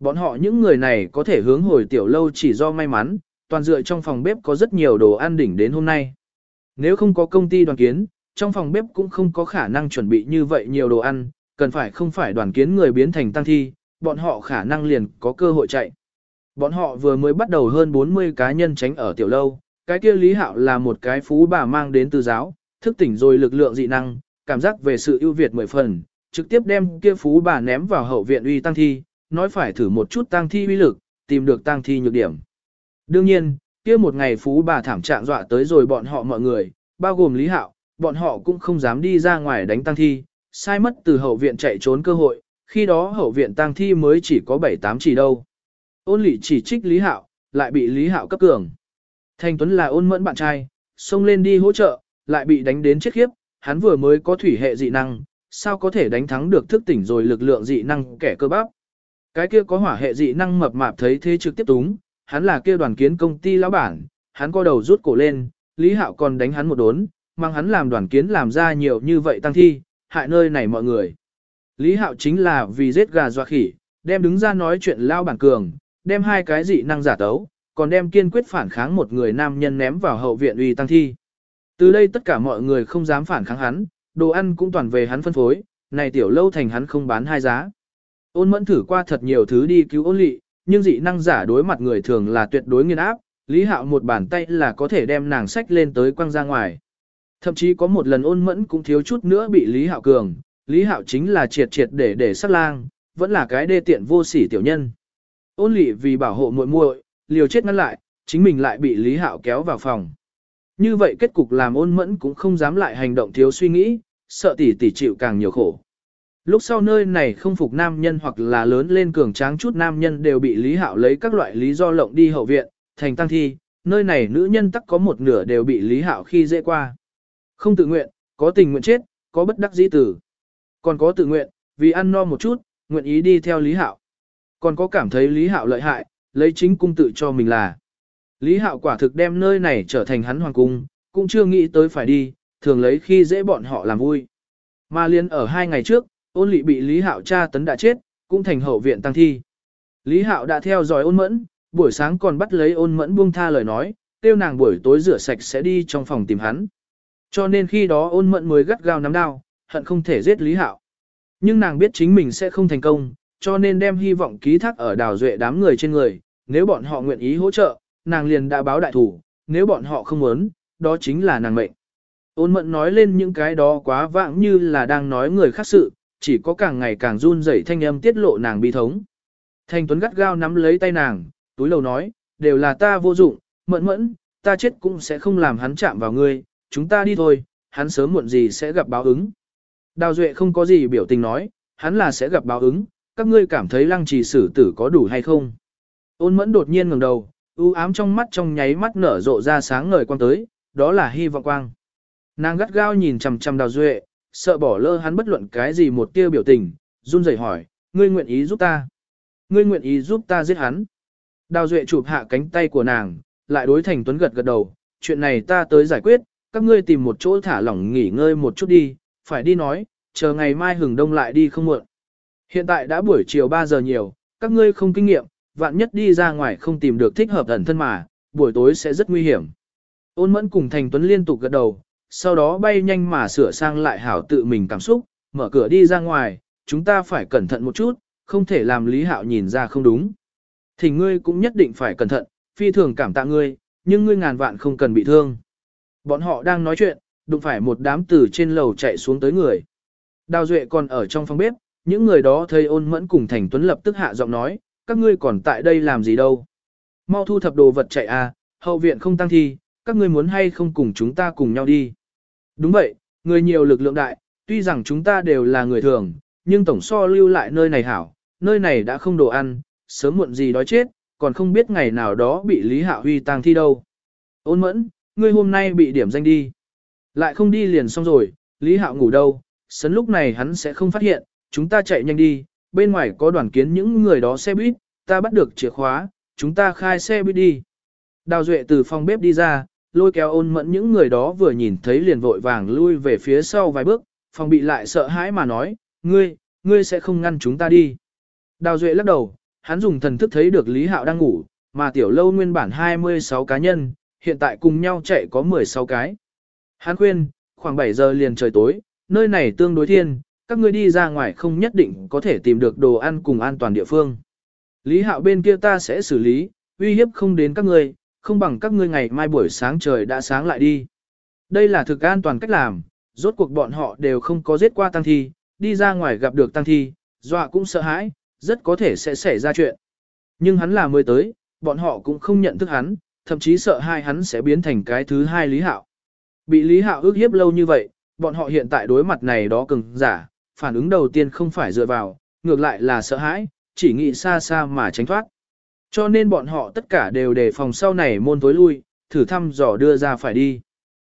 Bọn họ những người này có thể hướng hồi tiểu lâu chỉ do may mắn, toàn dựa trong phòng bếp có rất nhiều đồ ăn đỉnh đến hôm nay. Nếu không có công ty đoàn kiến, trong phòng bếp cũng không có khả năng chuẩn bị như vậy nhiều đồ ăn, cần phải không phải đoàn kiến người biến thành tăng thi, bọn họ khả năng liền có cơ hội chạy. Bọn họ vừa mới bắt đầu hơn 40 cá nhân tránh ở tiểu lâu, cái kia Lý Hạo là một cái phú bà mang đến từ giáo, thức tỉnh rồi lực lượng dị năng, cảm giác về sự ưu việt mười phần, trực tiếp đem kia phú bà ném vào hậu viện uy tăng thi, nói phải thử một chút tăng thi uy lực, tìm được tăng thi nhược điểm. Đương nhiên, kia một ngày phú bà thảm trạng dọa tới rồi bọn họ mọi người, bao gồm Lý Hạo, bọn họ cũng không dám đi ra ngoài đánh tăng thi, sai mất từ hậu viện chạy trốn cơ hội, khi đó hậu viện tăng thi mới chỉ có 7-8 chỉ đâu. Ôn lị chỉ trích Lý Hạo, lại bị Lý Hạo cấp cường. Thanh Tuấn là ôn mẫn bạn trai, xông lên đi hỗ trợ, lại bị đánh đến chết khiếp, hắn vừa mới có thủy hệ dị năng, sao có thể đánh thắng được thức tỉnh rồi lực lượng dị năng kẻ cơ bắp. Cái kia có hỏa hệ dị năng mập mạp thấy thế trực tiếp túng, hắn là kia đoàn kiến công ty lão bản, hắn co đầu rút cổ lên, Lý Hạo còn đánh hắn một đốn, mang hắn làm đoàn kiến làm ra nhiều như vậy tăng thi, hại nơi này mọi người. Lý Hạo chính là vì giết gà dọa khỉ, đem đứng ra nói chuyện lao bản cường, đem hai cái dị năng giả tấu, còn đem kiên quyết phản kháng một người nam nhân ném vào hậu viện uy tăng thi. Từ đây tất cả mọi người không dám phản kháng hắn, đồ ăn cũng toàn về hắn phân phối, này tiểu lâu thành hắn không bán hai giá. Ôn mẫn thử qua thật nhiều thứ đi cứu ôn lị, nhưng dị năng giả đối mặt người thường là tuyệt đối nghiên áp, Lý Hạo một bàn tay là có thể đem nàng sách lên tới quăng ra ngoài. Thậm chí có một lần ôn mẫn cũng thiếu chút nữa bị Lý Hạo cường, Lý Hạo chính là triệt triệt để để sát lang, vẫn là cái đê tiện vô sỉ tiểu nhân. Ôn lị vì bảo hộ muội muội, liều chết ngăn lại, chính mình lại bị Lý Hạo kéo vào phòng. Như vậy kết cục làm ôn mẫn cũng không dám lại hành động thiếu suy nghĩ, sợ tỷ tỷ chịu càng nhiều khổ. Lúc sau nơi này không phục nam nhân hoặc là lớn lên cường tráng chút nam nhân đều bị Lý Hạo lấy các loại lý do lộng đi hậu viện, thành tăng thi, nơi này nữ nhân tắc có một nửa đều bị Lý Hạo khi dễ qua. Không tự nguyện, có tình nguyện chết, có bất đắc dĩ tử. Còn có tự nguyện, vì ăn no một chút, nguyện ý đi theo Lý Hạo. Còn có cảm thấy Lý Hạo lợi hại, lấy chính cung tự cho mình là. Lý Hạo quả thực đem nơi này trở thành hắn hoàng cung, cũng chưa nghĩ tới phải đi, thường lấy khi dễ bọn họ làm vui. Mà liên ở hai ngày trước, ôn lị bị Lý Hạo tra tấn đã chết, cũng thành hậu viện tăng thi. Lý Hạo đã theo dõi ôn mẫn, buổi sáng còn bắt lấy ôn mẫn buông tha lời nói, tiêu nàng buổi tối rửa sạch sẽ đi trong phòng tìm hắn. Cho nên khi đó ôn mẫn mới gắt gao nắm đao, hận không thể giết Lý Hạo. Nhưng nàng biết chính mình sẽ không thành công, cho nên đem hy vọng ký thác ở đào duệ đám người trên người, nếu bọn họ nguyện ý hỗ trợ, nàng liền đã báo đại thủ, nếu bọn họ không muốn, đó chính là nàng mệnh. Ôn mẫn nói lên những cái đó quá vãng như là đang nói người khác sự, chỉ có càng ngày càng run rẩy thanh âm tiết lộ nàng bi thống. Thanh Tuấn gắt gao nắm lấy tay nàng, túi lầu nói, đều là ta vô dụng, mẫn mẫn, ta chết cũng sẽ không làm hắn chạm vào ngươi, chúng ta đi thôi, hắn sớm muộn gì sẽ gặp báo ứng. Đào Duệ không có gì biểu tình nói, hắn là sẽ gặp báo ứng, các ngươi cảm thấy lăng trì xử tử có đủ hay không. Ôn mẫn đột nhiên ngẩng đầu, u ám trong mắt trong nháy mắt nở rộ ra sáng ngời quang tới, đó là hy vọng quang. Nàng gắt gao nhìn chằm chằm Đào Duệ, sợ bỏ lỡ hắn bất luận cái gì một tia biểu tình, run rẩy hỏi, ngươi nguyện ý giúp ta? Ngươi nguyện ý giúp ta giết hắn? Đào Duệ chụp hạ cánh tay của nàng, lại đối Thành Tuấn gật gật đầu, chuyện này ta tới giải quyết, các ngươi tìm một chỗ thả lỏng nghỉ ngơi một chút đi, phải đi nói, chờ ngày mai hừng đông lại đi không muộn. Hiện tại đã buổi chiều 3 giờ nhiều, các ngươi không kinh nghiệm, vạn nhất đi ra ngoài không tìm được thích hợp ẩn thân mà, buổi tối sẽ rất nguy hiểm. Ôn mẫn cùng Thành Tuấn liên tục gật đầu, sau đó bay nhanh mà sửa sang lại hảo tự mình cảm xúc, mở cửa đi ra ngoài, chúng ta phải cẩn thận một chút, không thể làm Lý Hạo nhìn ra không đúng. Thì ngươi cũng nhất định phải cẩn thận, phi thường cảm tạ ngươi, nhưng ngươi ngàn vạn không cần bị thương. Bọn họ đang nói chuyện, đụng phải một đám từ trên lầu chạy xuống tới người. Đào Duệ còn ở trong phòng bếp, những người đó thấy ôn mẫn cùng Thành Tuấn lập tức hạ giọng nói, các ngươi còn tại đây làm gì đâu. Mau thu thập đồ vật chạy à, hậu viện không tăng thi, các ngươi muốn hay không cùng chúng ta cùng nhau đi. Đúng vậy, người nhiều lực lượng đại, tuy rằng chúng ta đều là người thường, nhưng tổng so lưu lại nơi này hảo, nơi này đã không đồ ăn, sớm muộn gì đói chết, còn không biết ngày nào đó bị Lý Hạ Huy tang thi đâu. Ôn mẫn, ngươi hôm nay bị điểm danh đi. Lại không đi liền xong rồi, Lý Hạo ngủ đâu, sấn lúc này hắn sẽ không phát hiện, chúng ta chạy nhanh đi, bên ngoài có đoàn kiến những người đó xe buýt, ta bắt được chìa khóa, chúng ta khai xe buýt đi. Đào Duệ từ phòng bếp đi ra, lôi kéo ôn mẫn những người đó vừa nhìn thấy liền vội vàng lui về phía sau vài bước, phòng bị lại sợ hãi mà nói, ngươi, ngươi sẽ không ngăn chúng ta đi. Đào Duệ lắc đầu, hắn dùng thần thức thấy được Lý Hạo đang ngủ, mà tiểu lâu nguyên bản 26 cá nhân, hiện tại cùng nhau chạy có 16 cái. Hắn khuyên, khoảng 7 giờ liền trời tối, nơi này tương đối thiên, các ngươi đi ra ngoài không nhất định có thể tìm được đồ ăn cùng an toàn địa phương. Lý Hạo bên kia ta sẽ xử lý, uy hiếp không đến các ngươi, không bằng các ngươi ngày mai buổi sáng trời đã sáng lại đi. Đây là thực an toàn cách làm, rốt cuộc bọn họ đều không có giết qua tăng thi, đi ra ngoài gặp được tăng thi, dọa cũng sợ hãi, rất có thể sẽ xảy ra chuyện. Nhưng hắn là mới tới, bọn họ cũng không nhận thức hắn, thậm chí sợ hai hắn sẽ biến thành cái thứ hai Lý Hạo. Bị Lý Hạo ước hiếp lâu như vậy, bọn họ hiện tại đối mặt này đó cứng giả, phản ứng đầu tiên không phải dựa vào, ngược lại là sợ hãi, chỉ nghĩ xa xa mà tránh thoát. Cho nên bọn họ tất cả đều đề phòng sau này môn tối lui, thử thăm dò đưa ra phải đi.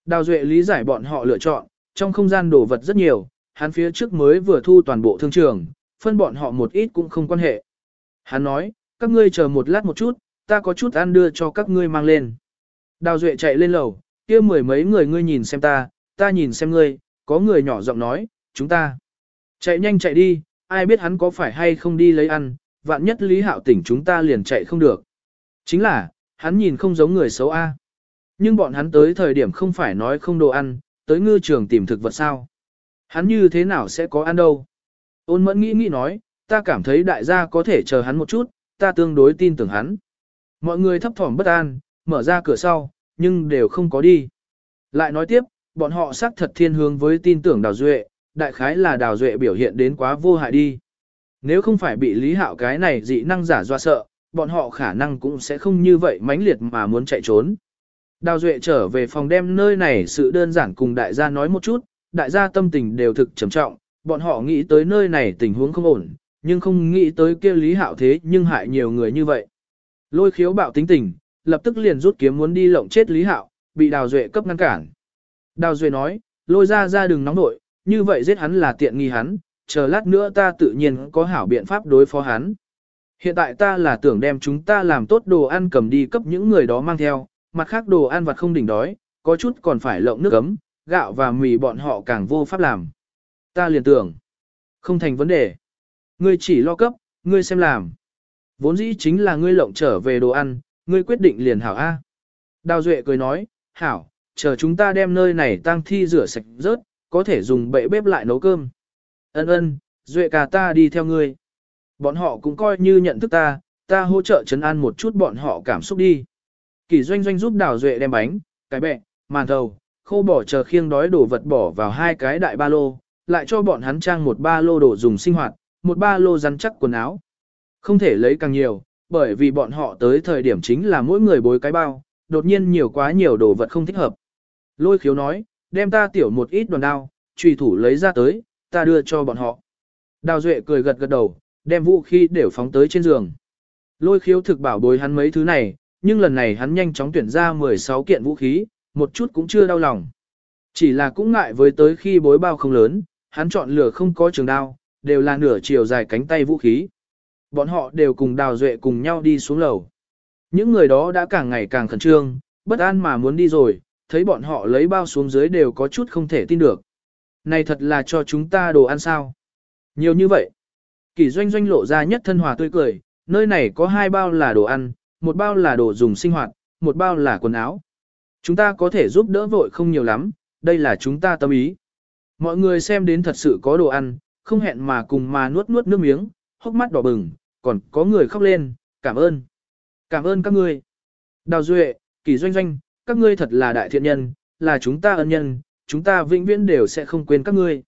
Đào Duệ lý giải bọn họ lựa chọn, trong không gian đồ vật rất nhiều, hắn phía trước mới vừa thu toàn bộ thương trường, phân bọn họ một ít cũng không quan hệ. Hắn nói, các ngươi chờ một lát một chút, ta có chút ăn đưa cho các ngươi mang lên. Đào Duệ chạy lên lầu, kia mười mấy người ngươi nhìn xem ta, ta nhìn xem ngươi, có người nhỏ giọng nói, chúng ta. Chạy nhanh chạy đi, ai biết hắn có phải hay không đi lấy ăn, vạn nhất Lý Hạo tỉnh chúng ta liền chạy không được. Chính là, hắn nhìn không giống người xấu A. Nhưng bọn hắn tới thời điểm không phải nói không đồ ăn, tới ngư trường tìm thực vật sao. Hắn như thế nào sẽ có ăn đâu. Ôn mẫn nghĩ nghĩ nói, ta cảm thấy đại gia có thể chờ hắn một chút, ta tương đối tin tưởng hắn. Mọi người thấp thỏm bất an, mở ra cửa sau, nhưng đều không có đi. Lại nói tiếp, bọn họ xác thật thiên hướng với tin tưởng Đào Duệ, đại khái là Đào Duệ biểu hiện đến quá vô hại đi. Nếu không phải bị Lý Hạo cái này dị năng giả doa sợ, bọn họ khả năng cũng sẽ không như vậy mãnh liệt mà muốn chạy trốn. Đào Duệ trở về phòng đem nơi này sự đơn giản cùng đại gia nói một chút, đại gia tâm tình đều thực trầm trọng, bọn họ nghĩ tới nơi này tình huống không ổn, nhưng không nghĩ tới kia Lý Hạo thế nhưng hại nhiều người như vậy. Lôi khiếu bạo tính tình, lập tức liền rút kiếm muốn đi lộng chết Lý Hạo, bị Đào Duệ cấp ngăn cản. Đào Duệ nói, lôi ra ra đừng nóng nội, như vậy giết hắn là tiện nghi hắn, chờ lát nữa ta tự nhiên có hảo biện pháp đối phó hắn. Hiện tại ta là tưởng đem chúng ta làm tốt đồ ăn cầm đi cấp những người đó mang theo, mặt khác đồ ăn vặt không đỉnh đói, có chút còn phải lộng nước ấm, gạo và mì bọn họ càng vô pháp làm. Ta liền tưởng, không thành vấn đề. Ngươi chỉ lo cấp, ngươi xem làm. Vốn dĩ chính là ngươi lộng trở về đồ ăn, ngươi quyết định liền hảo A. Đào Duệ cười nói, hảo, chờ chúng ta đem nơi này tang thi rửa sạch rớt, có thể dùng bệ bếp lại nấu cơm. Ân ân, Duệ cả ta đi theo ngươi. Bọn họ cũng coi như nhận thức ta, ta hỗ trợ chấn an một chút bọn họ cảm xúc đi. Kỳ doanh doanh giúp Đào Duệ đem bánh, cái bẹ, màn thầu, khô bỏ chờ khiêng đói đổ vật bỏ vào hai cái đại ba lô, lại cho bọn hắn trang một ba lô đồ dùng sinh hoạt, một ba lô rắn chắc quần áo. Không thể lấy càng nhiều, bởi vì bọn họ tới thời điểm chính là mỗi người bối cái bao, đột nhiên nhiều quá nhiều đồ vật không thích hợp. Lôi khiếu nói, đem ta tiểu một ít đoàn đao, trùy thủ lấy ra tới, ta đưa cho bọn họ. Đào Duệ cười gật gật đầu, đem vũ khí đều phóng tới trên giường. Lôi khiếu thực bảo bối hắn mấy thứ này, nhưng lần này hắn nhanh chóng tuyển ra 16 kiện vũ khí, một chút cũng chưa đau lòng. Chỉ là cũng ngại với tới khi bối bao không lớn, hắn chọn lựa không có trường đao, đều là nửa chiều dài cánh tay vũ khí. Bọn họ đều cùng đào duệ cùng nhau đi xuống lầu. Những người đó đã càng ngày càng khẩn trương, bất an mà muốn đi rồi, thấy bọn họ lấy bao xuống dưới đều có chút không thể tin được. Này thật là cho chúng ta đồ ăn sao? Nhiều như vậy. Kỷ doanh doanh lộ ra nhất thân hòa tươi cười, nơi này có hai bao là đồ ăn, một bao là đồ dùng sinh hoạt, một bao là quần áo. Chúng ta có thể giúp đỡ vội không nhiều lắm, đây là chúng ta tâm ý. Mọi người xem đến thật sự có đồ ăn, không hẹn mà cùng mà nuốt nuốt nước miếng, hốc mắt đỏ bừng, còn có người khóc lên, cảm ơn. Cảm ơn các ngươi. Đào Duệ, Kỳ Doanh Doanh, các ngươi thật là đại thiện nhân, là chúng ta ân nhân, chúng ta vĩnh viễn đều sẽ không quên các ngươi.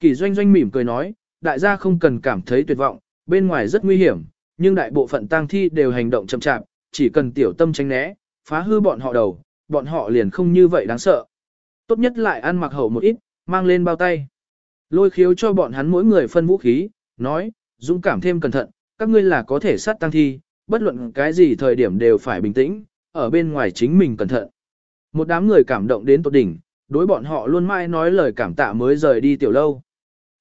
Kỳ Doanh Doanh mỉm cười nói, đại gia không cần cảm thấy tuyệt vọng, bên ngoài rất nguy hiểm, nhưng đại bộ phận tang thi đều hành động chậm chạp, chỉ cần tiểu tâm tránh né, phá hư bọn họ đầu, bọn họ liền không như vậy đáng sợ. Tốt nhất lại ăn mặc hậu một ít, mang lên bao tay. Lôi khiếu cho bọn hắn mỗi người phân vũ khí, nói, dũng cảm thêm cẩn thận, các ngươi là có thể sát tăng thi, bất luận cái gì thời điểm đều phải bình tĩnh, ở bên ngoài chính mình cẩn thận. Một đám người cảm động đến tột đỉnh, đối bọn họ luôn mãi nói lời cảm tạ mới rời đi tiểu lâu.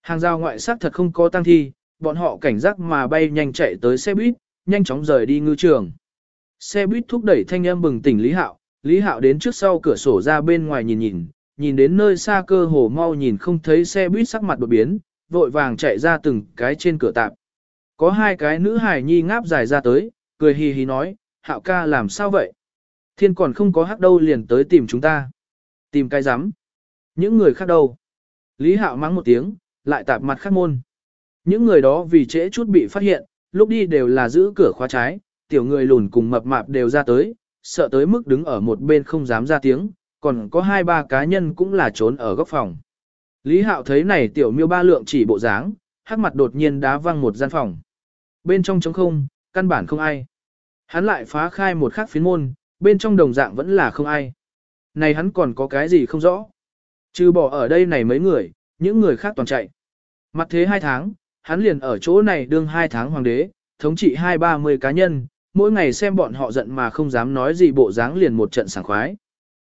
Hàng rào ngoại sát thật không có tăng thi, bọn họ cảnh giác mà bay nhanh chạy tới xe buýt, nhanh chóng rời đi ngư trường. Xe buýt thúc đẩy thanh âm bừng tỉnh Lý Hạo, Lý Hạo đến trước sau cửa sổ ra bên ngoài nhìn nhìn, nhìn đến nơi xa cơ hồ mau nhìn không thấy xe buýt sắc mặt đột biến, vội vàng chạy ra từng cái trên cửa tạp. Có hai cái nữ hài nhi ngáp dài ra tới, cười hì hì nói, Hạo ca làm sao vậy? Thiên còn không có hắc đâu liền tới tìm chúng ta. Tìm cái rắm Những người khác đâu? Lý Hạo mắng một tiếng, lại tạp mặt khác môn. Những người đó vì trễ chút bị phát hiện, lúc đi đều là giữ cửa khóa trái, tiểu người lùn cùng mập mạp đều ra tới, sợ tới mức đứng ở một bên không dám ra tiếng, còn có hai ba cá nhân cũng là trốn ở góc phòng. Lý Hạo thấy này tiểu miêu ba lượng chỉ bộ dáng, hắc mặt đột nhiên đá văng một gian phòng. Bên trong trống không, căn bản không ai. Hắn lại phá khai một khắc phiến môn, bên trong đồng dạng vẫn là không ai. Này hắn còn có cái gì không rõ. Trừ bỏ ở đây này mấy người, những người khác toàn chạy. Mặt thế hai tháng, hắn liền ở chỗ này đương hai tháng hoàng đế, thống trị hai ba mươi cá nhân, mỗi ngày xem bọn họ giận mà không dám nói gì bộ dáng liền một trận sảng khoái.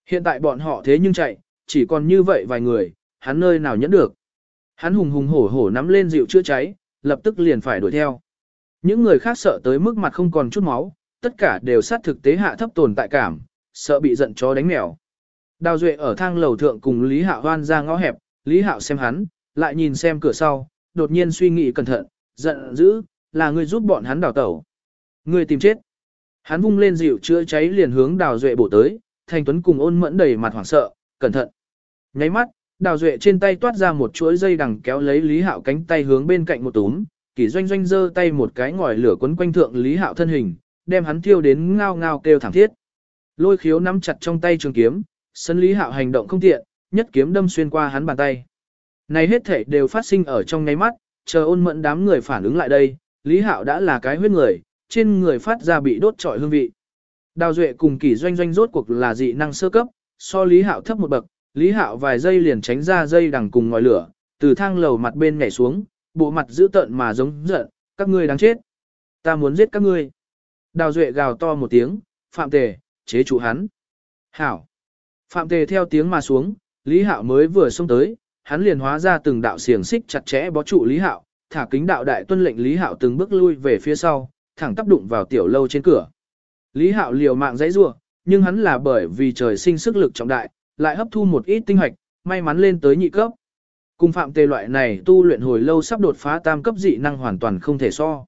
Hiện tại bọn họ thế nhưng chạy, chỉ còn như vậy vài người, hắn nơi nào nhẫn được. Hắn hùng hùng hổ hổ nắm lên dịu chữa cháy, lập tức liền phải đuổi theo. Những người khác sợ tới mức mặt không còn chút máu, tất cả đều sát thực tế hạ thấp tồn tại cảm, sợ bị giận chó đánh mèo. Đào Duệ ở thang lầu thượng cùng Lý Hạo hoan ra ngõ hẹp, Lý Hạo xem hắn, lại nhìn xem cửa sau, đột nhiên suy nghĩ cẩn thận, giận dữ, là người giúp bọn hắn đào tẩu. Người tìm chết. Hắn vung lên dịu chữa cháy liền hướng Đào Duệ bổ tới, Thanh Tuấn cùng ôn mẫn đầy mặt hoảng sợ, cẩn thận. Nháy mắt, Đào Duệ trên tay toát ra một chuỗi dây đằng kéo lấy Lý Hạo cánh tay hướng bên cạnh một túm, Kỷ Doanh Doanh giơ tay một cái ngòi lửa quấn quanh thượng Lý Hạo thân hình, đem hắn thiêu đến ngao ngao kêu thảm thiết. Lôi khiếu nắm chặt trong tay trường kiếm, sân Lý Hạo hành động không tiện, nhất kiếm đâm xuyên qua hắn bàn tay. Này hết thể đều phát sinh ở trong nháy mắt, chờ ôn mẫn đám người phản ứng lại đây, Lý Hạo đã là cái huyết người, trên người phát ra bị đốt trọi hương vị. Đào Duệ cùng Kỷ Doanh Doanh rốt cuộc là dị năng sơ cấp, so Lý Hạo thấp một bậc, Lý Hạo vài giây liền tránh ra dây đằng cùng ngòi lửa, từ thang lầu mặt bên nhảy xuống, bộ mặt dữ tợn mà giống giận, các ngươi đáng chết. Ta muốn giết các ngươi. Đào Duệ gào to một tiếng, Phạm Tề, chế trụ hắn. Hảo. Phạm Tề theo tiếng mà xuống, Lý Hạo mới vừa xông tới, hắn liền hóa ra từng đạo xiềng xích chặt chẽ bó trụ Lý Hạo, thả kính đạo đại tuân lệnh Lý Hạo từng bước lui về phía sau, thẳng tác đụng vào tiểu lâu trên cửa. Lý Hạo liều mạng dãy rủa, nhưng hắn là bởi vì trời sinh sức lực trọng đại, lại hấp thu một ít tinh hoạch, may mắn lên tới nhị cấp. Cùng phạm tề loại này tu luyện hồi lâu sắp đột phá tam cấp dị năng hoàn toàn không thể so.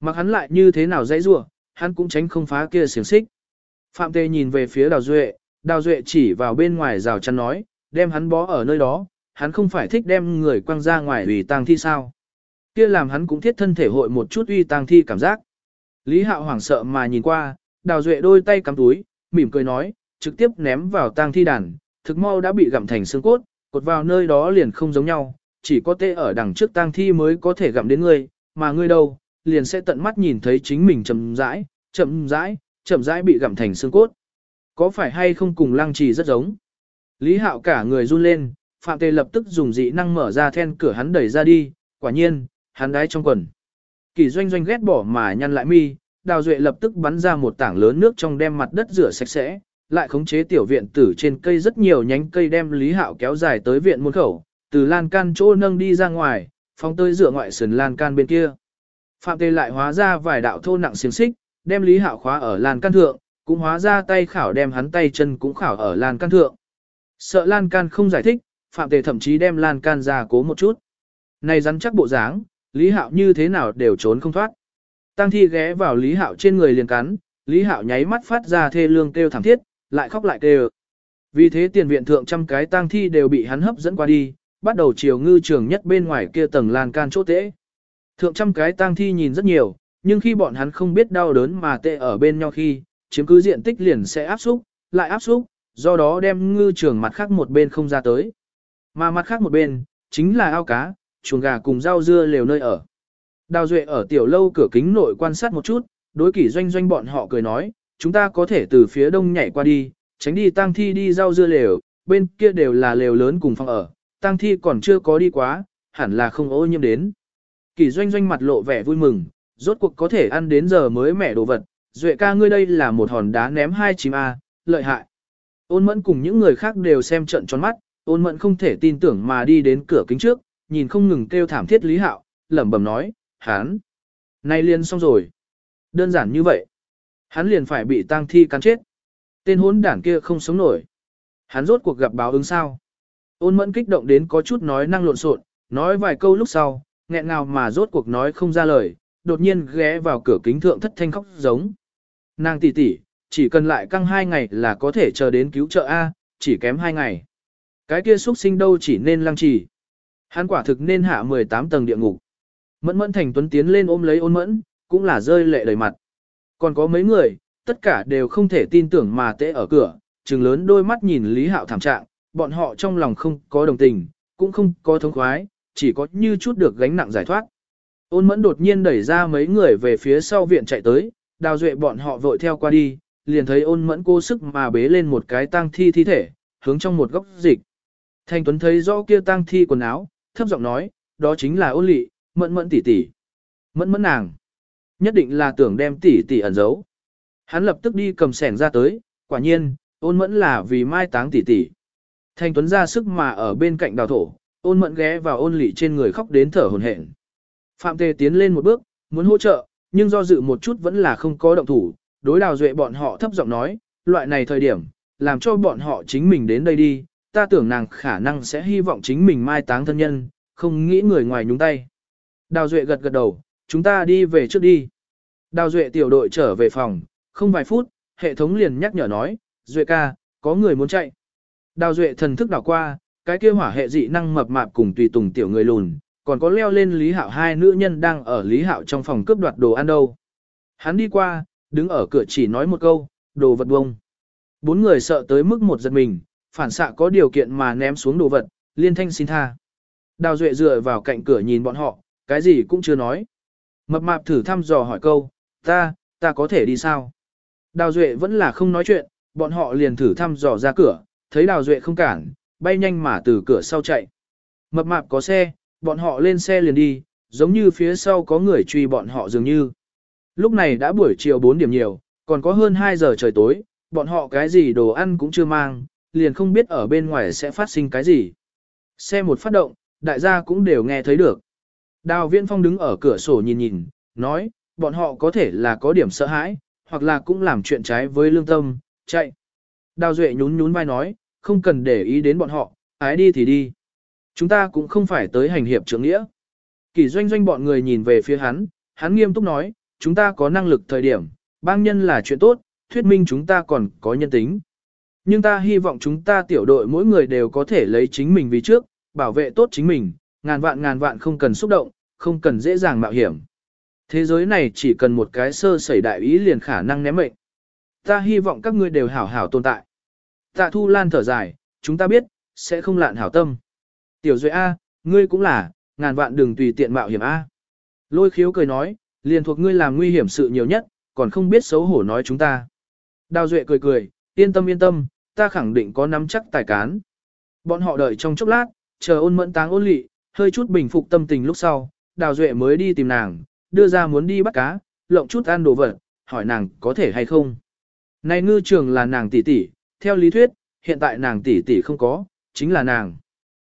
Mặc hắn lại như thế nào dãy rủa, hắn cũng tránh không phá kia xiềng xích. Phạm tề nhìn về phía Đào Duệ, Đào Duệ chỉ vào bên ngoài rào chắn nói, đem hắn bó ở nơi đó, hắn không phải thích đem người quăng ra ngoài ủy tang thi sao. Kia làm hắn cũng thiết thân thể hội một chút uy tang thi cảm giác. Lý Hạo hoảng sợ mà nhìn qua, Đào Duệ đôi tay cắm túi, mỉm cười nói, trực tiếp ném vào tang thi đàn, thực mau đã bị gặm thành xương cốt, cột vào nơi đó liền không giống nhau, chỉ có tê ở đằng trước tang thi mới có thể gặm đến ngươi, mà ngươi đâu, liền sẽ tận mắt nhìn thấy chính mình chậm rãi, chậm rãi, chậm rãi bị gặm thành xương cốt. Có phải hay không cùng lăng trì rất giống? Lý Hạo cả người run lên, Phạm Tề lập tức dùng dị năng mở ra then cửa hắn đẩy ra đi, quả nhiên, hắn đái trong quần. Kỳ doanh doanh ghét bỏ mà nhăn lại mi, Đào Duệ lập tức bắn ra một tảng lớn nước trong đem mặt đất rửa sạch sẽ, lại khống chế tiểu viện tử trên cây rất nhiều nhánh cây đem Lý Hạo kéo dài tới viện môn khẩu, từ lan can chỗ nâng đi ra ngoài, phóng tới dựa ngoại sườn lan can bên kia. Phạm Tề lại hóa ra vài đạo thô nặng xiềng xích, đem Lý Hạo khóa ở lan can thượng, cũng hóa ra tay khảo đem hắn tay chân cũng khảo ở lan can thượng. Sợ lan can không giải thích, Phạm Tề thậm chí đem lan can ra cố một chút. Này rắn chắc bộ dáng, Lý Hạo như thế nào đều trốn không thoát. Tăng thi ghé vào Lý Hạo trên người liền cắn, Lý Hạo nháy mắt phát ra thê lương kêu thảm thiết, lại khóc lại kêu. Vì thế tiền viện thượng trăm cái tang thi đều bị hắn hấp dẫn qua đi, bắt đầu chiều ngư trường nhất bên ngoài kia tầng lan can chỗ tễ. Thượng trăm cái tang thi nhìn rất nhiều, nhưng khi bọn hắn không biết đau đớn mà tệ ở bên nhau khi, chiếm cứ diện tích liền sẽ áp xúc, lại áp xúc, do đó đem ngư trường mặt khác một bên không ra tới. Mà mặt khác một bên, chính là ao cá, chuồng gà cùng rau dưa lều nơi ở. Đào Duệ ở tiểu lâu cửa kính nội quan sát một chút, đối kỷ doanh doanh bọn họ cười nói, chúng ta có thể từ phía đông nhảy qua đi, tránh đi tang thi đi rau dưa lều, bên kia đều là lều lớn cùng phòng ở, tang thi còn chưa có đi quá, hẳn là không ô nhiễm đến. Kỷ doanh doanh mặt lộ vẻ vui mừng, rốt cuộc có thể ăn đến giờ mới mẻ đồ vật, Duệ ca ngươi đây là một hòn đá ném hai chim A, lợi hại. Ôn mẫn cùng những người khác đều xem trận tròn mắt, ôn mẫn không thể tin tưởng mà đi đến cửa kính trước, nhìn không ngừng kêu thảm thiết Lý Hạo, lẩm bẩm nói, hán, Nay liền xong rồi. Đơn giản như vậy. Hắn liền phải bị tang thi cắn chết. Tên hốn đảng kia không sống nổi. Hắn rốt cuộc gặp báo ứng sao. Ôn mẫn kích động đến có chút nói năng lộn xộn, nói vài câu lúc sau, nghẹn ngào mà rốt cuộc nói không ra lời, đột nhiên ghé vào cửa kính thượng thất thanh khóc giống. Nàng tỷ tỷ, chỉ cần lại căng hai ngày là có thể chờ đến cứu trợ A, chỉ kém hai ngày. Cái kia xuất sinh đâu chỉ nên lăng trì. Hắn quả thực nên hạ 18 tầng địa ngục. Mẫn mẫn thành tuấn tiến lên ôm lấy ôn mẫn, cũng là rơi lệ đầy mặt. Còn có mấy người, tất cả đều không thể tin tưởng mà tệ ở cửa, trừng lớn đôi mắt nhìn Lý Hạo thảm trạng, bọn họ trong lòng không có đồng tình, cũng không có thống khoái, chỉ có như chút được gánh nặng giải thoát. Ôn mẫn đột nhiên đẩy ra mấy người về phía sau viện chạy tới, đào duệ bọn họ vội theo qua đi, liền thấy ôn mẫn cô sức mà bế lên một cái tang thi thi thể, hướng trong một góc dịch. Thanh Tuấn thấy rõ kia tang thi quần áo, thấp giọng nói, đó chính là ôn lị, mẫn mẫn tỷ tỷ. Mẫn mẫn nàng. Nhất định là tưởng đem tỷ tỷ ẩn giấu. Hắn lập tức đi cầm sẻn ra tới, quả nhiên, ôn mẫn là vì mai táng tỷ tỷ. Thanh Tuấn ra sức mà ở bên cạnh đào thổ, ôn mẫn ghé vào ôn lị trên người khóc đến thở hồn hển. Phạm Tề tiến lên một bước, muốn hỗ trợ, nhưng do dự một chút vẫn là không có động thủ, đối đào duệ bọn họ thấp giọng nói, loại này thời điểm, làm cho bọn họ chính mình đến đây đi, ta tưởng nàng khả năng sẽ hy vọng chính mình mai táng thân nhân, không nghĩ người ngoài nhúng tay. Đào duệ gật gật đầu, chúng ta đi về trước đi. Đào duệ tiểu đội trở về phòng, không vài phút, hệ thống liền nhắc nhở nói, duệ ca, có người muốn chạy. Đào duệ thần thức đảo qua, cái kia hỏa hệ dị năng mập mạp cùng tùy tùng tiểu người lùn, còn có leo lên Lý Hạo hai nữ nhân đang ở Lý Hạo trong phòng cướp đoạt đồ ăn đâu. Hắn đi qua, đứng ở cửa chỉ nói một câu, đồ vật bông. Bốn người sợ tới mức một giật mình, phản xạ có điều kiện mà ném xuống đồ vật, liên thanh xin tha. Đào Duệ dựa vào cạnh cửa nhìn bọn họ, cái gì cũng chưa nói. Mập mạp thử thăm dò hỏi câu, ta, ta có thể đi sao? Đào Duệ vẫn là không nói chuyện, bọn họ liền thử thăm dò ra cửa, thấy Đào Duệ không cản, bay nhanh mà từ cửa sau chạy. Mập mạp có xe, bọn họ lên xe liền đi, giống như phía sau có người truy bọn họ dường như. Lúc này đã buổi chiều 4 điểm nhiều, còn có hơn 2 giờ trời tối, bọn họ cái gì đồ ăn cũng chưa mang, liền không biết ở bên ngoài sẽ phát sinh cái gì. Xe một phát động, đại gia cũng đều nghe thấy được. Đào Viễn Phong đứng ở cửa sổ nhìn nhìn, nói, bọn họ có thể là có điểm sợ hãi, hoặc là cũng làm chuyện trái với lương tâm, chạy. Đào Duệ nhún nhún vai nói, không cần để ý đến bọn họ, ái đi thì đi. Chúng ta cũng không phải tới hành hiệp trưởng nghĩa. Kỳ doanh doanh bọn người nhìn về phía hắn, hắn nghiêm túc nói, chúng ta có năng lực thời điểm, bang nhân là chuyện tốt, thuyết minh chúng ta còn có nhân tính. Nhưng ta hy vọng chúng ta tiểu đội mỗi người đều có thể lấy chính mình vì trước, bảo vệ tốt chính mình, ngàn vạn ngàn vạn không cần xúc động, không cần dễ dàng mạo hiểm. Thế giới này chỉ cần một cái sơ sẩy đại ý liền khả năng ném mệnh. Ta hy vọng các ngươi đều hảo hảo tồn tại. Tạ Thu Lan thở dài, chúng ta biết, sẽ không lạn hảo tâm. Tiểu Duệ A, ngươi cũng là, ngàn vạn đừng tùy tiện mạo hiểm A. Lôi khiếu cười nói, liền thuộc ngươi làm nguy hiểm sự nhiều nhất, còn không biết xấu hổ nói chúng ta. Đào Duệ cười cười, yên tâm yên tâm, ta khẳng định có nắm chắc tài cán. Bọn họ đợi trong chốc lát, chờ ôn mẫn táng ôn lị, hơi chút bình phục tâm tình lúc sau, Đào Duệ mới đi tìm nàng, đưa ra muốn đi bắt cá, lộng chút ăn đồ vật, hỏi nàng có thể hay không. Này ngư trường là nàng tỷ tỷ, theo lý thuyết, hiện tại nàng tỷ tỷ không có, chính là nàng.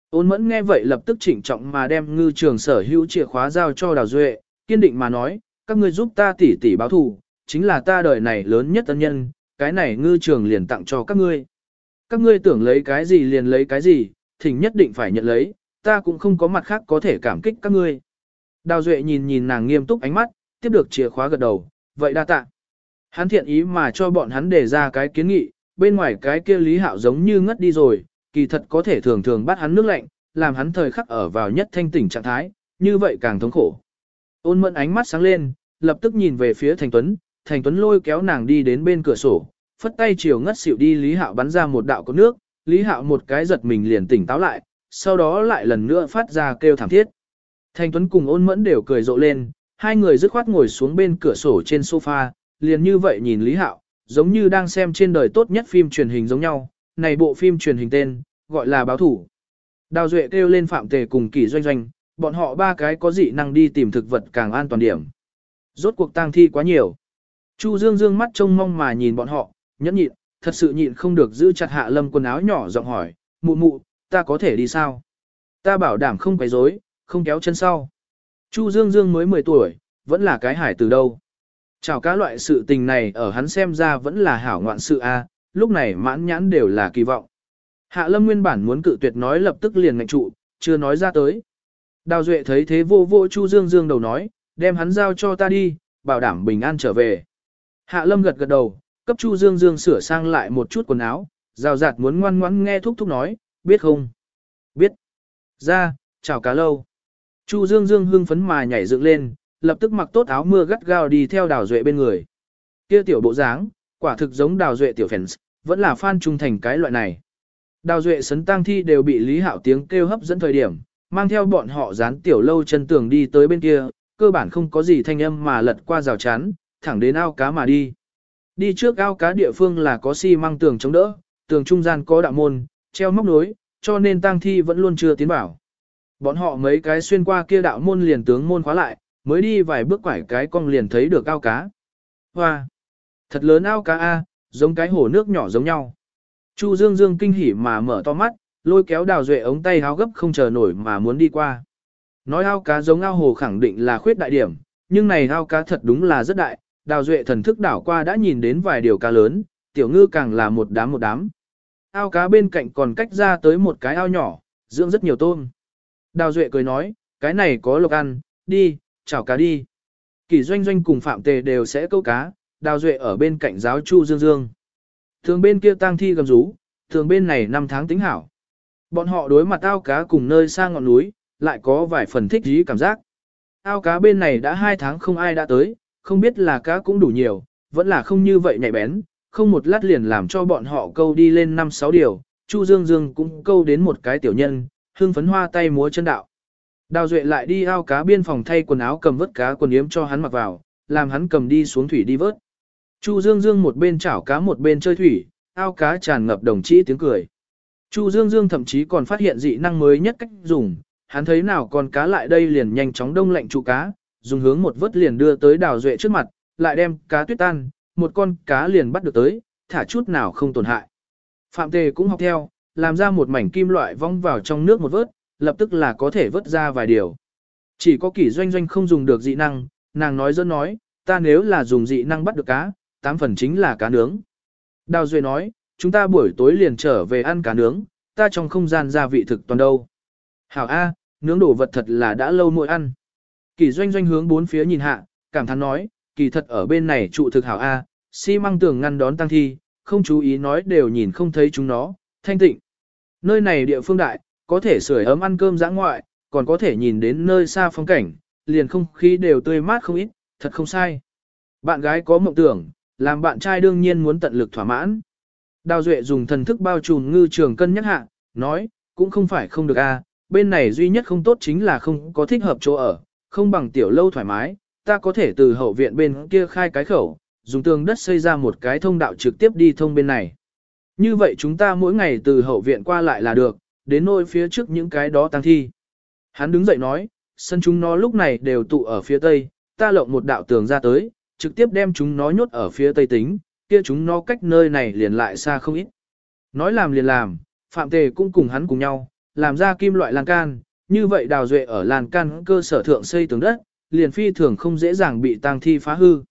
Ôn mẫn nghe vậy lập tức chỉnh trọng mà đem ngư trường sở hữu chìa khóa giao cho Đào Duệ, kiên định mà nói, các ngươi giúp ta tỷ tỷ báo thù, chính là ta đời này lớn nhất ân nhân, cái này ngư trường liền tặng cho các ngươi. Các ngươi tưởng lấy cái gì liền lấy cái gì, thỉnh nhất định phải nhận lấy, ta cũng không có mặt khác có thể cảm kích các ngươi. Đào Duệ nhìn nhìn nàng nghiêm túc ánh mắt, tiếp được chìa khóa gật đầu, vậy đa tạ. Hắn thiện ý mà cho bọn hắn đề ra cái kiến nghị, bên ngoài cái kia Lý Hạo giống như ngất đi rồi, kỳ thật có thể thường thường bắt hắn nước lạnh, làm hắn thời khắc ở vào nhất thanh tỉnh trạng thái, như vậy càng thống khổ. Ôn mẫn ánh mắt sáng lên, lập tức nhìn về phía Thành Tuấn, Thành Tuấn lôi kéo nàng đi đến bên cửa sổ, phất tay chiều ngất xỉu đi Lý Hạo bắn ra một đạo có nước, Lý Hạo một cái giật mình liền tỉnh táo lại, sau đó lại lần nữa phát ra kêu thảm thiết. thanh Tuấn cùng ôn mẫn đều cười rộ lên, hai người dứt khoát ngồi xuống bên cửa sổ trên sofa, liền như vậy nhìn Lý Hạo, giống như đang xem trên đời tốt nhất phim truyền hình giống nhau, này bộ phim truyền hình tên, gọi là báo thủ. Đào Duệ kêu lên Phạm Tề cùng Kỳ Doanh Doanh, bọn họ ba cái có dị năng đi tìm thực vật càng an toàn điểm. Rốt cuộc tang thi quá nhiều. Chu Dương Dương mắt trông mong mà nhìn bọn họ, nhẫn nhịn, thật sự nhịn không được giữ chặt hạ lâm quần áo nhỏ giọng hỏi, mụ mụ, ta có thể đi sao? Ta bảo đảm không quấy rối, không kéo chân sau. Chu Dương Dương mới 10 tuổi, vẫn là cái hải từ đâu. Chào cá loại sự tình này ở hắn xem ra vẫn là hảo ngoạn sự a, lúc này mãn nhãn đều là kỳ vọng. Hạ Lâm nguyên bản muốn cự tuyệt nói lập tức liền ngạnh trụ, chưa nói ra tới. Đào Duệ thấy thế vô vô Chu Dương Dương đầu nói, đem hắn giao cho ta đi, bảo đảm bình an trở về. Hạ Lâm gật gật đầu, cấp Chu Dương Dương sửa sang lại một chút quần áo, rào rạt muốn ngoan ngoãn nghe thúc thúc nói, biết không? Biết. Ra, chào cá lâu. Chu Dương Dương hưng phấn mà nhảy dựng lên, lập tức mặc tốt áo mưa gắt gao đi theo Đào Duệ bên người. Kia tiểu bộ dáng, quả thực giống Đào Duệ tiểu fans, vẫn là fan trung thành cái loại này. Đào Duệ sấn tang thi đều bị Lý Hạo tiếng kêu hấp dẫn thời điểm, mang theo bọn họ dán tiểu lâu chân tường đi tới bên kia, cơ bản không có gì thanh âm mà lật qua rào chắn, thẳng đến ao cá mà đi. Đi trước ao cá địa phương là có xi măng tường chống đỡ, tường trung gian có đạo môn, treo móc nối, cho nên tang thi vẫn luôn chưa tiến bảo. Bọn họ mấy cái xuyên qua kia đạo môn liền tướng môn khóa lại, mới đi vài bước quải cái cong liền thấy được ao cá. Hoa! Thật lớn ao cá A, giống cái hồ nước nhỏ giống nhau. Chu Dương Dương kinh hỉ mà mở to mắt, lôi kéo đào duệ ống tay háo gấp không chờ nổi mà muốn đi qua. Nói ao cá giống ao hồ khẳng định là khuyết đại điểm, nhưng này ao cá thật đúng là rất đại, đào duệ thần thức đảo qua đã nhìn đến vài điều cá lớn, tiểu ngư càng là một đám một đám. Ao cá bên cạnh còn cách ra tới một cái ao nhỏ, dưỡng rất nhiều tôm. Đào duệ cười nói, cái này có lộc ăn, đi, chào cá đi. Kỳ doanh doanh cùng phạm tề đều sẽ câu cá, đào duệ ở bên cạnh giáo chu dương dương. Thường bên kia tang thi gầm rú, thường bên này năm tháng tính hảo. Bọn họ đối mặt ao cá cùng nơi xa ngọn núi, lại có vài phần thích dí cảm giác. Ao cá bên này đã hai tháng không ai đã tới, không biết là cá cũng đủ nhiều, vẫn là không như vậy nhạy bén, không một lát liền làm cho bọn họ câu đi lên năm sáu điều, Chu Dương Dương cũng câu đến một cái tiểu nhân, hương phấn hoa tay múa chân đạo. Đào Duệ lại đi ao cá biên phòng thay quần áo cầm vớt cá quần yếm cho hắn mặc vào, làm hắn cầm đi xuống thủy đi vớt. Chu Dương Dương một bên chảo cá một bên chơi thủy, ao cá tràn ngập đồng chí tiếng cười. Chu Dương Dương thậm chí còn phát hiện dị năng mới nhất cách dùng, hắn thấy nào con cá lại đây liền nhanh chóng đông lạnh trụ cá, dùng hướng một vớt liền đưa tới đào duệ trước mặt, lại đem cá tuyết tan, một con cá liền bắt được tới, thả chút nào không tổn hại. Phạm Tề cũng học theo, làm ra một mảnh kim loại vong vào trong nước một vớt, lập tức là có thể vớt ra vài điều. Chỉ có kỷ doanh doanh không dùng được dị năng, nàng nói dân nói, ta nếu là dùng dị năng bắt được cá, tám phần chính là cá nướng. Đào Duệ nói, chúng ta buổi tối liền trở về ăn cá nướng, ta trong không gian gia vị thực toàn đâu. Hảo A, nướng đồ vật thật là đã lâu mỗi ăn. Kỷ doanh doanh hướng bốn phía nhìn hạ, cảm thán nói, kỳ thật ở bên này trụ thực hảo A, xi măng tường ngăn đón tăng thi, không chú ý nói đều nhìn không thấy chúng nó, thanh tịnh. Nơi này địa phương đại, có thể sưởi ấm ăn cơm giã ngoại, còn có thể nhìn đến nơi xa phong cảnh, liền không khí đều tươi mát không ít, thật không sai. Bạn gái có mộng tưởng, làm bạn trai đương nhiên muốn tận lực thỏa mãn. Đào Duệ dùng thần thức bao trùm ngư trường cân nhắc hạ, nói, cũng không phải không được a, bên này duy nhất không tốt chính là không có thích hợp chỗ ở, không bằng tiểu lâu thoải mái, ta có thể từ hậu viện bên kia khai cái khẩu, dùng tường đất xây ra một cái thông đạo trực tiếp đi thông bên này. Như vậy chúng ta mỗi ngày từ hậu viện qua lại là được, đến nôi phía trước những cái đó tăng thi. Hắn đứng dậy nói, sân chúng nó lúc này đều tụ ở phía tây, ta lộng một đạo tường ra tới, trực tiếp đem chúng nó nhốt ở phía tây tính, kia chúng nó cách nơi này liền lại xa không ít. Nói làm liền làm, Phạm Tề cũng cùng hắn cùng nhau, làm ra kim loại lan can, như vậy đào duệ ở lan can cơ sở thượng xây tường đất, liền phi thường không dễ dàng bị tang thi phá hư.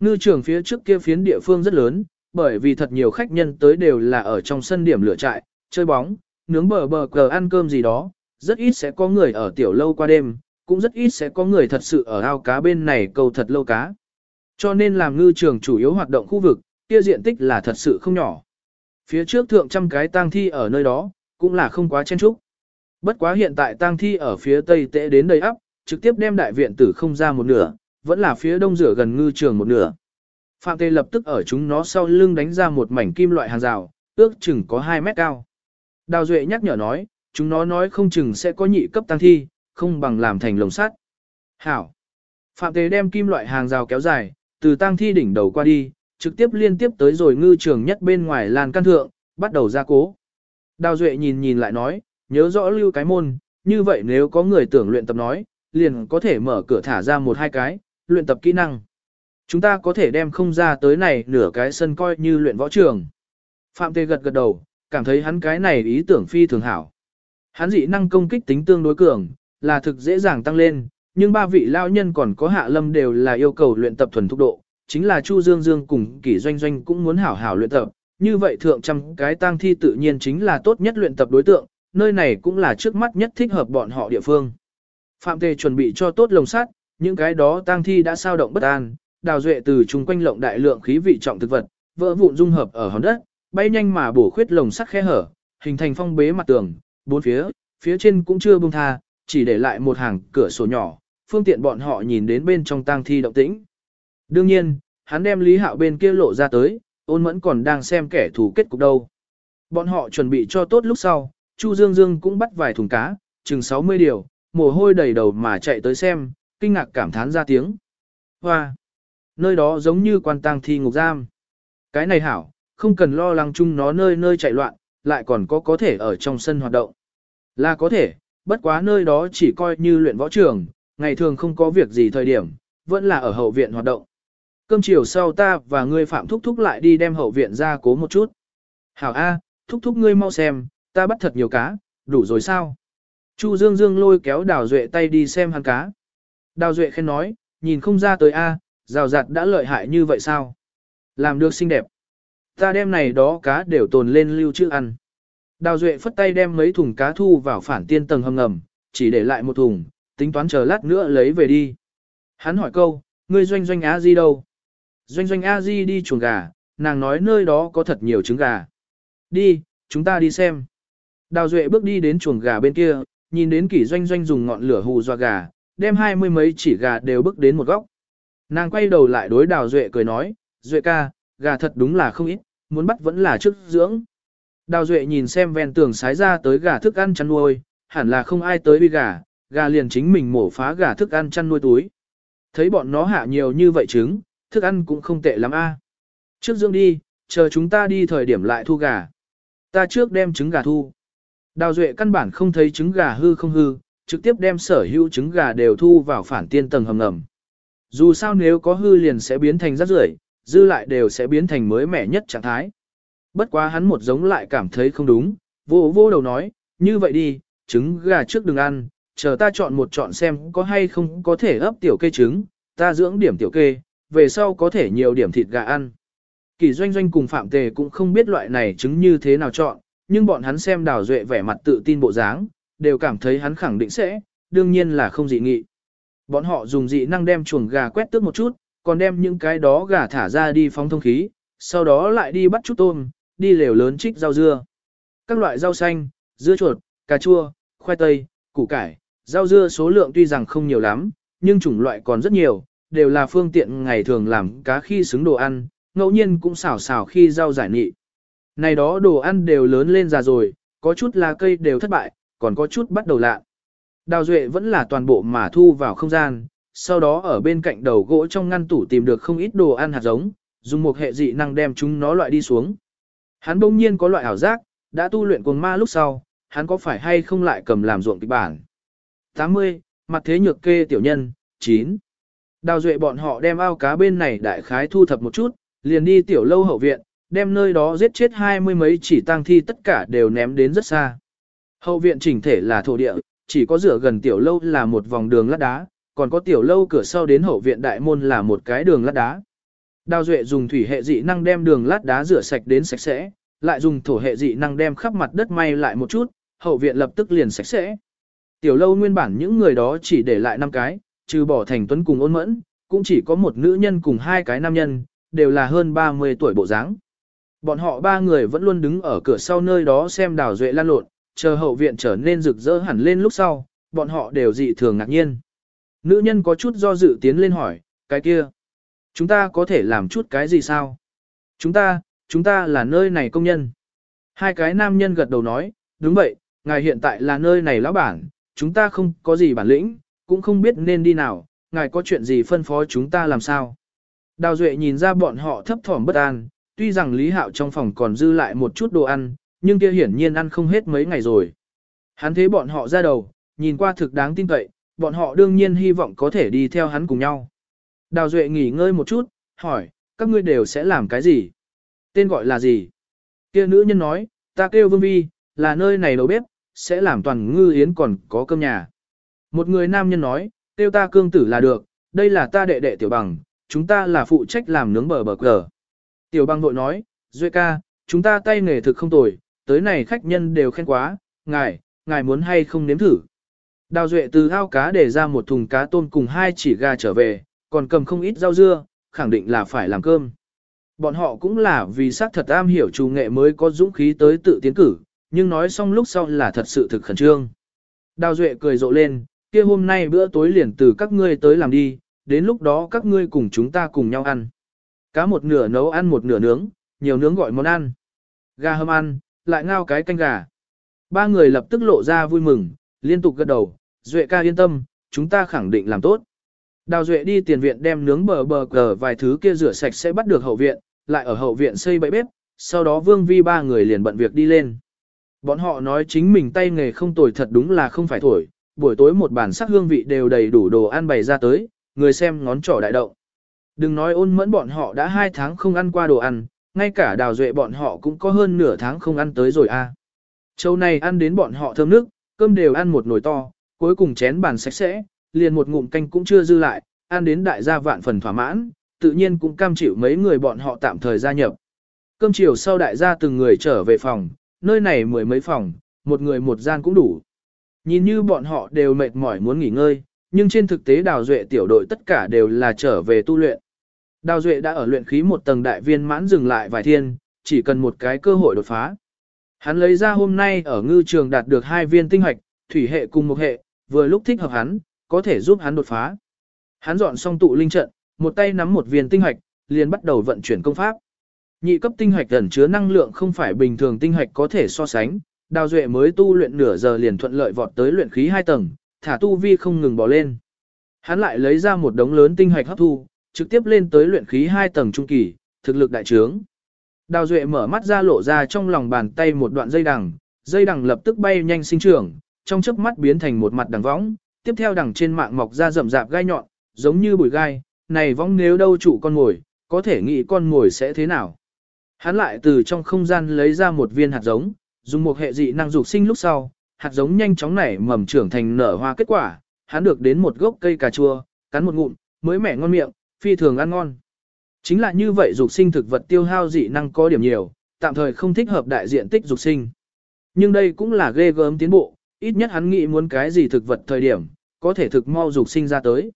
Ngư trường phía trước kia phiến địa phương rất lớn, bởi vì thật nhiều khách nhân tới đều là ở trong sân điểm lửa trại, chơi bóng, nướng bờ bờ cờ ăn cơm gì đó, rất ít sẽ có người ở tiểu lâu qua đêm, cũng rất ít sẽ có người thật sự ở ao cá bên này câu thật lâu cá. Cho nên làm ngư trường chủ yếu hoạt động khu vực, kia diện tích là thật sự không nhỏ. Phía trước thượng trăm cái tang thi ở nơi đó, cũng là không quá chen trúc. Bất quá hiện tại tang thi ở phía tây tệ đến đầy ắp, trực tiếp đem đại viện tử không ra một nửa, vẫn là phía đông rửa gần ngư trường một nửa. Phạm Tê lập tức ở chúng nó sau lưng đánh ra một mảnh kim loại hàng rào, ước chừng có 2 mét cao. Đào Duệ nhắc nhở nói, chúng nó nói không chừng sẽ có nhị cấp tăng thi, không bằng làm thành lồng sắt. Hảo. Phạm Tê đem kim loại hàng rào kéo dài, từ tăng thi đỉnh đầu qua đi, trực tiếp liên tiếp tới rồi ngư trường nhất bên ngoài làn căn thượng, bắt đầu ra cố. Đào Duệ nhìn nhìn lại nói, nhớ rõ lưu cái môn, như vậy nếu có người tưởng luyện tập nói, liền có thể mở cửa thả ra một hai cái, luyện tập kỹ năng. Chúng ta có thể đem không ra tới này nửa cái sân coi như luyện võ trường. Phạm Tê gật gật đầu, cảm thấy hắn cái này ý tưởng phi thường hảo. Hắn dị năng công kích tính tương đối cường, là thực dễ dàng tăng lên, nhưng ba vị lao nhân còn có hạ lâm đều là yêu cầu luyện tập thuần thúc độ, chính là Chu Dương Dương cùng kỷ doanh doanh cũng muốn hảo hảo luyện tập, như vậy thượng trăm cái tang thi tự nhiên chính là tốt nhất luyện tập đối tượng, nơi này cũng là trước mắt nhất thích hợp bọn họ địa phương. Phạm Tề chuẩn bị cho tốt lồng sắt, những cái đó tang thi đã sao động bất an, đào duệ từ chung quanh lộng đại lượng khí vị trọng thực vật, vỡ vụn dung hợp ở hòn đất, bay nhanh mà bổ khuyết lồng sắt khe hở, hình thành phong bế mặt tường, bốn phía, phía trên cũng chưa buông tha, chỉ để lại một hàng cửa sổ nhỏ, phương tiện bọn họ nhìn đến bên trong tang thi động tĩnh. Đương nhiên, hắn đem Lý Hạo bên kia lộ ra tới, ôn mẫn còn đang xem kẻ thù kết cục đâu. Bọn họ chuẩn bị cho tốt lúc sau, Chu Dương Dương cũng bắt vài thùng cá, chừng 60 điều, mồ hôi đầy đầu mà chạy tới xem, kinh ngạc cảm thán ra tiếng. Hoa! Nơi đó giống như quan tang thi ngục giam. Cái này hảo, không cần lo lắng chung nó nơi nơi chạy loạn, lại còn có có thể ở trong sân hoạt động. Là có thể, bất quá nơi đó chỉ coi như luyện võ trường, ngày thường không có việc gì thời điểm, vẫn là ở hậu viện hoạt động. Cơm chiều sau ta và ngươi Phạm Thúc Thúc lại đi đem hậu viện ra cố một chút. Hảo A, Thúc Thúc ngươi mau xem, ta bắt thật nhiều cá, đủ rồi sao? Chu Dương Dương lôi kéo Đào Duệ tay đi xem hắn cá. Đào Duệ khen nói, nhìn không ra tới A, rào rạt đã lợi hại như vậy sao? Làm được xinh đẹp. Ta đem này đó cá đều tồn lên lưu trữ ăn. Đào Duệ phất tay đem mấy thùng cá thu vào phản tiên tầng hầm ngầm, chỉ để lại một thùng, tính toán chờ lát nữa lấy về đi. Hắn hỏi câu, ngươi doanh doanh á di đâu? Doanh doanh a di đi chuồng gà, nàng nói nơi đó có thật nhiều trứng gà. Đi, chúng ta đi xem. Đào Duệ bước đi đến chuồng gà bên kia, nhìn đến kỷ doanh doanh dùng ngọn lửa hù dọa gà, đem hai mươi mấy chỉ gà đều bước đến một góc. Nàng quay đầu lại đối Đào Duệ cười nói, Duệ ca, gà thật đúng là không ít, muốn bắt vẫn là trước dưỡng. Đào Duệ nhìn xem ven tường sái ra tới gà thức ăn chăn nuôi, hẳn là không ai tới uy gà, gà liền chính mình mổ phá gà thức ăn chăn nuôi túi. Thấy bọn nó hạ nhiều như vậy trứng, thức ăn cũng không tệ lắm a. Trước dưỡng đi, chờ chúng ta đi thời điểm lại thu gà. Ta trước đem trứng gà thu. Đào Duệ căn bản không thấy trứng gà hư không hư, trực tiếp đem sở hữu trứng gà đều thu vào phản tiên tầng hầm ngầm. Dù sao nếu có hư liền sẽ biến thành rác rưởi, dư lại đều sẽ biến thành mới mẻ nhất trạng thái. Bất quá hắn một giống lại cảm thấy không đúng, vô vô đầu nói, như vậy đi, trứng gà trước đừng ăn, chờ ta chọn một chọn xem có hay không có thể ấp tiểu kê trứng, ta dưỡng điểm tiểu kê, về sau có thể nhiều điểm thịt gà ăn. Kỳ doanh doanh cùng Phạm Tề cũng không biết loại này trứng như thế nào chọn, nhưng bọn hắn xem đào duệ vẻ mặt tự tin bộ dáng, đều cảm thấy hắn khẳng định sẽ, đương nhiên là không dị nghị. Bọn họ dùng dị năng đem chuồng gà quét tước một chút, còn đem những cái đó gà thả ra đi phóng thông khí, sau đó lại đi bắt chút tôm, đi lều lớn trích rau dưa. Các loại rau xanh, dưa chuột, cà chua, khoai tây, củ cải, rau dưa số lượng tuy rằng không nhiều lắm, nhưng chủng loại còn rất nhiều, đều là phương tiện ngày thường làm cá khi xứng đồ ăn, ngẫu nhiên cũng xào xào khi rau giải nị. Này đó đồ ăn đều lớn lên già rồi, có chút lá cây đều thất bại, còn có chút bắt đầu lạ. Đào Duệ vẫn là toàn bộ mà thu vào không gian, sau đó ở bên cạnh đầu gỗ trong ngăn tủ tìm được không ít đồ ăn hạt giống, dùng một hệ dị năng đem chúng nó loại đi xuống. Hắn bỗng nhiên có loại ảo giác, đã tu luyện cuồng ma lúc sau, hắn có phải hay không lại cầm làm ruộng kịch bản. 80. Mặt thế nhược kê tiểu nhân, 9. Đào duệ bọn họ đem ao cá bên này đại khái thu thập một chút, liền đi tiểu lâu hậu viện, đem nơi đó giết chết hai mươi mấy chỉ tang thi tất cả đều ném đến rất xa. Hậu viện chỉnh thể là thổ địa, chỉ có rửa gần tiểu lâu là một vòng đường lát đá, còn có tiểu lâu cửa sau đến hậu viện đại môn là một cái đường lát đá. Đào duệ dùng thủy hệ dị năng đem đường lát đá rửa sạch đến sạch sẽ, lại dùng thổ hệ dị năng đem khắp mặt đất may lại một chút, hậu viện lập tức liền sạch sẽ. Tiểu lâu nguyên bản những người đó chỉ để lại năm cái, trừ bỏ thành tuấn cùng ôn mẫn, cũng chỉ có một nữ nhân cùng hai cái nam nhân, đều là hơn 30 tuổi bộ dáng. Bọn họ ba người vẫn luôn đứng ở cửa sau nơi đó xem đào duệ lan lộn, chờ hậu viện trở nên rực rỡ hẳn lên lúc sau, bọn họ đều dị thường ngạc nhiên. Nữ nhân có chút do dự tiến lên hỏi, cái kia, chúng ta có thể làm chút cái gì sao? Chúng ta, chúng ta là nơi này công nhân. Hai cái nam nhân gật đầu nói, đúng vậy, ngài hiện tại là nơi này lão bản, chúng ta không có gì bản lĩnh, cũng không biết nên đi nào, ngài có chuyện gì phân phó chúng ta làm sao. Đào Duệ nhìn ra bọn họ thấp thỏm bất an, tuy rằng Lý Hạo trong phòng còn dư lại một chút đồ ăn, nhưng kia hiển nhiên ăn không hết mấy ngày rồi. Hắn thấy bọn họ ra đầu, nhìn qua thực đáng tin cậy, bọn họ đương nhiên hy vọng có thể đi theo hắn cùng nhau. Đào Duệ nghỉ ngơi một chút, hỏi, các ngươi đều sẽ làm cái gì? Tên gọi là gì? Kia nữ nhân nói, ta kêu Vương Vi, là nơi này đầu bếp, sẽ làm toàn ngư yến còn có cơm nhà. Một người nam nhân nói, kêu ta cương tử là được, đây là ta đệ đệ tiểu bằng, chúng ta là phụ trách làm nướng bờ bờ cờ. Tiểu băng vội nói, Duệ ca, chúng ta tay nghề thực không tồi, tới này khách nhân đều khen quá, ngài, ngài muốn hay không nếm thử. Đào Duệ từ ao cá để ra một thùng cá tôm cùng hai chỉ gà trở về, còn cầm không ít rau dưa, khẳng định là phải làm cơm. Bọn họ cũng là vì xác thật am hiểu chủ nghệ mới có dũng khí tới tự tiến cử, nhưng nói xong lúc sau là thật sự thực khẩn trương. Đào Duệ cười rộ lên, kia hôm nay bữa tối liền từ các ngươi tới làm đi, đến lúc đó các ngươi cùng chúng ta cùng nhau ăn. Cá một nửa nấu ăn một nửa nướng, nhiều nướng gọi món ăn. Gà hâm ăn, lại ngao cái canh gà. Ba người lập tức lộ ra vui mừng, liên tục gật đầu, Duệ ca yên tâm, chúng ta khẳng định làm tốt. Đào Duệ đi tiền viện đem nướng bờ bờ cờ vài thứ kia rửa sạch sẽ bắt được hậu viện, lại ở hậu viện xây bẫy bếp, sau đó Vương Vi ba người liền bận việc đi lên. Bọn họ nói chính mình tay nghề không tồi thật đúng là không phải thổi, buổi tối một bản sắc hương vị đều đầy đủ đồ ăn bày ra tới, người xem ngón trỏ đại động. Đừng nói ôn mẫn bọn họ đã hai tháng không ăn qua đồ ăn, ngay cả đào duệ bọn họ cũng có hơn nửa tháng không ăn tới rồi a. À. Châu này ăn đến bọn họ thơm nước, cơm đều ăn một nồi to, cuối cùng chén bàn sạch sẽ, liền một ngụm canh cũng chưa dư lại, ăn đến đại gia vạn phần thỏa mãn, tự nhiên cũng cam chịu mấy người bọn họ tạm thời gia nhập. Cơm chiều sau đại gia từng người trở về phòng, nơi này mười mấy phòng, một người một gian cũng đủ. Nhìn như bọn họ đều mệt mỏi muốn nghỉ ngơi, nhưng trên thực tế đào duệ tiểu đội tất cả đều là trở về tu luyện. Đào duệ đã ở luyện khí một tầng đại viên mãn dừng lại vài thiên, chỉ cần một cái cơ hội đột phá. Hắn lấy ra hôm nay ở ngư trường đạt được hai viên tinh hoạch, thủy hệ cùng một hệ, vừa lúc thích hợp hắn, có thể giúp hắn đột phá. Hắn dọn xong tụ linh trận, một tay nắm một viên tinh hoạch, liền bắt đầu vận chuyển công pháp. Nhị cấp tinh hoạch ẩn chứa năng lượng không phải bình thường tinh hoạch có thể so sánh, Đào Duệ mới tu luyện nửa giờ liền thuận lợi vọt tới luyện khí hai tầng, thả tu vi không ngừng bỏ lên. Hắn lại lấy ra một đống lớn tinh hoạch hấp thu, trực tiếp lên tới luyện khí hai tầng trung kỳ, thực lực đại trướng. Đào Duệ mở mắt ra lộ ra trong lòng bàn tay một đoạn dây đằng, dây đằng lập tức bay nhanh sinh trưởng, trong chớp mắt biến thành một mặt đằng võng, tiếp theo đằng trên mạng mọc ra rậm rạp gai nhọn, giống như bụi gai, này võng nếu đâu chủ con ngồi, có thể nghĩ con ngồi sẽ thế nào. Hắn lại từ trong không gian lấy ra một viên hạt giống, dùng một hệ dị năng dục sinh lúc sau, hạt giống nhanh chóng nảy mầm trưởng thành nở hoa kết quả, hắn được đến một gốc cây cà chua, cắn một ngụm, mới mẻ ngon miệng, phi thường ăn ngon. Chính là như vậy dục sinh thực vật tiêu hao dị năng có điểm nhiều, tạm thời không thích hợp đại diện tích dục sinh. Nhưng đây cũng là ghê gớm tiến bộ, ít nhất hắn nghĩ muốn cái gì thực vật thời điểm, có thể thực mau dục sinh ra tới.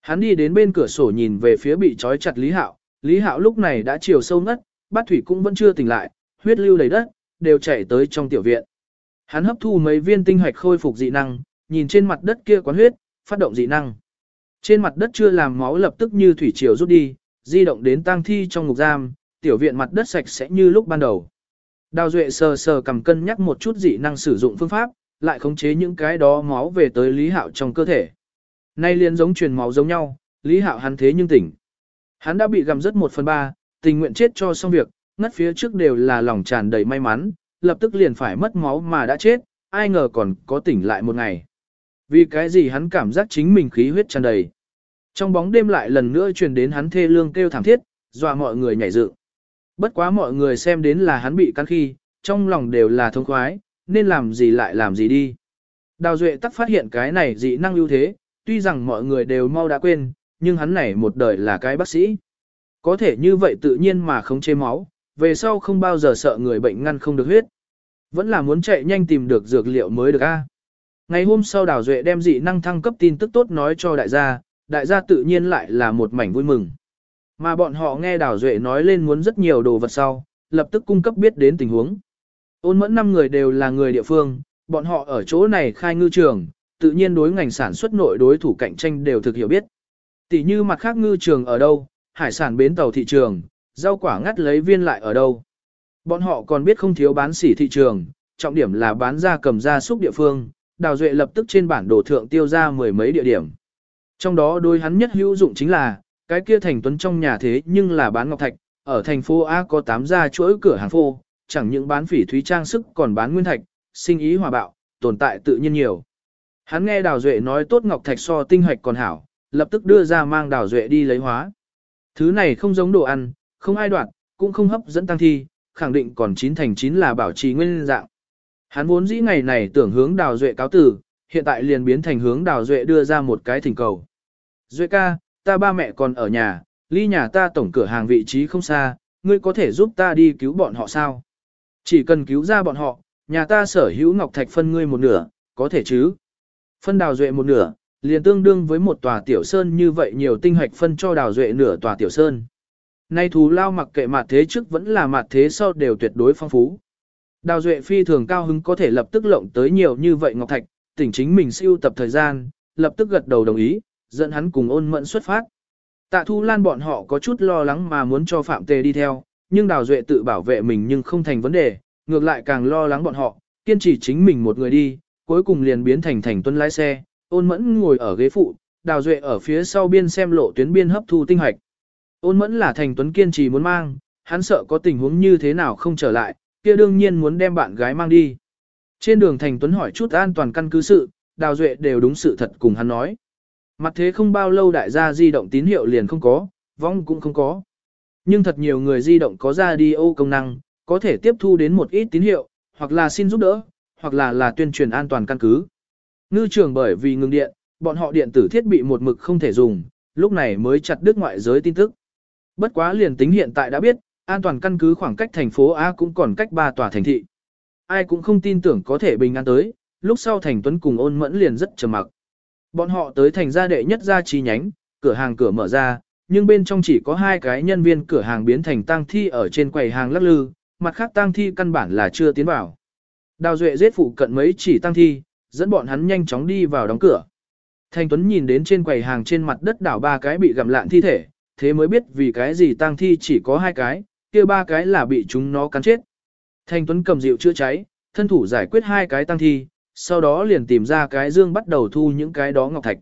Hắn đi đến bên cửa sổ nhìn về phía bị trói chặt Lý Hạo, Lý Hạo lúc này đã chiều sâu ngất, bát thủy cũng vẫn chưa tỉnh lại, huyết lưu đầy đất, đều chảy tới trong tiểu viện. Hắn hấp thu mấy viên tinh hạch khôi phục dị năng, nhìn trên mặt đất kia quán huyết, phát động dị năng. Trên mặt đất chưa làm máu lập tức như thủy triều rút đi, di động đến tang thi trong ngục giam, tiểu viện mặt đất sạch sẽ như lúc ban đầu. Đào Duệ sờ sờ cầm cân nhắc một chút dị năng sử dụng phương pháp, lại khống chế những cái đó máu về tới Lý Hạo trong cơ thể. Nay liền giống truyền máu giống nhau, Lý Hạo hắn thế nhưng tỉnh. Hắn đã bị gầm rất một phần ba, tình nguyện chết cho xong việc, ngất phía trước đều là lòng tràn đầy may mắn, lập tức liền phải mất máu mà đã chết, ai ngờ còn có tỉnh lại một ngày. Vì cái gì hắn cảm giác chính mình khí huyết tràn đầy. Trong bóng đêm lại lần nữa truyền đến hắn thê lương kêu thảm thiết, dọa mọi người nhảy dựng. Bất quá mọi người xem đến là hắn bị cắn khi, trong lòng đều là thông khoái, nên làm gì lại làm gì đi. Đào Duệ tắc phát hiện cái này dị năng ưu thế, tuy rằng mọi người đều mau đã quên, nhưng hắn này một đời là cái bác sĩ. Có thể như vậy tự nhiên mà không chê máu, về sau không bao giờ sợ người bệnh ngăn không được huyết. Vẫn là muốn chạy nhanh tìm được dược liệu mới được a. Ngày hôm sau Đào Duệ đem dị năng thăng cấp tin tức tốt nói cho đại gia, đại gia tự nhiên lại là một mảnh vui mừng. Mà bọn họ nghe Đào Duệ nói lên muốn rất nhiều đồ vật sau, lập tức cung cấp biết đến tình huống. Ôn mẫn năm người đều là người địa phương, bọn họ ở chỗ này khai ngư trường, tự nhiên đối ngành sản xuất nội đối thủ cạnh tranh đều thực hiểu biết. Tỷ như mặt khác ngư trường ở đâu, hải sản bến tàu thị trường, rau quả ngắt lấy viên lại ở đâu. Bọn họ còn biết không thiếu bán sỉ thị trường, trọng điểm là bán ra cầm ra súc địa phương, Đào Duệ lập tức trên bản đồ thượng tiêu ra mười mấy địa điểm. Trong đó đối hắn nhất hữu dụng chính là, cái kia thành tuấn trong nhà thế nhưng là bán ngọc thạch, ở thành phố A có 8 gia chuỗi cửa hàng phô, chẳng những bán phỉ thúy trang sức còn bán nguyên thạch, sinh ý hòa bạo, tồn tại tự nhiên nhiều. Hắn nghe Đào Duệ nói tốt ngọc thạch so tinh hoạch còn hảo, lập tức đưa ra mang Đào Duệ đi lấy hóa. Thứ này không giống đồ ăn, không ai đoạt, cũng không hấp dẫn tăng thi, khẳng định còn chín thành chín là bảo trì nguyên dạng. Hắn vốn dĩ ngày này tưởng hướng Đào Duệ cáo tử, hiện tại liền biến thành hướng Đào Duệ đưa ra một cái thỉnh cầu. Duệ ca, ta ba mẹ còn ở nhà, ly nhà ta tổng cửa hàng vị trí không xa, ngươi có thể giúp ta đi cứu bọn họ sao? Chỉ cần cứu ra bọn họ, nhà ta sở hữu ngọc thạch phân ngươi một nửa, có thể chứ? Phân Đào Duệ một nửa, liền tương đương với một tòa tiểu sơn như vậy nhiều tinh hạch phân cho Đào Duệ nửa tòa tiểu sơn. Nay thú lao mặc kệ mặt thế trước vẫn là mặt thế sau đều tuyệt đối phong phú. Đào Duệ phi thường cao hứng có thể lập tức lộng tới nhiều như vậy ngọc thạch, tỉnh chính mình siêu tập thời gian, lập tức gật đầu đồng ý, dẫn hắn cùng ôn mẫn xuất phát. Tạ Thu Lan bọn họ có chút lo lắng mà muốn cho Phạm Tề đi theo, nhưng Đào Duệ tự bảo vệ mình nhưng không thành vấn đề, ngược lại càng lo lắng bọn họ, kiên trì chính mình một người đi, cuối cùng liền biến thành thành tuân lái xe, ôn mẫn ngồi ở ghế phụ, Đào Duệ ở phía sau biên xem lộ tuyến biên hấp thu tinh hoạch. Ôn mẫn là thành tuấn kiên trì muốn mang, hắn sợ có tình huống như thế nào không trở lại, kia đương nhiên muốn đem bạn gái mang đi. Trên đường thành tuấn hỏi chút an toàn căn cứ sự, Đào Duệ đều đúng sự thật cùng hắn nói. Mặt thế không bao lâu đại gia di động tín hiệu liền không có, vong cũng không có. Nhưng thật nhiều người di động có ra đi ô công năng, có thể tiếp thu đến một ít tín hiệu, hoặc là xin giúp đỡ, hoặc là là tuyên truyền an toàn căn cứ. Ngư trường bởi vì ngừng điện, bọn họ điện tử thiết bị một mực không thể dùng, lúc này mới chặt đứt ngoại giới tin tức. Bất quá liền tính hiện tại đã biết, an toàn căn cứ khoảng cách thành phố A cũng còn cách ba tòa thành thị. Ai cũng không tin tưởng có thể bình an tới, lúc sau thành tuấn cùng ôn mẫn liền rất trầm mặc. Bọn họ tới thành gia đệ nhất gia chi nhánh, cửa hàng cửa mở ra, nhưng bên trong chỉ có hai cái nhân viên cửa hàng biến thành tang thi ở trên quầy hàng lắc lư, mặt khác tang thi căn bản là chưa tiến vào. Đào Duệ giết phụ cận mấy chỉ tang thi, dẫn bọn hắn nhanh chóng đi vào đóng cửa. Thanh Tuấn nhìn đến trên quầy hàng trên mặt đất đảo ba cái bị gặm lạn thi thể, thế mới biết vì cái gì tang thi chỉ có hai cái, kia ba cái là bị chúng nó cắn chết. Thanh Tuấn cầm dịu chữa cháy, thân thủ giải quyết hai cái tăng thi, sau đó liền tìm ra cái dương bắt đầu thu những cái đó ngọc thạch.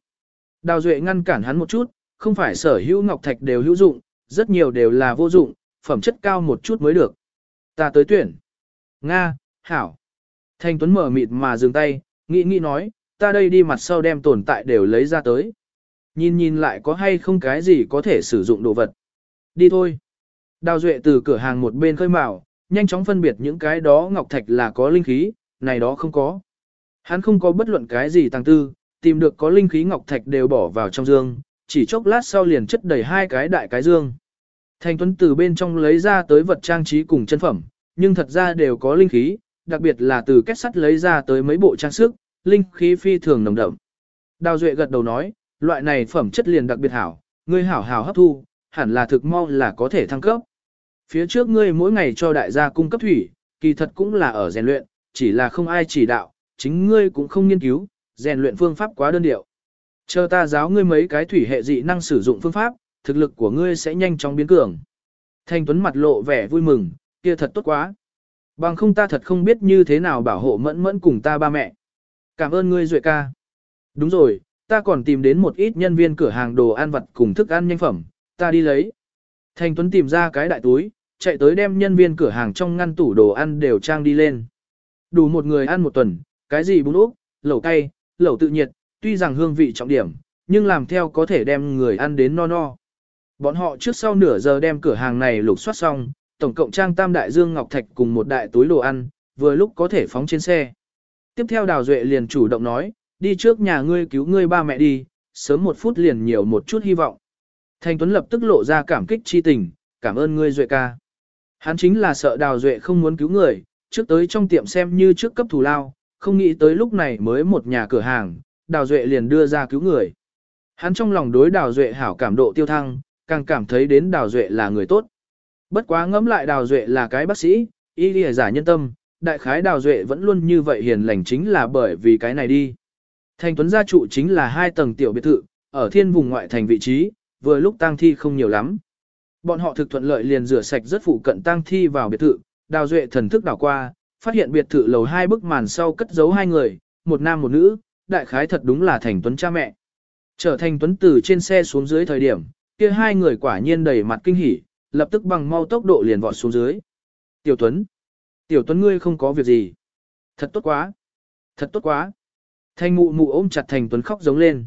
Đào Duệ ngăn cản hắn một chút, không phải sở hữu ngọc thạch đều hữu dụng, rất nhiều đều là vô dụng, phẩm chất cao một chút mới được. Ta tới tuyển. Nga, Hảo. Thanh Tuấn mở mịt mà dừng tay, nghĩ nghĩ nói, ta đây đi mặt sau đem tồn tại đều lấy ra tới. Nhìn nhìn lại có hay không cái gì có thể sử dụng đồ vật. Đi thôi. Đào Duệ từ cửa hàng một bên khơi mào, nhanh chóng phân biệt những cái đó ngọc thạch là có linh khí, này đó không có. Hắn không có bất luận cái gì tăng tư, tìm được có linh khí ngọc thạch đều bỏ vào trong dương, chỉ chốc lát sau liền chất đầy hai cái đại cái dương. Thành Tuấn từ bên trong lấy ra tới vật trang trí cùng chân phẩm, nhưng thật ra đều có linh khí, đặc biệt là từ kết sắt lấy ra tới mấy bộ trang sức, linh khí phi thường nồng đậm. Đào Duệ gật đầu nói, loại này phẩm chất liền đặc biệt hảo, ngươi hảo hảo hấp thu, hẳn là thực mau là có thể thăng cấp. Phía trước ngươi mỗi ngày cho đại gia cung cấp thủy, kỳ thật cũng là ở rèn luyện, chỉ là không ai chỉ đạo, chính ngươi cũng không nghiên cứu, rèn luyện phương pháp quá đơn điệu. Chờ ta giáo ngươi mấy cái thủy hệ dị năng sử dụng phương pháp, thực lực của ngươi sẽ nhanh chóng biến cường. Thanh Tuấn mặt lộ vẻ vui mừng, kia thật tốt quá. Bằng không ta thật không biết như thế nào bảo hộ mẫn mẫn cùng ta ba mẹ. Cảm ơn ngươi Duệ ca. Đúng rồi, ta còn tìm đến một ít nhân viên cửa hàng đồ ăn vặt cùng thức ăn nhanh phẩm, ta đi lấy. Thành Tuấn tìm ra cái đại túi, chạy tới đem nhân viên cửa hàng trong ngăn tủ đồ ăn đều trang đi lên. Đủ một người ăn một tuần, cái gì bún úp, lẩu cay, lẩu tự nhiệt, tuy rằng hương vị trọng điểm, nhưng làm theo có thể đem người ăn đến no no. Bọn họ trước sau nửa giờ đem cửa hàng này lục soát xong, tổng cộng trang tam đại dương ngọc thạch cùng một đại túi đồ ăn, vừa lúc có thể phóng trên xe. Tiếp theo Đào Duệ liền chủ động nói, đi trước nhà ngươi cứu ngươi ba mẹ đi, sớm một phút liền nhiều một chút hy vọng. Thanh Tuấn lập tức lộ ra cảm kích chi tình, cảm ơn ngươi Duệ ca. Hắn chính là sợ Đào Duệ không muốn cứu người, trước tới trong tiệm xem như trước cấp thù lao, không nghĩ tới lúc này mới một nhà cửa hàng, Đào Duệ liền đưa ra cứu người. Hắn trong lòng đối Đào Duệ hảo cảm độ tiêu thăng, càng cảm thấy đến Đào Duệ là người tốt. Bất quá ngẫm lại Đào Duệ là cái bác sĩ, y lìa giả nhân tâm, đại khái Đào Duệ vẫn luôn như vậy hiền lành chính là bởi vì cái này đi. Thành Tuấn gia trụ chính là hai tầng tiểu biệt thự, ở thiên vùng ngoại thành vị trí, vừa lúc tang thi không nhiều lắm. Bọn họ thực thuận lợi liền rửa sạch rất phụ cận tang thi vào biệt thự, Đào Duệ thần thức đảo qua, phát hiện biệt thự lầu hai bức màn sau cất giấu hai người, một nam một nữ, đại khái thật đúng là Thành Tuấn cha mẹ. Trở thành Tuấn từ trên xe xuống dưới thời điểm, kia hai người quả nhiên đầy mặt kinh hỉ, lập tức bằng mau tốc độ liền vọt xuống dưới. Tiểu Tuấn, Tiểu Tuấn ngươi không có việc gì. Thật tốt quá, thật tốt quá. Thanh mụ mụ ôm chặt Thành Tuấn khóc giống lên.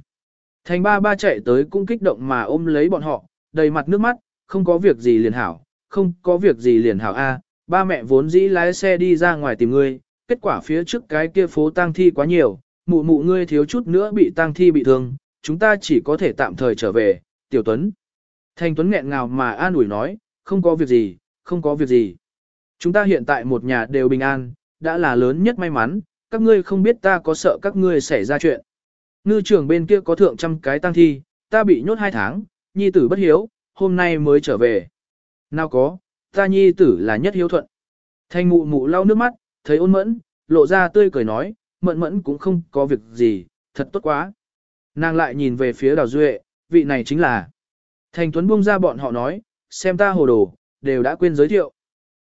Thành ba ba chạy tới cũng kích động mà ôm lấy bọn họ, đầy mặt nước mắt, không có việc gì liền hảo, không có việc gì liền hảo a. ba mẹ vốn dĩ lái xe đi ra ngoài tìm ngươi, kết quả phía trước cái kia phố tang thi quá nhiều, mụ mụ ngươi thiếu chút nữa bị tang thi bị thương, chúng ta chỉ có thể tạm thời trở về, tiểu tuấn. Thành tuấn nghẹn ngào mà an ủi nói, không có việc gì, không có việc gì. Chúng ta hiện tại một nhà đều bình an, đã là lớn nhất may mắn, các ngươi không biết ta có sợ các ngươi xảy ra chuyện. Ngư trưởng bên kia có thượng trăm cái tang thi, ta bị nhốt hai tháng, nhi tử bất hiếu, hôm nay mới trở về. Nào có, ta nhi tử là nhất hiếu thuận. Thanh mụ mụ lau nước mắt, thấy ôn mẫn, lộ ra tươi cười nói, mẫn mẫn cũng không có việc gì, thật tốt quá. Nàng lại nhìn về phía đào duệ, vị này chính là. Thành Tuấn buông ra bọn họ nói, xem ta hồ đồ, đều đã quên giới thiệu.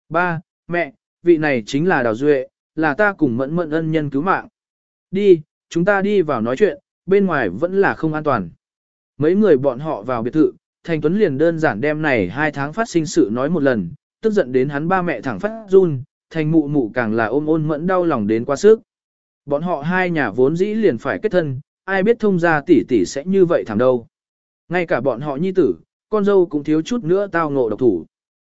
Ba, mẹ, vị này chính là đào duệ, là ta cùng mẫn mẫn ân nhân cứu mạng. Đi, chúng ta đi vào nói chuyện, bên ngoài vẫn là không an toàn. Mấy người bọn họ vào biệt thự, Thành Tuấn liền đơn giản đem này hai tháng phát sinh sự nói một lần, tức giận đến hắn ba mẹ thẳng phát run, thành mụ mụ càng là ôm ôn mẫn đau lòng đến quá sức. Bọn họ hai nhà vốn dĩ liền phải kết thân, ai biết thông gia tỷ tỷ sẽ như vậy thảm đâu. Ngay cả bọn họ nhi tử, con dâu cũng thiếu chút nữa tao ngộ độc thủ.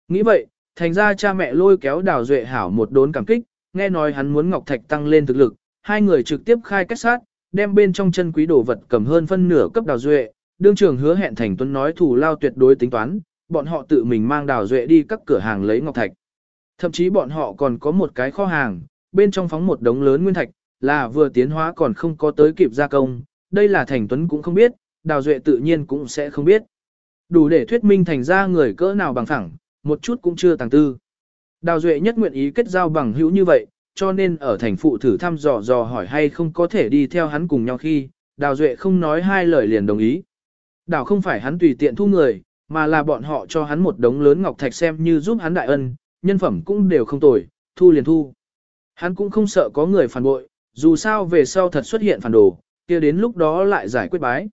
Nghĩ vậy, thành ra cha mẹ lôi kéo đào duệ hảo một đốn cảm kích, nghe nói hắn muốn Ngọc Thạch tăng lên thực lực, hai người trực tiếp khai kết sát, đem bên trong chân quý đồ vật cầm hơn phân nửa cấp đào duệ, đương trường hứa hẹn thành tuấn nói thủ lao tuyệt đối tính toán, bọn họ tự mình mang đào duệ đi các cửa hàng lấy Ngọc Thạch. Thậm chí bọn họ còn có một cái kho hàng, bên trong phóng một đống lớn nguyên thạch, là vừa tiến hóa còn không có tới kịp gia công, đây là thành tuấn cũng không biết, đào duệ tự nhiên cũng sẽ không biết. Đủ để thuyết minh thành ra người cỡ nào bằng phẳng, một chút cũng chưa tàng tư. Đào duệ nhất nguyện ý kết giao bằng hữu như vậy, cho nên ở thành phụ thử thăm dò dò hỏi hay không có thể đi theo hắn cùng nhau khi, đào duệ không nói hai lời liền đồng ý. Đào không phải hắn tùy tiện thu người, mà là bọn họ cho hắn một đống lớn ngọc thạch xem như giúp hắn đại ân, nhân phẩm cũng đều không tồi, thu liền thu. Hắn cũng không sợ có người phản bội, dù sao về sau thật xuất hiện phản đồ, kia đến lúc đó lại giải quyết bái.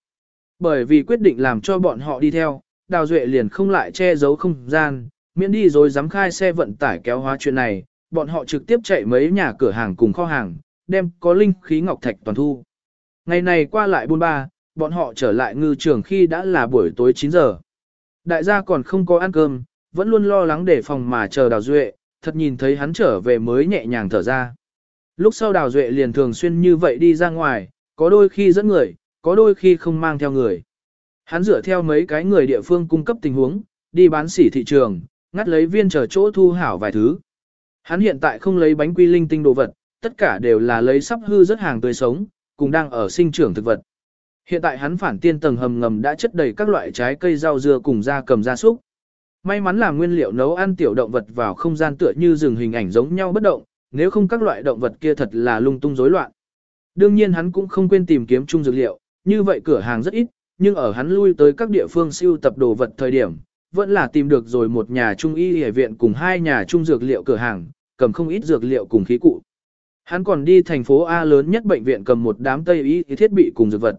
Bởi vì quyết định làm cho bọn họ đi theo, Đào Duệ liền không lại che giấu không gian, miễn đi rồi dám khai xe vận tải kéo hóa chuyện này, bọn họ trực tiếp chạy mấy nhà cửa hàng cùng kho hàng, đem có linh khí ngọc thạch toàn thu. Ngày này qua lại buôn ba, bọn họ trở lại ngư trường khi đã là buổi tối 9 giờ. Đại gia còn không có ăn cơm, vẫn luôn lo lắng để phòng mà chờ Đào Duệ, thật nhìn thấy hắn trở về mới nhẹ nhàng thở ra. Lúc sau Đào Duệ liền thường xuyên như vậy đi ra ngoài, có đôi khi dẫn người, có đôi khi không mang theo người. Hắn dựa theo mấy cái người địa phương cung cấp tình huống, đi bán sỉ thị trường, ngắt lấy viên chờ chỗ thu hảo vài thứ. Hắn hiện tại không lấy bánh quy linh tinh đồ vật, tất cả đều là lấy sắp hư rất hàng tươi sống, cùng đang ở sinh trưởng thực vật. Hiện tại hắn phản tiên tầng hầm ngầm đã chất đầy các loại trái cây rau dưa cùng da cầm da súc. May mắn là nguyên liệu nấu ăn tiểu động vật vào không gian tựa như rừng hình ảnh giống nhau bất động, nếu không các loại động vật kia thật là lung tung rối loạn. Đương nhiên hắn cũng không quên tìm kiếm chung dược liệu, như vậy cửa hàng rất ít, nhưng ở hắn lui tới các địa phương siêu tập đồ vật thời điểm, vẫn là tìm được rồi một nhà trung y y viện cùng hai nhà trung dược liệu cửa hàng, cầm không ít dược liệu cùng khí cụ. Hắn còn đi thành phố A lớn nhất bệnh viện cầm một đám tây y thiết bị cùng dược vật.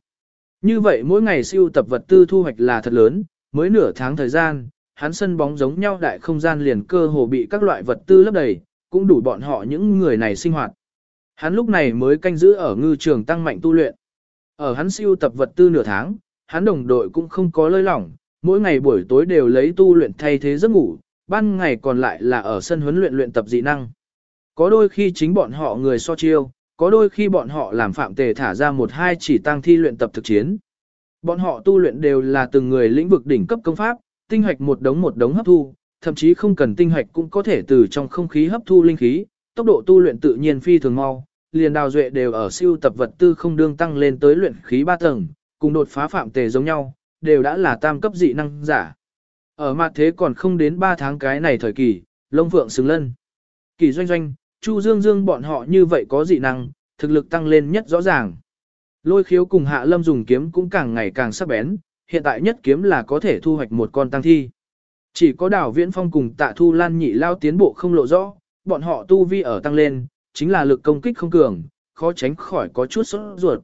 Như vậy mỗi ngày siêu tập vật tư thu hoạch là thật lớn, mới nửa tháng thời gian, hắn sân bóng giống nhau đại không gian liền cơ hồ bị các loại vật tư lấp đầy, cũng đủ bọn họ những người này sinh hoạt. Hắn lúc này mới canh giữ ở ngư trường tăng mạnh tu luyện. Ở hắn siêu tập vật tư nửa tháng, hắn đồng đội cũng không có lơi lỏng, mỗi ngày buổi tối đều lấy tu luyện thay thế giấc ngủ, ban ngày còn lại là ở sân huấn luyện luyện tập dị năng. Có đôi khi chính bọn họ người so chiêu, có đôi khi bọn họ làm phạm tề thả ra một hai chỉ tăng thi luyện tập thực chiến. Bọn họ tu luyện đều là từng người lĩnh vực đỉnh cấp công pháp, tinh hoạch một đống một đống hấp thu, thậm chí không cần tinh hoạch cũng có thể từ trong không khí hấp thu linh khí, tốc độ tu luyện tự nhiên phi thường mau, liền đào duệ đều ở siêu tập vật tư không đương tăng lên tới luyện khí 3 tầng, cùng đột phá phạm tề giống nhau, đều đã là tam cấp dị năng giả. Ở mặt thế còn không đến 3 tháng cái này thời kỳ, lông phượng xứng lân. Kỳ doanh doanh, Chu Dương Dương bọn họ như vậy có dị năng, thực lực tăng lên nhất rõ ràng. Lôi khiếu cùng hạ lâm dùng kiếm cũng càng ngày càng sắc bén, hiện tại nhất kiếm là có thể thu hoạch một con tăng thi. Chỉ có đảo viễn phong cùng tạ thu lan nhị lao tiến bộ không lộ rõ, bọn họ tu vi ở tăng lên, chính là lực công kích không cường, khó tránh khỏi có chút sốt ruột.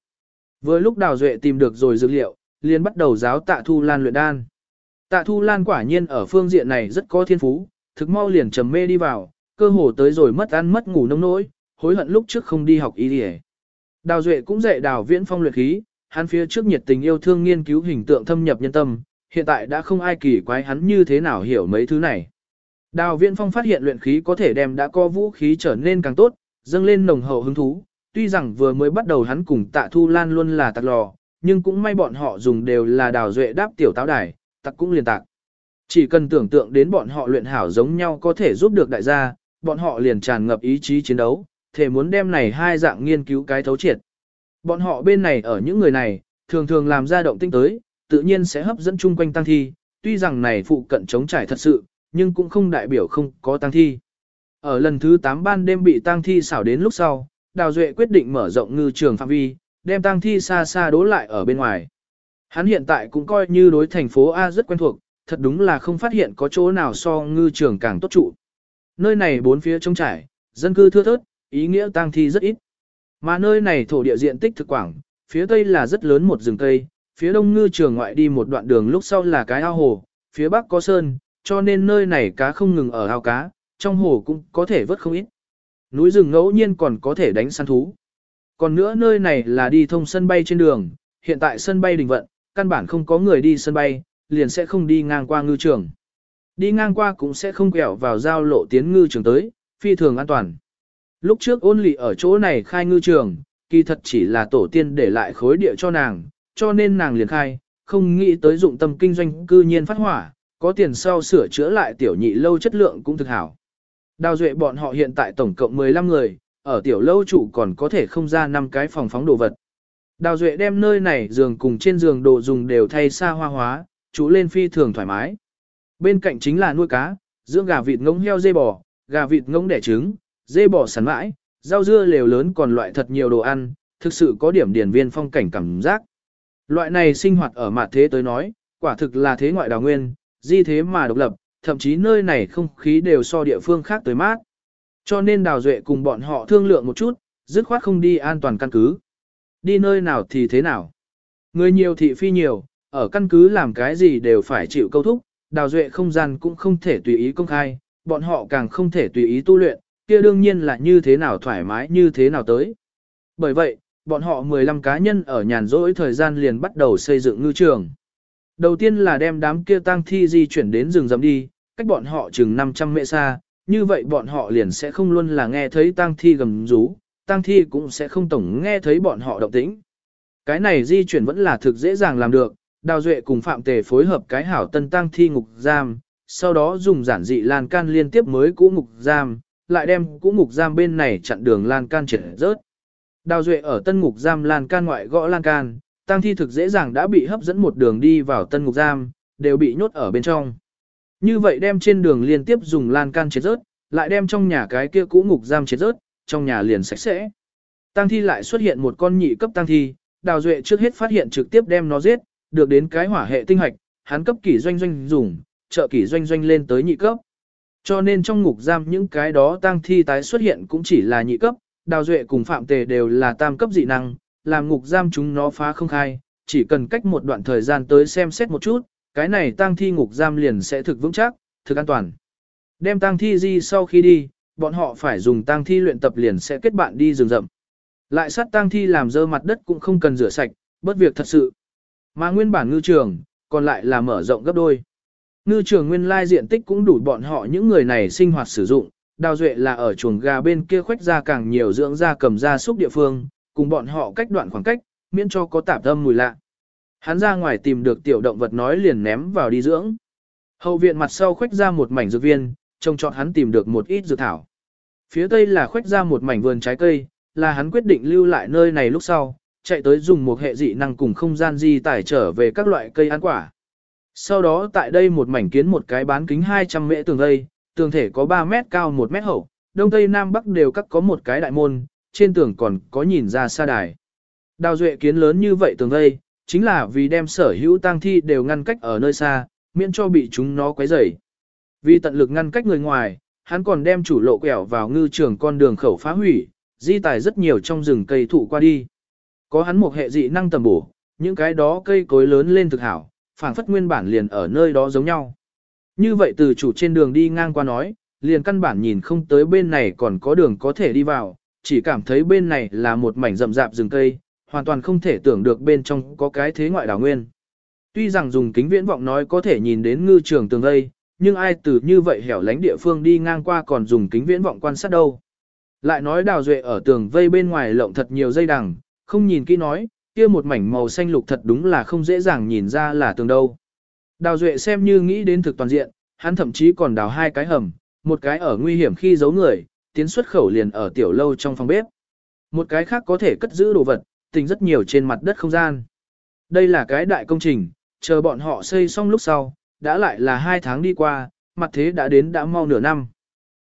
Với lúc đào duệ tìm được rồi dữ liệu, liền bắt đầu giáo tạ thu lan luyện đan. Tạ thu lan quả nhiên ở phương diện này rất có thiên phú, thực mau liền trầm mê đi vào, cơ hồ tới rồi mất ăn mất ngủ nông nỗi, hối hận lúc trước không đi học y đi Đào duệ cũng dạy đào viễn phong luyện khí, hắn phía trước nhiệt tình yêu thương nghiên cứu hình tượng thâm nhập nhân tâm, hiện tại đã không ai kỳ quái hắn như thế nào hiểu mấy thứ này. Đào viễn phong phát hiện luyện khí có thể đem đã có vũ khí trở nên càng tốt, dâng lên nồng hậu hứng thú, tuy rằng vừa mới bắt đầu hắn cùng tạ thu lan luôn là tạc lò, nhưng cũng may bọn họ dùng đều là đào duệ đáp tiểu táo đài, tặc cũng liền tạc. Chỉ cần tưởng tượng đến bọn họ luyện hảo giống nhau có thể giúp được đại gia, bọn họ liền tràn ngập ý chí chiến đấu, thể muốn đem này hai dạng nghiên cứu cái thấu triệt. Bọn họ bên này ở những người này, thường thường làm ra động tinh tới, tự nhiên sẽ hấp dẫn chung quanh tăng thi, tuy rằng này phụ cận chống trải thật sự, nhưng cũng không đại biểu không có tăng thi. Ở lần thứ 8 ban đêm bị tăng thi xảo đến lúc sau, Đào Duệ quyết định mở rộng ngư trường phạm vi, đem tang thi xa xa đố lại ở bên ngoài. Hắn hiện tại cũng coi như đối thành phố A rất quen thuộc, thật đúng là không phát hiện có chỗ nào so ngư trường càng tốt trụ. Nơi này bốn phía trống trải, dân cư thưa thớt, ý nghĩa tang thi rất ít. Mà nơi này thổ địa diện tích thực quảng, phía tây là rất lớn một rừng cây, phía đông ngư trường ngoại đi một đoạn đường lúc sau là cái ao hồ, phía bắc có sơn, cho nên nơi này cá không ngừng ở ao cá, trong hồ cũng có thể vớt không ít. Núi rừng ngẫu nhiên còn có thể đánh săn thú. Còn nữa nơi này là đi thông sân bay trên đường, hiện tại sân bay đình vận, căn bản không có người đi sân bay, liền sẽ không đi ngang qua ngư trường. Đi ngang qua cũng sẽ không quẹo vào giao lộ tiến ngư trường tới, phi thường an toàn. Lúc trước ôn lị ở chỗ này khai ngư trường, kỳ thật chỉ là tổ tiên để lại khối địa cho nàng, cho nên nàng liền khai, không nghĩ tới dụng tâm kinh doanh cư nhiên phát hỏa, có tiền sau sửa chữa lại tiểu nhị lâu chất lượng cũng thực hảo. Đào duệ bọn họ hiện tại tổng cộng 15 người, ở tiểu lâu chủ còn có thể không ra năm cái phòng phóng đồ vật. Đào duệ đem nơi này giường cùng trên giường đồ dùng đều thay xa hoa hóa, chú lên phi thường thoải mái. Bên cạnh chính là nuôi cá, dưỡng gà vịt ngỗng heo dê bò, gà vịt ngỗng đẻ trứng, dê bò sắn mãi, rau dưa lều lớn còn loại thật nhiều đồ ăn, thực sự có điểm điển viên phong cảnh cảm giác. Loại này sinh hoạt ở mặt thế tới nói, quả thực là thế ngoại đào nguyên, di thế mà độc lập, thậm chí nơi này không khí đều so địa phương khác tới mát. Cho nên đào duệ cùng bọn họ thương lượng một chút, dứt khoát không đi an toàn căn cứ. Đi nơi nào thì thế nào. Người nhiều thị phi nhiều, ở căn cứ làm cái gì đều phải chịu câu thúc, đào duệ không gian cũng không thể tùy ý công khai, bọn họ càng không thể tùy ý tu luyện, kia đương nhiên là như thế nào thoải mái như thế nào tới. Bởi vậy, bọn họ 15 cá nhân ở nhàn rỗi thời gian liền bắt đầu xây dựng ngư trường. Đầu tiên là đem đám kia tang thi di chuyển đến rừng rậm đi, cách bọn họ chừng 500 mệ xa, như vậy bọn họ liền sẽ không luôn là nghe thấy tang thi gầm rú, tang thi cũng sẽ không tổng nghe thấy bọn họ động tĩnh. Cái này di chuyển vẫn là thực dễ dàng làm được, Đào Duệ cùng Phạm Tề phối hợp cái hảo tân tang thi ngục giam, sau đó dùng giản dị lan can liên tiếp mới cũ ngục giam, lại đem cũ ngục giam bên này chặn đường lan can trở rớt. Đào Duệ ở tân ngục giam lan can ngoại gõ lan can, tang thi thực dễ dàng đã bị hấp dẫn một đường đi vào tân ngục giam, đều bị nhốt ở bên trong. Như vậy đem trên đường liên tiếp dùng lan can chết rớt, lại đem trong nhà cái kia cũ ngục giam chết rớt, trong nhà liền sạch sẽ. Tang thi lại xuất hiện một con nhị cấp tang thi, Đào Duệ trước hết phát hiện trực tiếp đem nó giết, được đến cái hỏa hệ tinh hạch, hắn cấp kỷ doanh doanh dùng, trợ kỷ doanh doanh lên tới nhị cấp. Cho nên trong ngục giam những cái đó tang thi tái xuất hiện cũng chỉ là nhị cấp, Đào Duệ cùng Phạm Tề đều là tam cấp dị năng, làm ngục giam chúng nó phá không khai, chỉ cần cách một đoạn thời gian tới xem xét một chút, cái này tang thi ngục giam liền sẽ thực vững chắc, thực an toàn. Đem tang thi di sau khi đi, bọn họ phải dùng tang thi luyện tập liền sẽ kết bạn đi rừng rậm. Lại sát tang thi làm dơ mặt đất cũng không cần rửa sạch, bất việc thật sự. Mà nguyên bản ngư trường, còn lại là mở rộng gấp đôi. Ngư trường nguyên lai diện tích cũng đủ bọn họ những người này sinh hoạt sử dụng, đào duệ là ở chuồng gà bên kia khoách ra càng nhiều dưỡng ra cầm ra xúc địa phương, cùng bọn họ cách đoạn khoảng cách, miễn cho có tạp âm mùi lạ. Hắn ra ngoài tìm được tiểu động vật nói liền ném vào đi dưỡng. Hậu viện mặt sau khoách ra một mảnh dược viên, trông chọn hắn tìm được một ít dược thảo. Phía tây là khoách ra một mảnh vườn trái cây, là hắn quyết định lưu lại nơi này lúc sau, chạy tới dùng một hệ dị năng cùng không gian di tải trở về các loại cây ăn quả. Sau đó tại đây một mảnh kiến một cái bán kính 200 mễ tường đây, tường thể có 3 mét cao 1 mét hậu, đông tây nam bắc đều cắt có một cái đại môn, trên tường còn có nhìn ra xa đài. Đào duệ kiến lớn như vậy tường đây, chính là vì đem sở hữu tang thi đều ngăn cách ở nơi xa, miễn cho bị chúng nó quấy rầy. Vì tận lực ngăn cách người ngoài, hắn còn đem chủ lộ quẹo vào ngư trường con đường khẩu phá hủy, di tài rất nhiều trong rừng cây thụ qua đi. Có hắn một hệ dị năng tầm bổ, những cái đó cây cối lớn lên thực hảo, phảng phất nguyên bản liền ở nơi đó giống nhau. Như vậy từ chủ trên đường đi ngang qua nói, liền căn bản nhìn không tới bên này còn có đường có thể đi vào, chỉ cảm thấy bên này là một mảnh rậm rạp rừng cây, hoàn toàn không thể tưởng được bên trong có cái thế ngoại đảo nguyên. Tuy rằng dùng kính viễn vọng nói có thể nhìn đến ngư trường tường đây, nhưng ai từ như vậy hẻo lánh địa phương đi ngang qua còn dùng kính viễn vọng quan sát đâu. Lại nói đào duệ ở tường vây bên ngoài lộng thật nhiều dây đằng, không nhìn kỹ nói, kia một mảnh màu xanh lục thật đúng là không dễ dàng nhìn ra là tường đâu. Đào duệ xem như nghĩ đến thực toàn diện, hắn thậm chí còn đào hai cái hầm, một cái ở nguy hiểm khi giấu người, tiến xuất khẩu liền ở tiểu lâu trong phòng bếp. Một cái khác có thể cất giữ đồ vật, tình rất nhiều trên mặt đất không gian. Đây là cái đại công trình, chờ bọn họ xây xong lúc sau, đã lại là hai tháng đi qua, mặt thế đã đến đã mau nửa năm.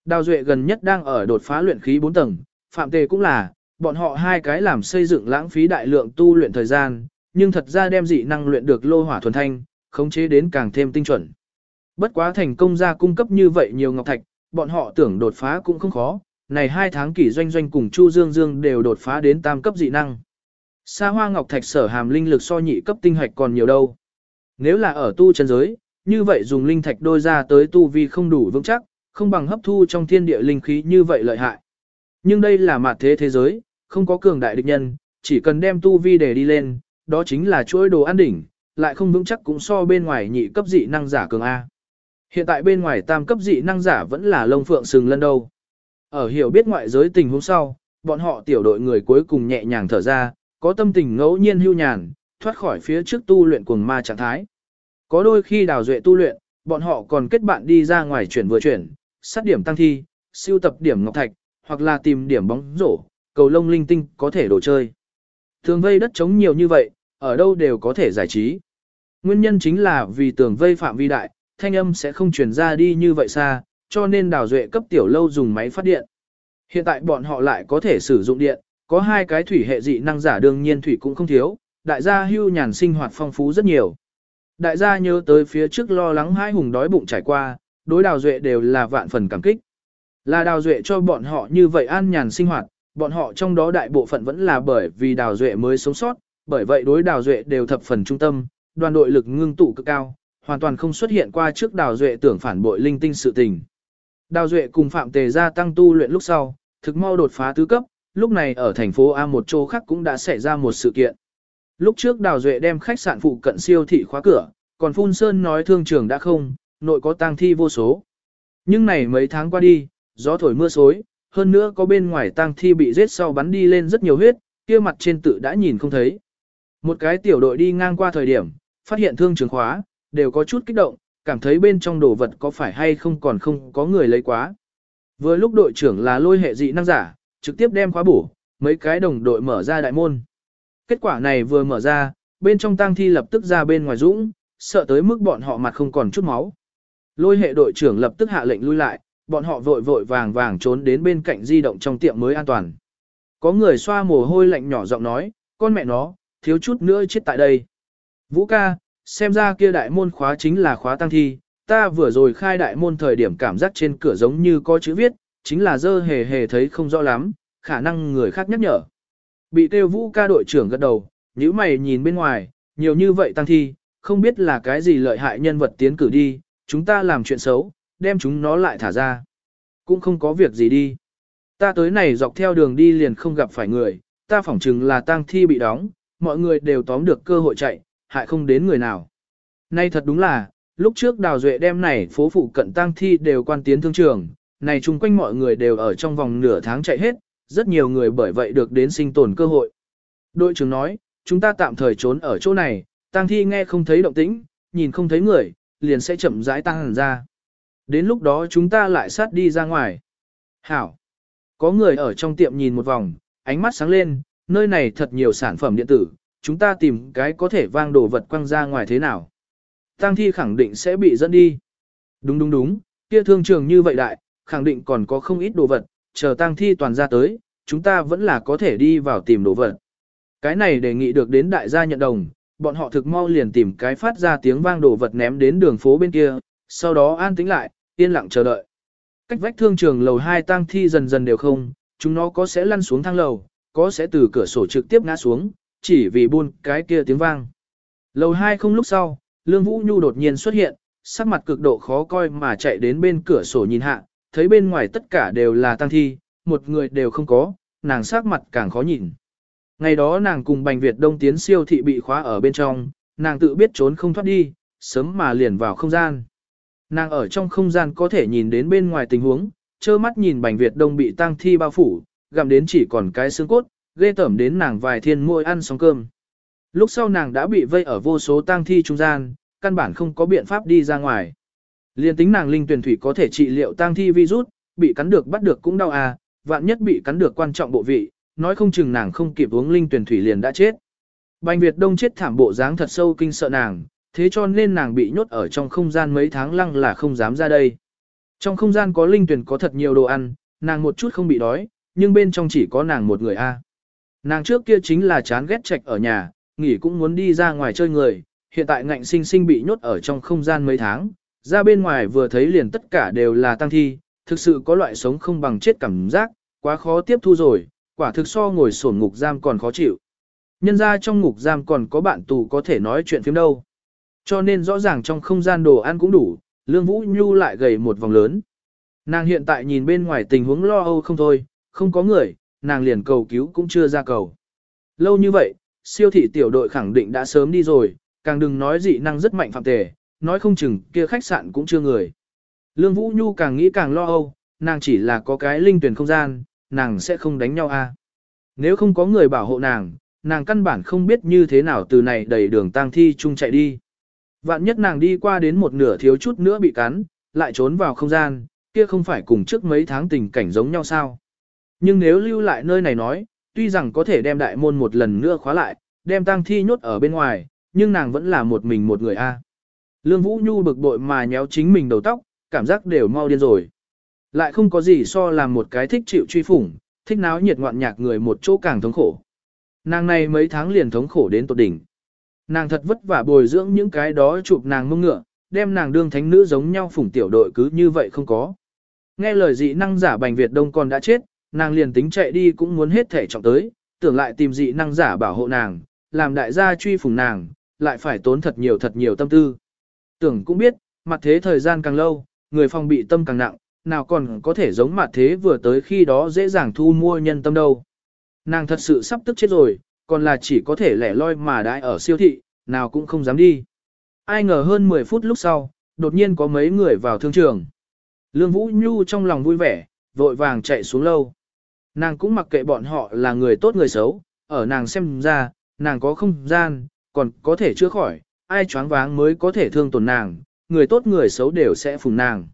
Đào Duệ gần nhất đang ở đột phá luyện khí 4 tầng, Phạm Tề cũng là, bọn họ hai cái làm xây dựng lãng phí đại lượng tu luyện thời gian, nhưng thật ra đem dị năng luyện được lô hỏa thuần thanh, khống chế đến càng thêm tinh chuẩn. Bất quá thành công ra cung cấp như vậy nhiều ngọc thạch, bọn họ tưởng đột phá cũng không khó, này hai tháng kỷ doanh doanh cùng Chu Dương Dương đều đột phá đến tam cấp dị năng. Sa hoa ngọc thạch sở hàm linh lực so nhị cấp tinh hạch còn nhiều đâu. Nếu là ở tu chân giới, như vậy dùng linh thạch đôi ra tới tu vi không đủ vững chắc, không bằng hấp thu trong thiên địa linh khí như vậy lợi hại. Nhưng đây là mặt thế thế giới, không có cường đại địch nhân, chỉ cần đem tu vi để đi lên, đó chính là chuỗi đồ ăn đỉnh, lại không vững chắc cũng so bên ngoài nhị cấp dị năng giả cường A. Hiện tại bên ngoài tam cấp dị năng giả vẫn là lông phượng sừng lân đâu. Ở hiểu biết ngoại giới tình huống sau, bọn họ tiểu đội người cuối cùng nhẹ nhàng thở ra, có tâm tình ngẫu nhiên hưu nhàn, thoát khỏi phía trước tu luyện cuồng ma trạng thái. Có đôi khi đào duệ tu luyện, bọn họ còn kết bạn đi ra ngoài chuyển vừa chuyển, sát điểm tăng thi, siêu tập điểm ngọc thạch, hoặc là tìm điểm bóng rổ, cầu lông linh tinh có thể đồ chơi. Thường vây đất trống nhiều như vậy, ở đâu đều có thể giải trí. Nguyên nhân chính là vì tường vây phạm vi đại, thanh âm sẽ không truyền ra đi như vậy xa, cho nên đào duệ cấp tiểu lâu dùng máy phát điện. Hiện tại bọn họ lại có thể sử dụng điện, có hai cái thủy hệ dị năng giả đương nhiên thủy cũng không thiếu, đại gia hưu nhàn sinh hoạt phong phú rất nhiều. Đại gia nhớ tới phía trước lo lắng hai hùng đói bụng trải qua, đối đào duệ đều là vạn phần cảm kích. Là đào duệ cho bọn họ như vậy an nhàn sinh hoạt, bọn họ trong đó đại bộ phận vẫn là bởi vì đào duệ mới sống sót, bởi vậy đối đào duệ đều thập phần trung tâm, đoàn đội lực ngưng tụ cực cao, hoàn toàn không xuất hiện qua trước đào duệ tưởng phản bội linh tinh sự tình. Đào duệ cùng phạm tề gia tăng tu luyện lúc sau, thực mau đột phá tứ cấp, lúc này ở thành phố A một chỗ khác cũng đã xảy ra một sự kiện. Lúc trước đào duệ đem khách sạn phụ cận siêu thị khóa cửa, còn phun sơn nói thương trường đã không, nội có tang thi vô số. Nhưng này mấy tháng qua đi, gió thổi mưa xối, hơn nữa có bên ngoài tang thi bị giết sau bắn đi lên rất nhiều huyết, kia mặt trên tự đã nhìn không thấy. Một cái tiểu đội đi ngang qua thời điểm, phát hiện thương trường khóa, đều có chút kích động, cảm thấy bên trong đồ vật có phải hay không còn không có người lấy quá. Vừa lúc đội trưởng là lôi hệ dị năng giả, trực tiếp đem khóa bổ, mấy cái đồng đội mở ra đại môn. Kết quả này vừa mở ra, bên trong tang thi lập tức ra bên ngoài dũng, sợ tới mức bọn họ mặt không còn chút máu. Lôi hệ đội trưởng lập tức hạ lệnh lui lại, bọn họ vội vội vàng vàng trốn đến bên cạnh di động trong tiệm mới an toàn. Có người xoa mồ hôi lạnh nhỏ giọng nói, con mẹ nó, thiếu chút nữa chết tại đây. Vũ ca, xem ra kia đại môn khóa chính là khóa tăng thi, ta vừa rồi khai đại môn thời điểm cảm giác trên cửa giống như có chữ viết, chính là dơ hề hề thấy không rõ lắm, khả năng người khác nhắc nhở. Bị tiêu vũ ca đội trưởng gật đầu, nếu mày nhìn bên ngoài, nhiều như vậy tăng thi, không biết là cái gì lợi hại nhân vật tiến cử đi, chúng ta làm chuyện xấu, đem chúng nó lại thả ra. Cũng không có việc gì đi. Ta tới này dọc theo đường đi liền không gặp phải người, ta phỏng chừng là tang thi bị đóng, mọi người đều tóm được cơ hội chạy, hại không đến người nào. Nay thật đúng là, lúc trước đào duệ đem này phố phụ cận tang thi đều quan tiến thương trường, này chung quanh mọi người đều ở trong vòng nửa tháng chạy hết, rất nhiều người bởi vậy được đến sinh tồn cơ hội. Đội trưởng nói, chúng ta tạm thời trốn ở chỗ này, tang thi nghe không thấy động tĩnh, nhìn không thấy người, liền sẽ chậm rãi tăng hẳn ra. Đến lúc đó chúng ta lại sát đi ra ngoài. Hảo. Có người ở trong tiệm nhìn một vòng, ánh mắt sáng lên, nơi này thật nhiều sản phẩm điện tử, chúng ta tìm cái có thể vang đồ vật quăng ra ngoài thế nào. Tăng thi khẳng định sẽ bị dẫn đi. Đúng đúng đúng, kia thương trường như vậy đại, khẳng định còn có không ít đồ vật, chờ tang thi toàn ra tới, chúng ta vẫn là có thể đi vào tìm đồ vật. Cái này đề nghị được đến đại gia nhận đồng, bọn họ thực mau liền tìm cái phát ra tiếng vang đồ vật ném đến đường phố bên kia, sau đó an tĩnh lại, yên lặng chờ đợi. Cách vách thương trường lầu 2 tang thi dần dần đều không, chúng nó có sẽ lăn xuống thang lầu, có sẽ từ cửa sổ trực tiếp ngã xuống, chỉ vì buôn cái kia tiếng vang. Lầu 2 không lúc sau, Lương Vũ Nhu đột nhiên xuất hiện, sắc mặt cực độ khó coi mà chạy đến bên cửa sổ nhìn hạ, thấy bên ngoài tất cả đều là tang thi, một người đều không có, nàng sắc mặt càng khó nhìn. Ngày đó nàng cùng Bành Việt Đông tiến siêu thị bị khóa ở bên trong, nàng tự biết trốn không thoát đi, sớm mà liền vào không gian. Nàng ở trong không gian có thể nhìn đến bên ngoài tình huống, trơ mắt nhìn Bành Việt Đông bị tang thi bao phủ, gặm đến chỉ còn cái xương cốt, ghê tởm đến nàng vài thiên môi ăn xong cơm. Lúc sau nàng đã bị vây ở vô số tang thi trung gian, căn bản không có biện pháp đi ra ngoài. Liên tính nàng linh tuyển thủy có thể trị liệu tang thi virus, bị cắn được bắt được cũng đau à, vạn nhất bị cắn được quan trọng bộ vị, nói không chừng nàng không kịp uống linh tuyển thủy liền đã chết. Bành Việt Đông chết thảm bộ dáng thật sâu kinh sợ nàng, thế cho nên nàng bị nhốt ở trong không gian mấy tháng lăng là không dám ra đây. Trong không gian có linh tuyển có thật nhiều đồ ăn, nàng một chút không bị đói, nhưng bên trong chỉ có nàng một người a. Nàng trước kia chính là chán ghét trạch ở nhà, nghỉ cũng muốn đi ra ngoài chơi người, hiện tại ngạnh sinh sinh bị nhốt ở trong không gian mấy tháng, ra bên ngoài vừa thấy liền tất cả đều là tăng thi, thực sự có loại sống không bằng chết cảm giác, quá khó tiếp thu rồi, quả thực so ngồi sổn ngục giam còn khó chịu. Nhân ra trong ngục giam còn có bạn tù có thể nói chuyện phim đâu. Cho nên rõ ràng trong không gian đồ ăn cũng đủ, Lương Vũ Nhu lại gầy một vòng lớn. Nàng hiện tại nhìn bên ngoài tình huống lo âu không thôi, không có người, nàng liền cầu cứu cũng chưa ra cầu. Lâu như vậy, siêu thị tiểu đội khẳng định đã sớm đi rồi, càng đừng nói dị năng rất mạnh phạm tề, nói không chừng kia khách sạn cũng chưa người. Lương Vũ Nhu càng nghĩ càng lo âu, nàng chỉ là có cái linh tuyển không gian, nàng sẽ không đánh nhau a. À. Nếu không có người bảo hộ nàng, nàng căn bản không biết như thế nào từ này đầy đường tang thi chung chạy đi. Vạn nhất nàng đi qua đến một nửa thiếu chút nữa bị cắn, lại trốn vào không gian, kia không phải cùng trước mấy tháng tình cảnh giống nhau sao. Nhưng nếu lưu lại nơi này nói, tuy rằng có thể đem đại môn một lần nữa khóa lại, đem tang thi nhốt ở bên ngoài, nhưng nàng vẫn là một mình một người a. Lương Vũ Nhu bực bội mà nhéo chính mình đầu tóc, cảm giác đều mau điên rồi. Lại không có gì so làm một cái thích chịu truy phủng, thích náo nhiệt ngoạn nhạc người một chỗ càng thống khổ. Nàng này mấy tháng liền thống khổ đến tột đỉnh. Nàng thật vất vả bồi dưỡng những cái đó chụp nàng mông ngựa, đem nàng đương thánh nữ giống nhau phủng tiểu đội cứ như vậy không có. Nghe lời dị năng giả Bành Việt Đông còn đã chết, nàng liền tính chạy đi cũng muốn hết thể trọng tới, tưởng lại tìm dị năng giả bảo hộ nàng, làm đại gia truy phủng nàng, lại phải tốn thật nhiều thật nhiều tâm tư. Tưởng cũng biết, mặt thế thời gian càng lâu, người phòng bị tâm càng nặng, nào còn có thể giống mặt thế vừa tới khi đó dễ dàng thu mua nhân tâm đâu. Nàng thật sự sắp tức chết rồi, còn là chỉ có thể lẻ loi mà đãi ở siêu thị, nào cũng không dám đi. Ai ngờ hơn 10 phút lúc sau, đột nhiên có mấy người vào thương trường. Lương Vũ Nhu trong lòng vui vẻ, vội vàng chạy xuống lâu. Nàng cũng mặc kệ bọn họ là người tốt người xấu, ở nàng xem ra, nàng có không gian, còn có thể chữa khỏi, ai choáng váng mới có thể thương tổn nàng, người tốt người xấu đều sẽ phùng nàng.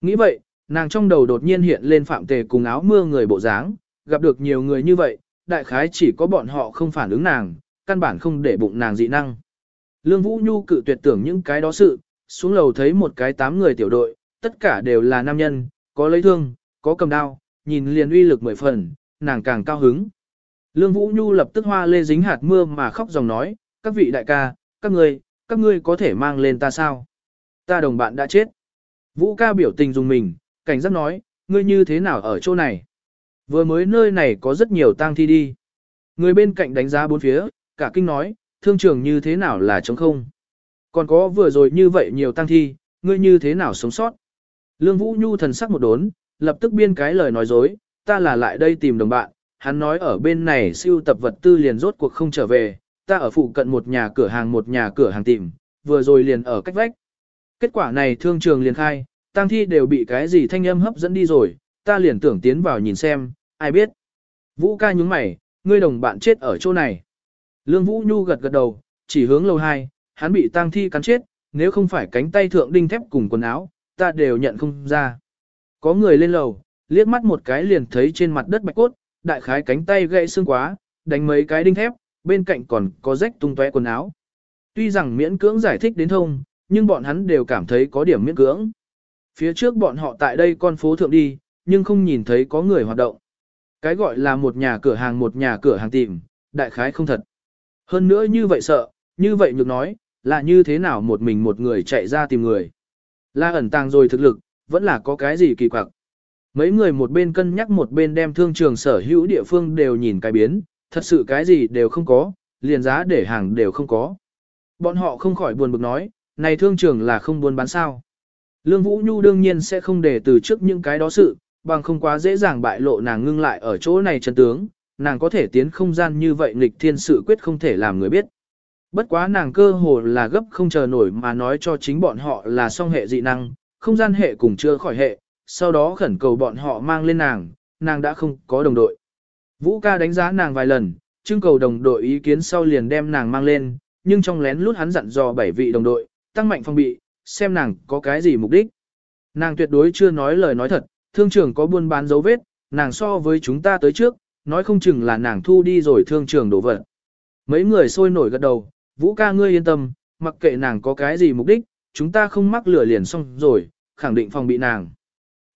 Nghĩ vậy, nàng trong đầu đột nhiên hiện lên phạm tề cùng áo mưa người bộ dáng, gặp được nhiều người như vậy, đại khái chỉ có bọn họ không phản ứng nàng, căn bản không để bụng nàng dị năng. Lương Vũ Nhu cự tuyệt tưởng những cái đó sự, xuống lầu thấy một cái tám người tiểu đội, tất cả đều là nam nhân, có lấy thương, có cầm đao, nhìn liền uy lực mười phần, nàng càng cao hứng. Lương Vũ Nhu lập tức hoa lê dính hạt mưa mà khóc dòng nói, các vị đại ca, các ngươi, các ngươi có thể mang lên ta sao? Ta đồng bạn đã chết. Vũ ca biểu tình dùng mình, cảnh giác nói, ngươi như thế nào ở chỗ này? Vừa mới nơi này có rất nhiều tang thi đi. Người bên cạnh đánh giá bốn phía, cả kinh nói, thương trường như thế nào là trống không? Còn có vừa rồi như vậy nhiều tang thi, ngươi như thế nào sống sót? Lương Vũ Nhu thần sắc một đốn, lập tức biên cái lời nói dối, ta là lại đây tìm đồng bạn, hắn nói ở bên này siêu tập vật tư liền rốt cuộc không trở về, ta ở phụ cận một nhà cửa hàng một nhà cửa hàng tìm, vừa rồi liền ở cách vách. Kết quả này thương trường liền khai, tang thi đều bị cái gì thanh âm hấp dẫn đi rồi, ta liền tưởng tiến vào nhìn xem, ai biết. Vũ ca nhúng mày, ngươi đồng bạn chết ở chỗ này. Lương Vũ Nhu gật gật đầu, chỉ hướng lầu hai, hắn bị tang thi cắn chết, nếu không phải cánh tay thượng đinh thép cùng quần áo, ta đều nhận không ra. Có người lên lầu, liếc mắt một cái liền thấy trên mặt đất bạch cốt, đại khái cánh tay gãy xương quá, đánh mấy cái đinh thép, bên cạnh còn có rách tung tóe quần áo. Tuy rằng miễn cưỡng giải thích đến thông, nhưng bọn hắn đều cảm thấy có điểm miễn cưỡng. Phía trước bọn họ tại đây con phố thượng đi, nhưng không nhìn thấy có người hoạt động. Cái gọi là một nhà cửa hàng một nhà cửa hàng tìm, đại khái không thật. Hơn nữa như vậy sợ, như vậy nhược nói, là như thế nào một mình một người chạy ra tìm người. Là ẩn tàng rồi thực lực, vẫn là có cái gì kỳ quặc. Mấy người một bên cân nhắc một bên đem thương trường sở hữu địa phương đều nhìn cái biến, thật sự cái gì đều không có, liền giá để hàng đều không có. Bọn họ không khỏi buồn bực nói, này thương trường là không buôn bán sao. Lương Vũ Nhu đương nhiên sẽ không để từ trước những cái đó sự, bằng không quá dễ dàng bại lộ nàng ngưng lại ở chỗ này chân tướng, nàng có thể tiến không gian như vậy nghịch thiên sự quyết không thể làm người biết. Bất quá nàng cơ hồ là gấp không chờ nổi mà nói cho chính bọn họ là song hệ dị năng, không gian hệ cùng chưa khỏi hệ, sau đó khẩn cầu bọn họ mang lên nàng, nàng đã không có đồng đội. Vũ ca đánh giá nàng vài lần, trưng cầu đồng đội ý kiến sau liền đem nàng mang lên, nhưng trong lén lút hắn dặn dò bảy vị đồng đội, tăng mạnh phong bị, xem nàng có cái gì mục đích. Nàng tuyệt đối chưa nói lời nói thật, thương trường có buôn bán dấu vết, nàng so với chúng ta tới trước, nói không chừng là nàng thu đi rồi thương trường đổ vật. Mấy người sôi nổi gật đầu, Vũ ca ngươi yên tâm, mặc kệ nàng có cái gì mục đích, chúng ta không mắc lửa liền xong rồi, khẳng định phòng bị nàng.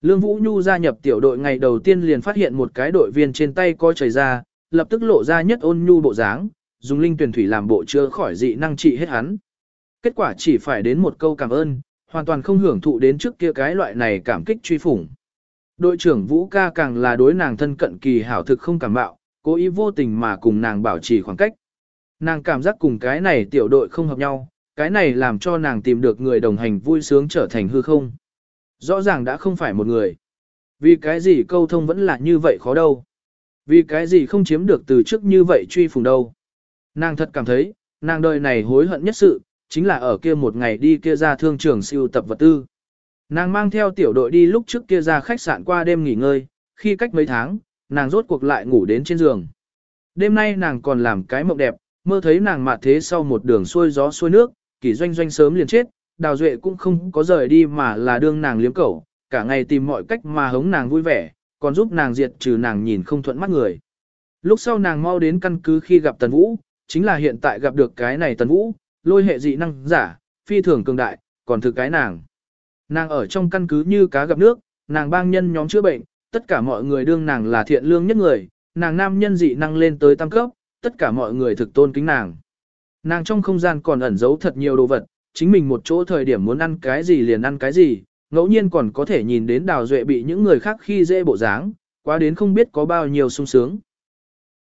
Lương Vũ Nhu gia nhập tiểu đội ngày đầu tiên liền phát hiện một cái đội viên trên tay coi chảy ra, lập tức lộ ra nhất ôn nhu bộ dáng, dùng linh tuyển thủy làm bộ chữa khỏi dị năng trị hết hắn. Kết quả chỉ phải đến một câu cảm ơn, hoàn toàn không hưởng thụ đến trước kia cái loại này cảm kích truy phủng. Đội trưởng Vũ ca càng là đối nàng thân cận kỳ hảo thực không cảm bạo, cố ý vô tình mà cùng nàng bảo trì khoảng cách. Nàng cảm giác cùng cái này tiểu đội không hợp nhau, cái này làm cho nàng tìm được người đồng hành vui sướng trở thành hư không. Rõ ràng đã không phải một người. Vì cái gì câu thông vẫn là như vậy khó đâu. Vì cái gì không chiếm được từ trước như vậy truy phùng đâu. Nàng thật cảm thấy, nàng đời này hối hận nhất sự, chính là ở kia một ngày đi kia ra thương trường siêu tập vật tư. Nàng mang theo tiểu đội đi lúc trước kia ra khách sạn qua đêm nghỉ ngơi, khi cách mấy tháng, nàng rốt cuộc lại ngủ đến trên giường. Đêm nay nàng còn làm cái mộng đẹp, mơ thấy nàng mạt thế sau một đường xuôi gió xuôi nước, kỳ doanh doanh sớm liền chết, đào duệ cũng không có rời đi mà là đương nàng liếm cẩu, cả ngày tìm mọi cách mà hống nàng vui vẻ, còn giúp nàng diệt trừ nàng nhìn không thuận mắt người. Lúc sau nàng mau đến căn cứ khi gặp Tần Vũ, chính là hiện tại gặp được cái này Tần Vũ, lôi hệ dị năng giả, phi thường cường đại, còn thực cái nàng. Nàng ở trong căn cứ như cá gặp nước, nàng bang nhân nhóm chữa bệnh, tất cả mọi người đương nàng là thiện lương nhất người, nàng nam nhân dị năng lên tới tam cấp, tất cả mọi người thực tôn kính nàng. Nàng trong không gian còn ẩn giấu thật nhiều đồ vật, chính mình một chỗ thời điểm muốn ăn cái gì liền ăn cái gì, ngẫu nhiên còn có thể nhìn đến đào duệ bị những người khác khi dễ bộ dáng, quá đến không biết có bao nhiêu sung sướng.